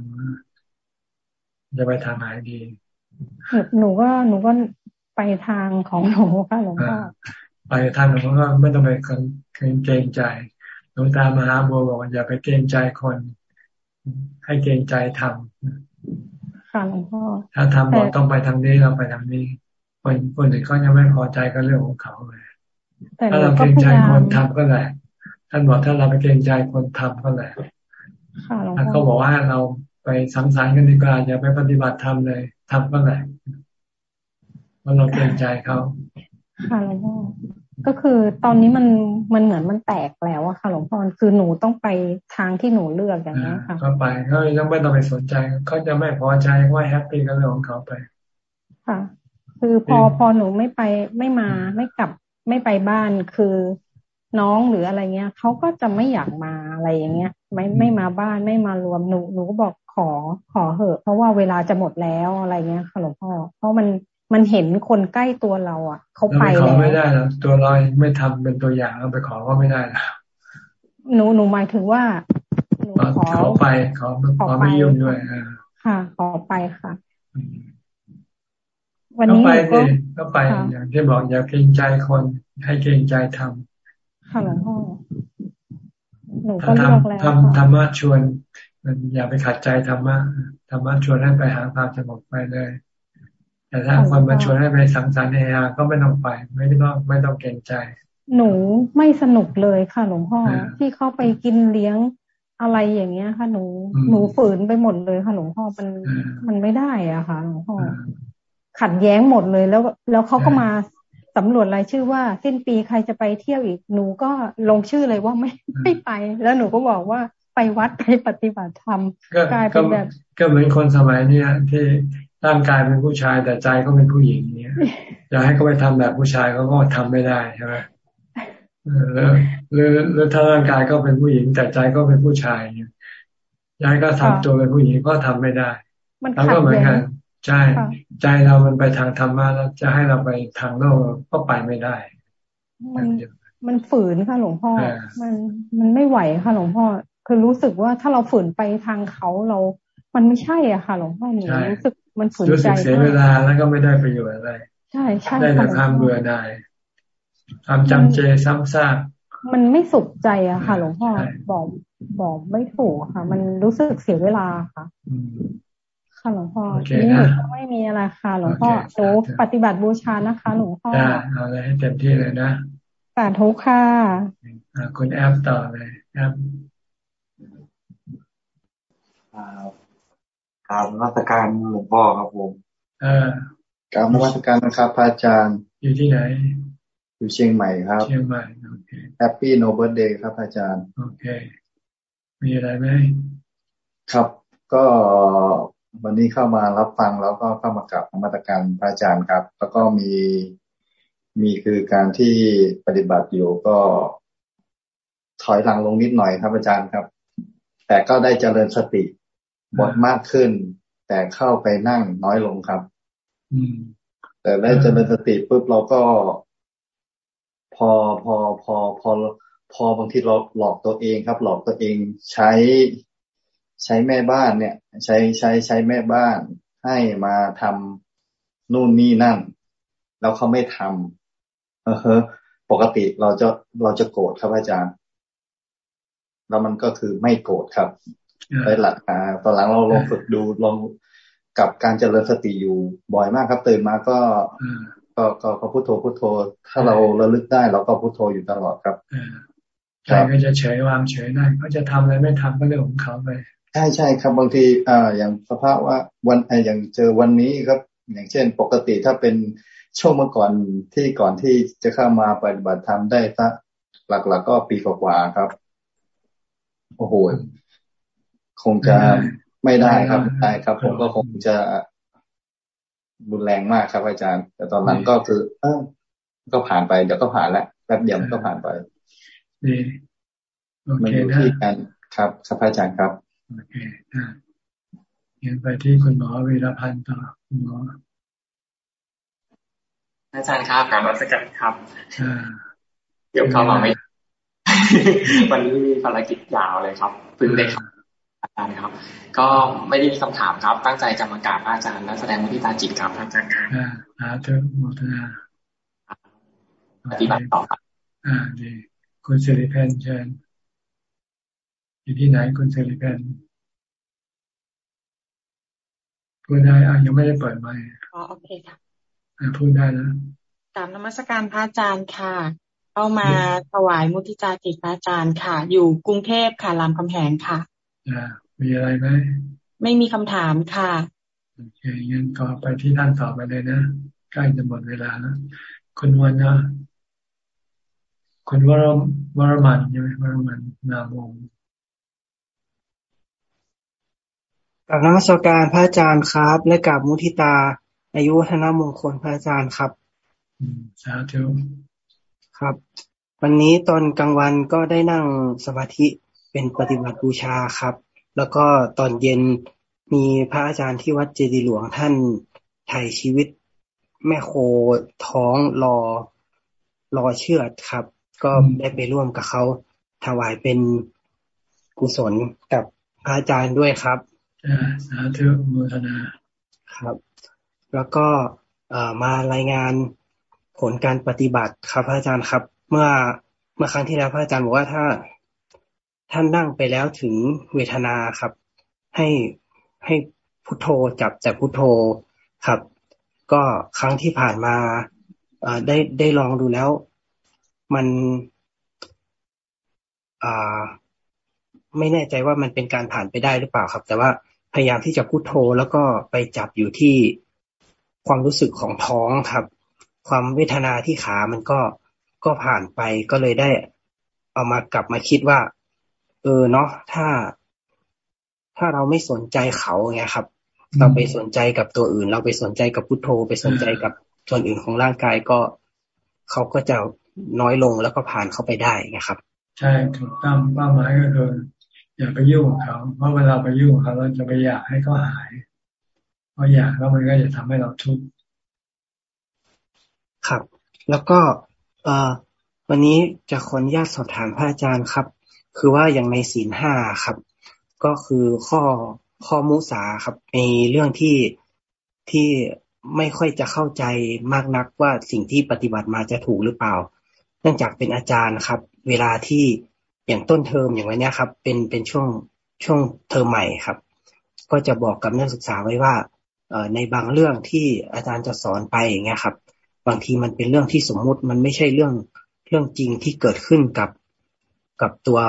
จะไปทางไหนดีหนูก็หนูก็ไปทางของหนูค่ะหลวงพ่อไปทางหนูก็ไม่ต้องไปเกรงใจ ลวงตามหาบัวบอกอย่าไปเกรงใจคน ให้เกรงใจทำค่ะหลวงพ่อถ้าทำบอกต้องไปทางนี้เราไปทางนี้ คนคนอื่นก็ยังไม่พอใจก็เรื่องของเขาเลยถ้าเราเกรงใจคนทำก็แหละท่านบอกถ้าเราไปเกรงใจคนทำก็แหละท่านก็บอกว่าเราไปสังสรรค์กันดีกว่าอย่าไปปฏิบัติธรรมเลยทำก็แหละว่าเราเกรงใจเขาค่ะหลวงพ่อ ก็คือตอนนี้มันมันเหมือนมันแตกแล้วอะค่ะหลวงพ่อคือหนูต้องไปทางที่หนูเลือกอย่างนี้ค่ะก็ไปก็ยังไม่ต้องไปสนใจเขาจะไม่พอใจว่าแฮปปี้กับเรื่องของเขาไป ค่ะ คือพอพอหนูไม่ไปไม่มาไม่กลับไม่ไปบ้านคือน้องหรืออะไรเงี้ยเขาก็จะไม่อยากมาอะไรอย่างเงี้ย ไม่ไม่มาบ้านไม่มารวมหนูหนูก็บอกขอขอเหอะ เพราะว่าเวลาจะหมดแล้วอะไรเงี้ยค่ะหลวงพ่อเพราะมัน มันเห็นคนใกล้ตัวเราอะเขาไปแล้วไม่ได้แล้วตัวเราไม่ทำเป็นตัวอย่างเราไปขอก็ไม่ได้แล้วหนูหนูหมายถึงว่าหนูขอไปขอขอไม่ยุ่งด้วยค่ะ ขอไปค่ะ วันนี้ก็ก็ไปอย่างที่บอกอย่าเกรงใจคนให้เกรงใจทำค่ะหลวงพ่อหนูก็เลือกแล้วทำธรรมะชวนมันอย่าไปขัดใจธรรมะธรรมะชวนให้ไปหาความสงบไปเลย แต่ถ้าคนมาชวนให้ไปสังสรรค์เฮฮาก็ไม่ต้องไปไม่ต้องไม่ต้องเกรงใจ หนูไม่สนุกเลยค่ะหลวงพ่อที่เข้าไปกินเลี้ยงอะไรอย่างเงี้ยค่ะหนูหนูฝืนไปหมดเลยค่ะหลวงพ่อมันมันไม่ได้อะค่ะหลวงพ่อขัดแย้งหมดเลยแล้ว แล้วเขาก็มาสำรวจรายชื่อว่า สิ้นปีใครจะไปเที่ยวอีกหนูก็ลงชื่อเลยว่าไม่ไม่ไป แล้วหนูก็บอกว่าไปวัดไปปฏิบัติธรรมกลายเป็นแบบก็เหมือนคนสมัยเนี้ยที่ ร่างกายเป็นผู้ชายแต่ใจก็เป็นผู้หญิงเนี้ยอยากให้เขาไปทำแบบผู้ชายเขาก็ทำไม่ได้ใช่ไหมหรือหรือหรือถ้าร่างกายก็เป็นผู้หญิง แต่ใจก็เป็นผู้ชายเนี่ยย้ายก็ทำตัวเป็นผู้หญิงก็ทำไม่ได้แล้วก็เหมือนกันใช่ใจเรามันไปทางธรรมะแล้วจะให้เราไปทางโลกก็ไปไม่ได้ มันมันฝืนค่ะหลวงพ่อ มันมันไม่ไหวค่ะหลวงพ่อ คือรู้สึกว่าถ้าเราฝืนไปทางเขาเรา มันไม่ใช่อะค่ะ หลวงพ่อหนูรู้สึก มันฝืนใจรู้สึกเสียเวลาแล้วก็ไม่ได้ประโยชน์อะไรใช่ใช่ได้แต่ความเบื่อหน่ายความจำเจซ้ำซากมันไม่สุขใจอะค่ะ หลวงพ่อบอกบอกไม่ถูกค่ะ มันรู้สึกเสียเวลาค่ะค่ะหลวงพ่อนี่หนูก็ไม่มีอะไรค่ะ หลวงพ่อหนูปฏิบัติบูชานะคะ หลวงพ่อเอาเลยให้เต็มที่เลยนะสาธุค่ะคุณแอปต่อเลยแอป กราบนมัสการหลวงพ่อครับผมเออกราบนมัสการนะครับพระอาจารย์ อยู่ที่ไหน อยู่เชียงใหม่ครับ เชียงใหม่โอเค happy no birthday ครับอาจารย์ โอเค มีอะไรไหม ครับก็วันนี้เข้ามารับฟังแล้วก็เข้ามากราบนมัสการพระอาจารย์ครับ แล้วก็มีมีคือการที่ปฏิบัติอยู่ก็ ถอยหลังลงนิดหน่อยครับอาจารย์ครับ แต่ก็ได้เจริญสติ บทมากขึ้น แต่เข้าไปนั่งน้อยลงครับอืมแต่ได้เจริญสติปุ๊บเราก็ พอพอพอพอ พอบางทีเราหลอกตัวเองครับ หลอกตัวเองใช้ใช้แม่บ้านเนี่ย ใช้ใช้ใช้แม่บ้านให้มาทำนู่นนี่นั่น แล้วเขาไม่ทำเออปกติเราจะเราจะโกรธครับอาจารย์ แล้วมันก็คือไม่โกรธครับ ไปหลักอ่าตอนหลังเราลองฝึกดูลองกับการเจริญสติอยู่บ่อยมากครับ ตื่นมาก็ก็ก็พุทโธพุทโธ ถ้าเราระลึกได้เราก็พุทโธอยู่ตลอดครับใจก็จะเฉยวางเฉยได้เขาจะทำอะไรไม่ทำก็เรื่องของเขาไปใช่ใช่ครับบางทีอ่าอย่างสภาพว่าวันไออย่างเจอวันนี้ครับ อย่างเช่น ปกติถ้าเป็นช่วงเมื่อก่อนที่ก่อนที่จะเข้ามาปฏิบัติธรรมได้สักหลักๆกก็ปีกว่าครับโอ้โห คงจะไม่ได้ครับได้ครับ ผมก็คงจะรุนแรงมากครับ อาจารย์ แต่ตอนนั้นก็คือ เออก็ผ่านไปเดี๋ยวก็ผ่านแล้วแป๊บเดียวมันก็ผ่านไปนี่โอเคนะกันครับครับอาจารย์ครับโอเคอ่าเห็นไปที่คุณหมอวีรพันธ์ต่อคุณหมออาจารย์ครับกลับมาสักการครับเดี๋ยวเข้ามาไม่วันนี้มีภารกิจยาวเลยครับเพิ่งได้ครับ อาจารย์ครับ ก็ไม่ได้มีคำถามครับ ตั้งใจจะมากราบอาจารย์และแสดงวิธีตาจิตครับอาจารย์ครับอ่าเถอะโมทนาปฏิบัติต่อครับ อ่าดีคุณสิริเพนเชิญอยู่ที่ไหนคุณเซริเพนพูดได้อะยังไม่ได้เปิดไมค์อ๋อโอเคค่ะพูดได้แล้วกราบนมัสการพระอาจารย์ค่ะเข้ามาถวายมุทิตาจิตพระอาจารย์ค่ะ อยู่กรุงเทพค่ะรามคำแหงค่ะอ่า มีอะไรไหมไม่มีคำถามค่ะโอเคงั้นต่อไปที่ท่านต่อไปเลยนะใกล้จะหมดเวลาแล้วคุณวันนะคุณวรวรมันใช่ไหมวรมันนามวงกับนักสการพระอาจารย์ครับ และกับมุทิตา อายุวัฒนมงคลพระอาจารย์ครับสาธุครับ วันนี้ตอนกลางวันก็ได้นั่งสมาธิเป็นปฏิบัติบูชาครับ แล้วก็ตอนเย็นมีพระอาจารย์ที่วัดเจดีหลวงท่านถ่ายชีวิตแม่โคท้องรอรอเชือดครับ ก็ได้ไปร่วมกับเขาถวายเป็นกุศลกับพระอาจารย์ด้วยครับสาธุโมทนาครับ แล้วก็มารายงานผลการปฏิบัติครับพระอาจารย์ครับ เมื่อเมื่อครั้งที่แล้วพระอาจารย์บอกว่าถ้า ท่านนั่งไปแล้วถึงเวทนาครับ ให้ให้พุโทโธจับแต่พุโทโธครับ ก็ครั้งที่ผ่านมาได้ได้ลองดูแล้ว มันไม่แน่ใจว่ามันเป็นการผ่านไปได้หรือเปล่าครับ แต่ว่าพยายามที่จะพูดโทแล้วก็ไปจับอยู่ที่ความรู้สึกของท้องครับ ความเวทนาที่ขามันก็ก็ผ่านไปก็เลยได้ เอามากลับมาคิดว่า เออเนาะถ้า ถ้าเราไม่สนใจเขาเงี้ยครับ เราไปสนใจกับตัวอื่น เราไปสนใจกับพุทโธ ไปสนใจกับส่วนอื่นของร่างกายก็เขาก็จะน้อยลงแล้วก็ผ่านเข้าไปได้นะครับ ใช่ถูกต้องเป้าหมายก็คืออย่าไปยุ่งกับเขาเพราะเวลาไปยุ่งกับเขาเราจะไปอยากให้เขาหายเพราะอยากแล้วมันก็จะทำให้เราทุกข์ครับ แล้วก็เอ่อวันนี้จะขออนุญาตสอบถามพระอาจารย์ครับ คือว่าอย่างในศีลห้าครับ ก็คือข้อข้อมุสาครับในเรื่องที่ที่ไม่ค่อยจะเข้าใจมากนักว่าสิ่งที่ปฏิบัติมาจะถูกหรือเปล่า เนื่องจากเป็นอาจารย์ครับ เวลาที่อย่างต้นเทอมอย่างวันนี้ครับ เป็นเป็นช่วงช่วงเทอมใหม่ครับ ก็จะบอกกับนักศึกษาไว้ว่าในบางเรื่องที่อาจารย์จะสอนไปอย่างเงี้ยครับ บางทีมันเป็นเรื่องที่สมมุติมันไม่ใช่เรื่องเรื่องจริงที่เกิดขึ้นกับ กับตัว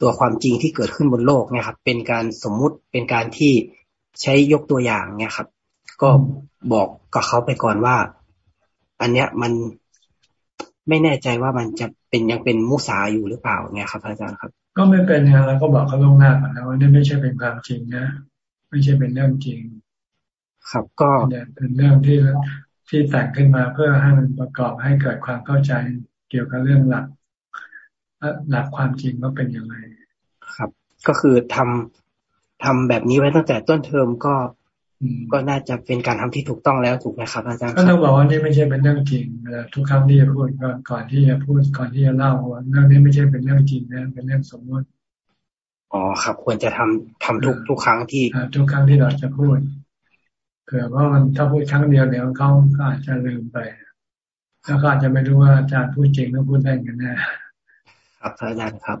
ตัวความจริงที่เกิดขึ้นบนโลกเนี่ยครับ เป็นการสมมุติเป็นการที่ใช้ยกตัวอย่างเนี่ยครับ ก็บอกกับเขาไปก่อนว่า อันเนี้ยมันไม่แน่ใจว่ามันจะเป็นยังเป็นมุสาอยู่หรือเปล่าเนี่ยครับอาจารย์ครับ ก็ไม่เป็นนะเราก็บอกเขาลงหน้าก่อนนะว่านี่ไม่ใช่เป็นความจริงนะไม่ใช่เป็นเรื่องจริง ครับก็เป็นเรื่องที่ที่แต่งขึ้นมาเพื่อให้มันประกอบให้เกิดความเข้าใจเกี่ยวกับเรื่องหลัก หลักความจริงว่าเป็นยังไงครับ ก็คือทำทำแบบนี้ไว้ตั้งแต่ต้นเทอมก็ก็น่าจะเป็นการทำที่ถูกต้องแล้วถูกไหมครับ อาจารย์ก็ต้องบอกว่านี่ไม่ใช่เป็นเรื่องจริงทุกครั้งที่จะพูดก่อนก่อนที่จะพูดก่อนที่จะเล่าว่าเรื่องนี้ไม่ใช่เป็นเรื่องจริงนะเป็นเรื่องสมมติอ๋อครับ ควรจะทำทำทุกทุกครั้งที่ทุกครั้งที่เราจะพูดเผื่อว่ามันถ้าพูดครั้งเดียวเดี๋ยวเขาอาจจะลืมไป แล้วก็อาจจะไม่รู้ว่าอาจารย์พูดจริงหรือพูดได้กันแน่ ครับอาจารย์ครับ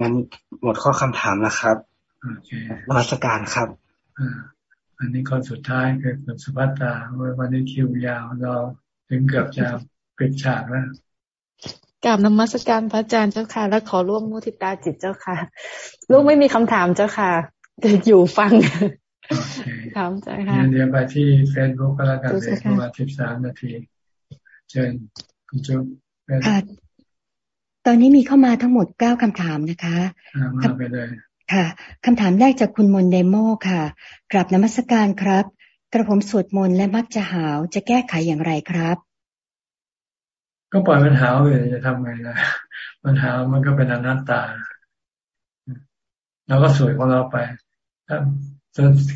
งั้นหมดข้อคำถามแล้วครับโอเคนมัสการครับอ่าอันนี้คนสุดท้ายคือคุณสุภัตตาวันนี้คิวยาวเราถึงเกือบจะปิดฉากแล้วกราบนมัสการพระอาจารย์เจ้าค่ะ และขอร่วมมุทิตาจิตเจ้าค่ะ ลูกไม่มีคำถามเจ้าค่ะอยู่ฟังธรรมเจ้าค่ะเดี๋ยวไปที่เฟซบุ๊กก็แล้วกันเลยประมาณสิบสามนาที เชิญคุณจุ๊บค่ะ ตอนนี้มีเข้ามาทั้งหมดเก้าคำถามนะคะมาไปเลยค่ะคำถามแรกจากคุณมนเดโมค่ะกราบนมัสการครับ กระผมสวดมนต์และมักจะหาวจะแก้ไขอย่างไรครับ ก็ปล่อยมันหาวเลยจะทำไงนะมันหาวมันก็เป็นอนัตตาเราก็สวยของเราไป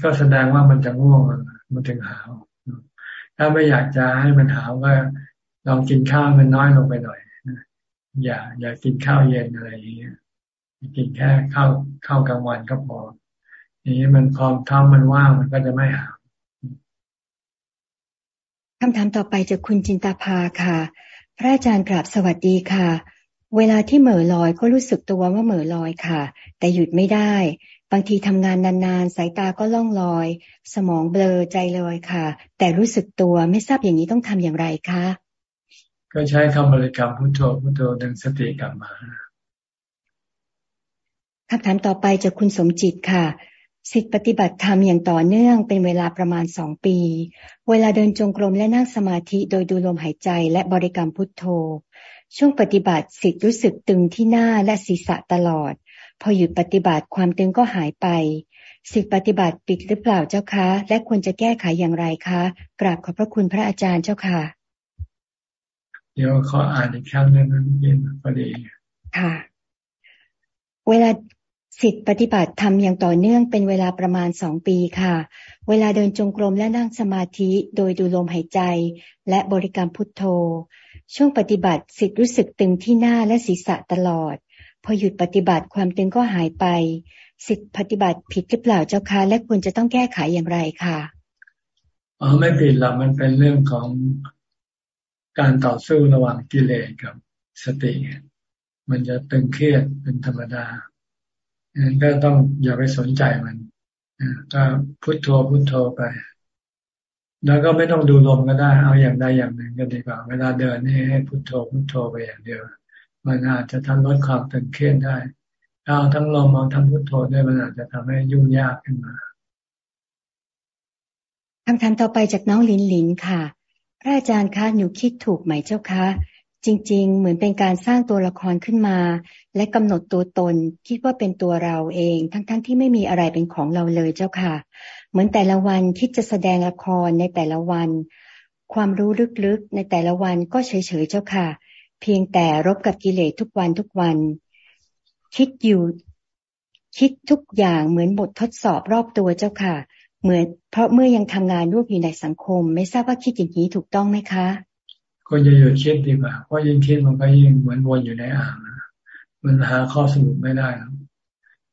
ก็แสดงว่ามันจะง่วงมันถึงหาว ถ้าไม่อยากจะให้มันหาวก็ลองกินข้าวมันน้อยลงไปหน่อย อย่า อย่ากินข้าวเย็นอะไรอย่างเงี้ยกินแค่ข้าวข้าวกลางวันก็พออย่างนี้มันพอท้องมันว่างมันก็จะไม่หาคำถามต่อไปจากคุณจินตาภาค่ะ พระอาจารย์กราบสวัสดีค่ะ เวลาที่เหม่อลอยก็รู้สึกตัวว่าเหม่อลอยค่ะ แต่หยุดไม่ได้ บางทีทำงานนานๆ สายตาก็ล่องลอย สมองเบลอใจลอยค่ะ แต่รู้สึกตัวไม่ทราบอย่างนี้ต้องทำอย่างไรคะ ก็ใช้คำบริกรรมพุทโธพุทโธดึงสติกลับมาคำถามต่อไปจากคุณสมจิตค่ะสิทธิปฏิบัติธรรมอย่างต่อเนื่องเป็นเวลาประมาณสองปี เวลาเดินจงกรมและนั่งสมาธิโดยดูลมหายใจและบริกรรมพุทโธ ช่วงปฏิบัติสิทธิรู้สึกตึงที่หน้าและศีรษะตลอด พอหยุดปฏิบัติความตึงก็หายไป สิทธิปฏิบัติปิดหรือเปล่าเจ้าคะ และควรจะแก้ไขอย่างไรคะ กราบขอบพระคุณพระอาจารย์เจ้าค่ะ เดี๋ยวขออ่านอีกครั้งหนึ่งนะเย็นพอดีค่ะ เวลาสิทธิปฏิบัติทำอย่างต่อเนื่องเป็นเวลาประมาณสองปีค่ะ เวลาเดินจงกรมและนั่งสมาธิโดยดูลมหายใจ และบริกรรมพุทโธ ช่วงปฏิบัติสิทธิรู้สึกตึงที่หน้าและศีรษะตลอด พอหยุดปฏิบัติความตึงก็หายไป สิทธิปฏิบัติผิดหรือเปล่าเจ้าคะและควรจะต้องแก้ไขอย่างไรค่ะอ๋อไม่ผิดหรอกมันเป็นเรื่องของ การต่อสู้ระหว่างกิเลสกับสติ มันจะตึงเครียดเป็นธรรมดางั้นก็ต้องอย่าไปสนใจมันก็พุโทโธพุโทโธไป แล้วก็ไม่ต้องดูลมก็ได้ เอาอย่างใดอย่างหนึ่งก็ดีกว่า เวลาเดินนี่ให้พุโทโธพุโทโธไปอย่างเดียว มันอาจจะทำลดความตึงเครียดได้ถ้าเอาทั้งลมเอาทั้งพุโทโธด้วยมันอาจจะทำให้ยุ่งยากขึ้นมาคำถามต่อไปจากน้องลินลินค่ะ ระอาจารย์คะหนูคิดถูกไหมเจ้าคะ จริง ๆ เหมือนเป็นการสร้างตัวละครขึ้นมา และกำหนดตัวตน คิดว่าเป็นตัวเราเอง ทั้งๆทที่ไม่มีอะไรเป็นของเราเลยเจ้าค่ะ เหมือนแต่ละวันคิดจะแสดงละครในแต่ละวัน ความรู้ลึกๆ ในแต่ละวันก็เฉยๆเจ้าค่ะ เพียงแต่รบกับกิเลสทุกวันทุกวัน คิดอยู่ คิดทุกอย่างเหมือนบททดสอบรอบตัวเจ้าค่ะ เหมือนเพราะเมื่อยังทำงานร่วมอยู่ในสังคม ไม่ทราบว่าคิดอย่างนี้ถูกต้องไหมคะก็จะหยุดคิดดีกว่าเพราะยิ่งคิดมันก็ยิ่งเหมือนวนอยู่ในอ่างมันหาข้อสรุปไม่ได้ครับ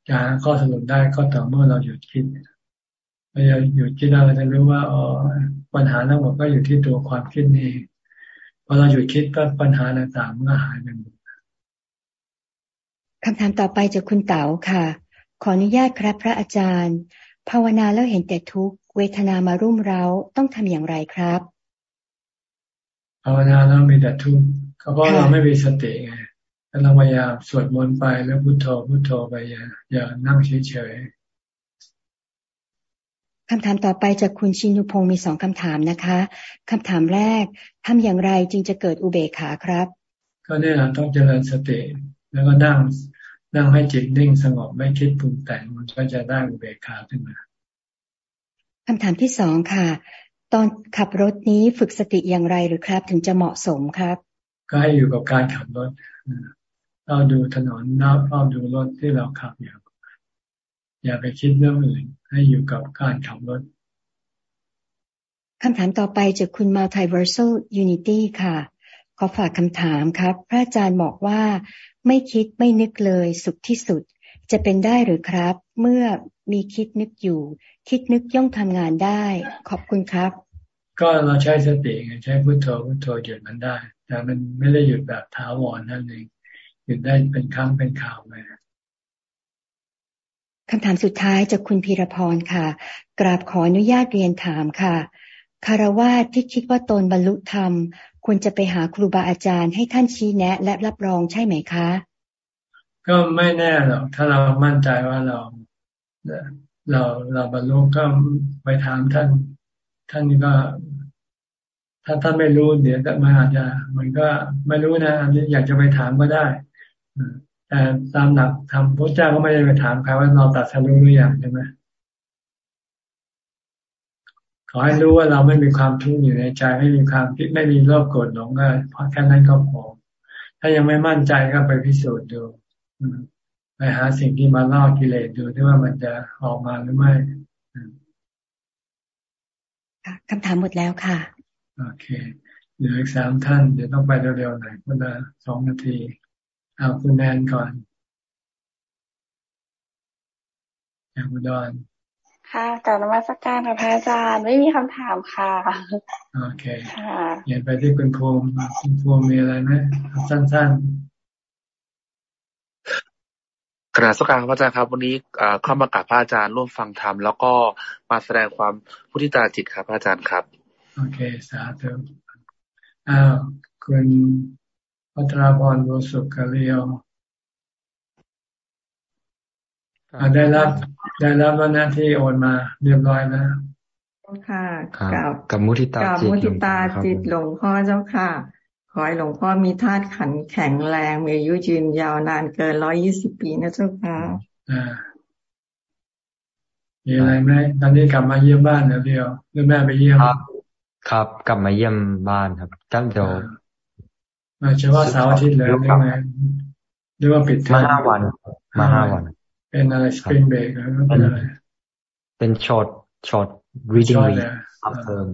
จะหาข้อสรุปได้ก็ต่อเมื่อเราหยุดคิดเราหยุดคิดเราจะรู้ว่าอ๋อปัญหาทั้งหมดก็อยู่ที่ตัวความคิดนี้พอเราหยุดคิดก็ปัญหาต่างๆมันก็หายไปหมดคำถามต่อไปจากคุณเต๋าค่ะ ขออนุญาตครับพระอาจารย์ ภาวนาแล้วเห็นแต่ทุกเวทนามารุ่มเร้าต้องทำอย่างไรครับ ภาวนาแล้วมีแต่ทุกข์ก็เพราะเราไม่มีสติไงแล้วเราพยายามสวดมนต์ไปแล้วพุโทโธพุโทโธไปอย่าอย่านั่งเฉยๆคำถามต่อไปจากคุณชินุพงศ์มีสองคำถามนะคะคำถามแรกทำอย่างไรจึงจะเกิดอุเบกขาครับ ก็เนี่ยต้องเจริญสติ แล้วก็นั่ง นั่งให้จิตนิ่งสงบไม่คิดปรุงแต่งมันก็จะได้อุเบกขาขึ้นมาคำถามที่สองค่ะ ตอนขับรถนี้ฝึกสติอย่างไรหรือครับ ถึงจะเหมาะสมครับ ก็ให้อยู่กับการขับรถเราดูถนนนับเราดูรถที่เราขับอยู่อย่าไปคิดเรื่องอื่น ให้อยู่กับการขับรถคำถามต่อไปจากคุณ Multiversal Unity ค่ะ ขอฝากคำถามครับ พระอาจารย์บอกว่า ไม่คิดไม่นึกเลยสุขที่สุด จะเป็นได้หรือครับ เมื่อมีคิดนึกอยู่ คิดนึกย่อมทำงานได้ ขอบคุณครับ ก็เราใช้สติไงใช้พุโทโธพุโทโธหยุดมันได้ แต่มันไม่ได้หยุดแบบท้าวรนั่นเองหยุดได้เป็นครั้งเป็นข่าวไปคำถามสุดท้ายจากคุณพีรพรค่ะ กราบขออนุญาตเรียนถามค่ะคารวาที่คิดว่าตนบรรลุธรรม ควรจะไปหาครูบาอาจารย์ให้ท่านชี้แนะ และรับรองใช่ไหมคะ ก็ไม่แน่หรอกถ้าเรามั่นใจว่าเราเราเราบรรลุก็ไปถามท่าน ท่านก็ถ้าท่านไม่รู้เดี๋ยวก็มาอาจจะมันก็ไม่รู้นะอันนี้อยากจะไปถามก็ได้แต่ตามหลักธรรมพระเจ้าก็ไม่ได้ไปถามใครว่าเราตัดสรู้หรือยังใช่ไหม ขอให้รู้ว่าเราไม่มีความทุกข์อยู่ในใจไม่มีความคิดไม่มีโลภโกรธหลงก็พอแค่นั้นก็พอถ้ายังไม่มั่นใจก็ไปพิสูจน์ดูไปหาสิ่งที่มาล่อกิเลสดูที่ว่ามันจะออกมาหรือไม่คำถามหมดแล้วค่ะ โอเคเหลืออีกสามท่าน เดี๋ยวต้องไปเร็วๆหน่อยเพื่อสองนาทีเอาคุณแนนก่อนอย่างอุดร ค่ะกลับนมัสการค่ะพระอาจารย์ไม่มีคำถามค่ะ โอเคค่ะเห็นไปที่คุณภูมิคุณภูมิมีอะไรไหมสั้นๆกราบสักการพระอาจารย์ครับ วันนี้เข้ามากราบพระอาจารย์ร่วมฟังธรรมแล้วก็มาแสดงความพุทธิตาจิตครับพระอาจารย์ครับ โอเค สาธุอ้าวคุณพัทราพรโรสุกเลียว ได้รับได้รับแล้วนะที่โอนมาเรียบร้อยแล้วค่ะกับกับมุทิตาจิตมุทิตาจิตหลวงพ่อเจ้าค่ะ ขอให้หลวงพ่อมีธาตุขันแข็งแรงมีอายุยืนยาวนานเกินร้อยยี่สิบปีนะเจ้าค่ะอ่ามีอะไรไหมตอนนี้กลับมาเยี่ยมบ้านเดียวหรือแม่ไปเยี่ยมครับ ครับกลับมาเยี่ยมบ้านครับตั้งเดี๋ยวมาเฉพาะเสาร์อาทิตย์เลยหรือไงหรือว่าปิดเทอมมาห้าวัน มาห้าวัน เป็นอะไร spring break หรือเป็นอะไรเป็น short short reading week ครับเทอม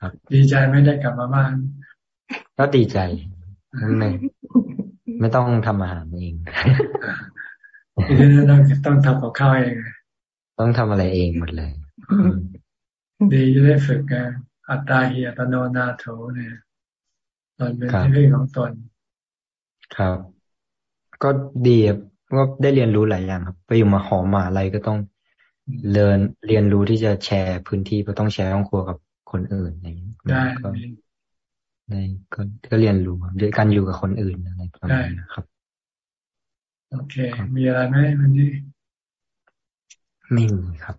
ครับ ดีใจไม่ได้กลับมาบ้าน ก็ดีใจไม่ไม่ต้องทำอาหารเองทีนี้ต้องต้องทำกับข้าวเอง ต้องทำอะไรเองหมดเลย ดีจะได้ฝึกกันอัตตาเหียตโนนาโถเนี่ยตอนเป็นที่พึ่งของตน ครับ ก็ดีครับ ก็ได้เรียนรู้หลายอย่างครับไปอยู่มาหอมาอะไรก็ต้องเรียนเรียนรู้ที่จะแชร์พื้นที่ก็ต้องแชร์ห้องครัวกับคนอื่นอะไรอย่างนี้ได้ก็ได้ก็ก็เรียนรู้ด้วยการอยู่กับคนอื่นอะไรประมาณนี้ครับ โอเค มีอะไรไหมวันนี้ไม่มีครับ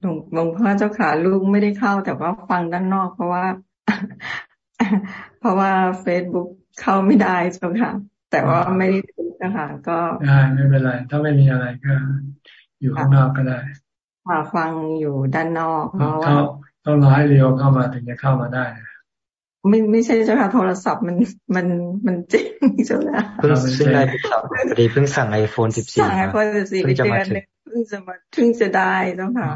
หลวงหลวงพ่อเจ้าขาลูกไม่ได้เข้า แต่ว่าฟังด้านนอก เพราะว่า เพราะว่าเฟซบุ๊กเข้าไม่ได้เจ้าค่ะ แต่ว่าไม่ได้ทุกนะคะก็ได้ไม่เป็นไร ถ้าไม่มีอะไรก็อยู่ข้างนอกก็ได้มาฟังอยู่ด้านนอกเพราะว่าต้องรอให้เรียวเข้ามาถึงจะเข้ามาได้ไม่ไม่ใช่เจ้าค่ะโทรศัพท์มันมันมันจริงเจ้าค่ะเพิ่งซื้อได้พอดีเพิ่งสั่งไอโฟนสิบสี่สั่งไอโฟนสิบสี่เดือนนึงเพิ่งจะมาเพิ่งจะได้เจ้าค่ะ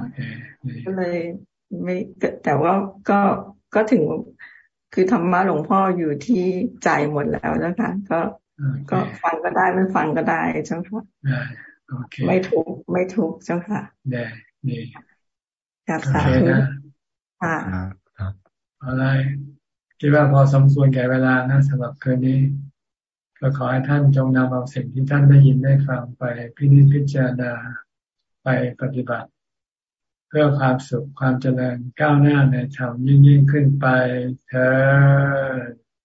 ก็เลยไม่แต่ว่าก็ก็ถึงคือธรรมะหลวงพ่ออยู่ที่ใจหมดแล้วนะคะ ก็ ก็ฟังก็ได้ไม่ฟังก็ได้เจ้าค่ะไม่ทุกไม่ทุกเจ้าค่ะได้ดีกับสาธุค่ะอะไรคิดว่าพอสมควรแก่เวลานะสำหรับคืนนี้ ก็ขอให้ท่านจงนำเอาสิ่งที่ท่านได้ยินได้ฟังไปพิจิตพิจารณาไปปฏิบัติ เพื่อความสุขความเจริญก้าวหน้าในธรรมยิ่งยิ่งขึ้นไปเธอ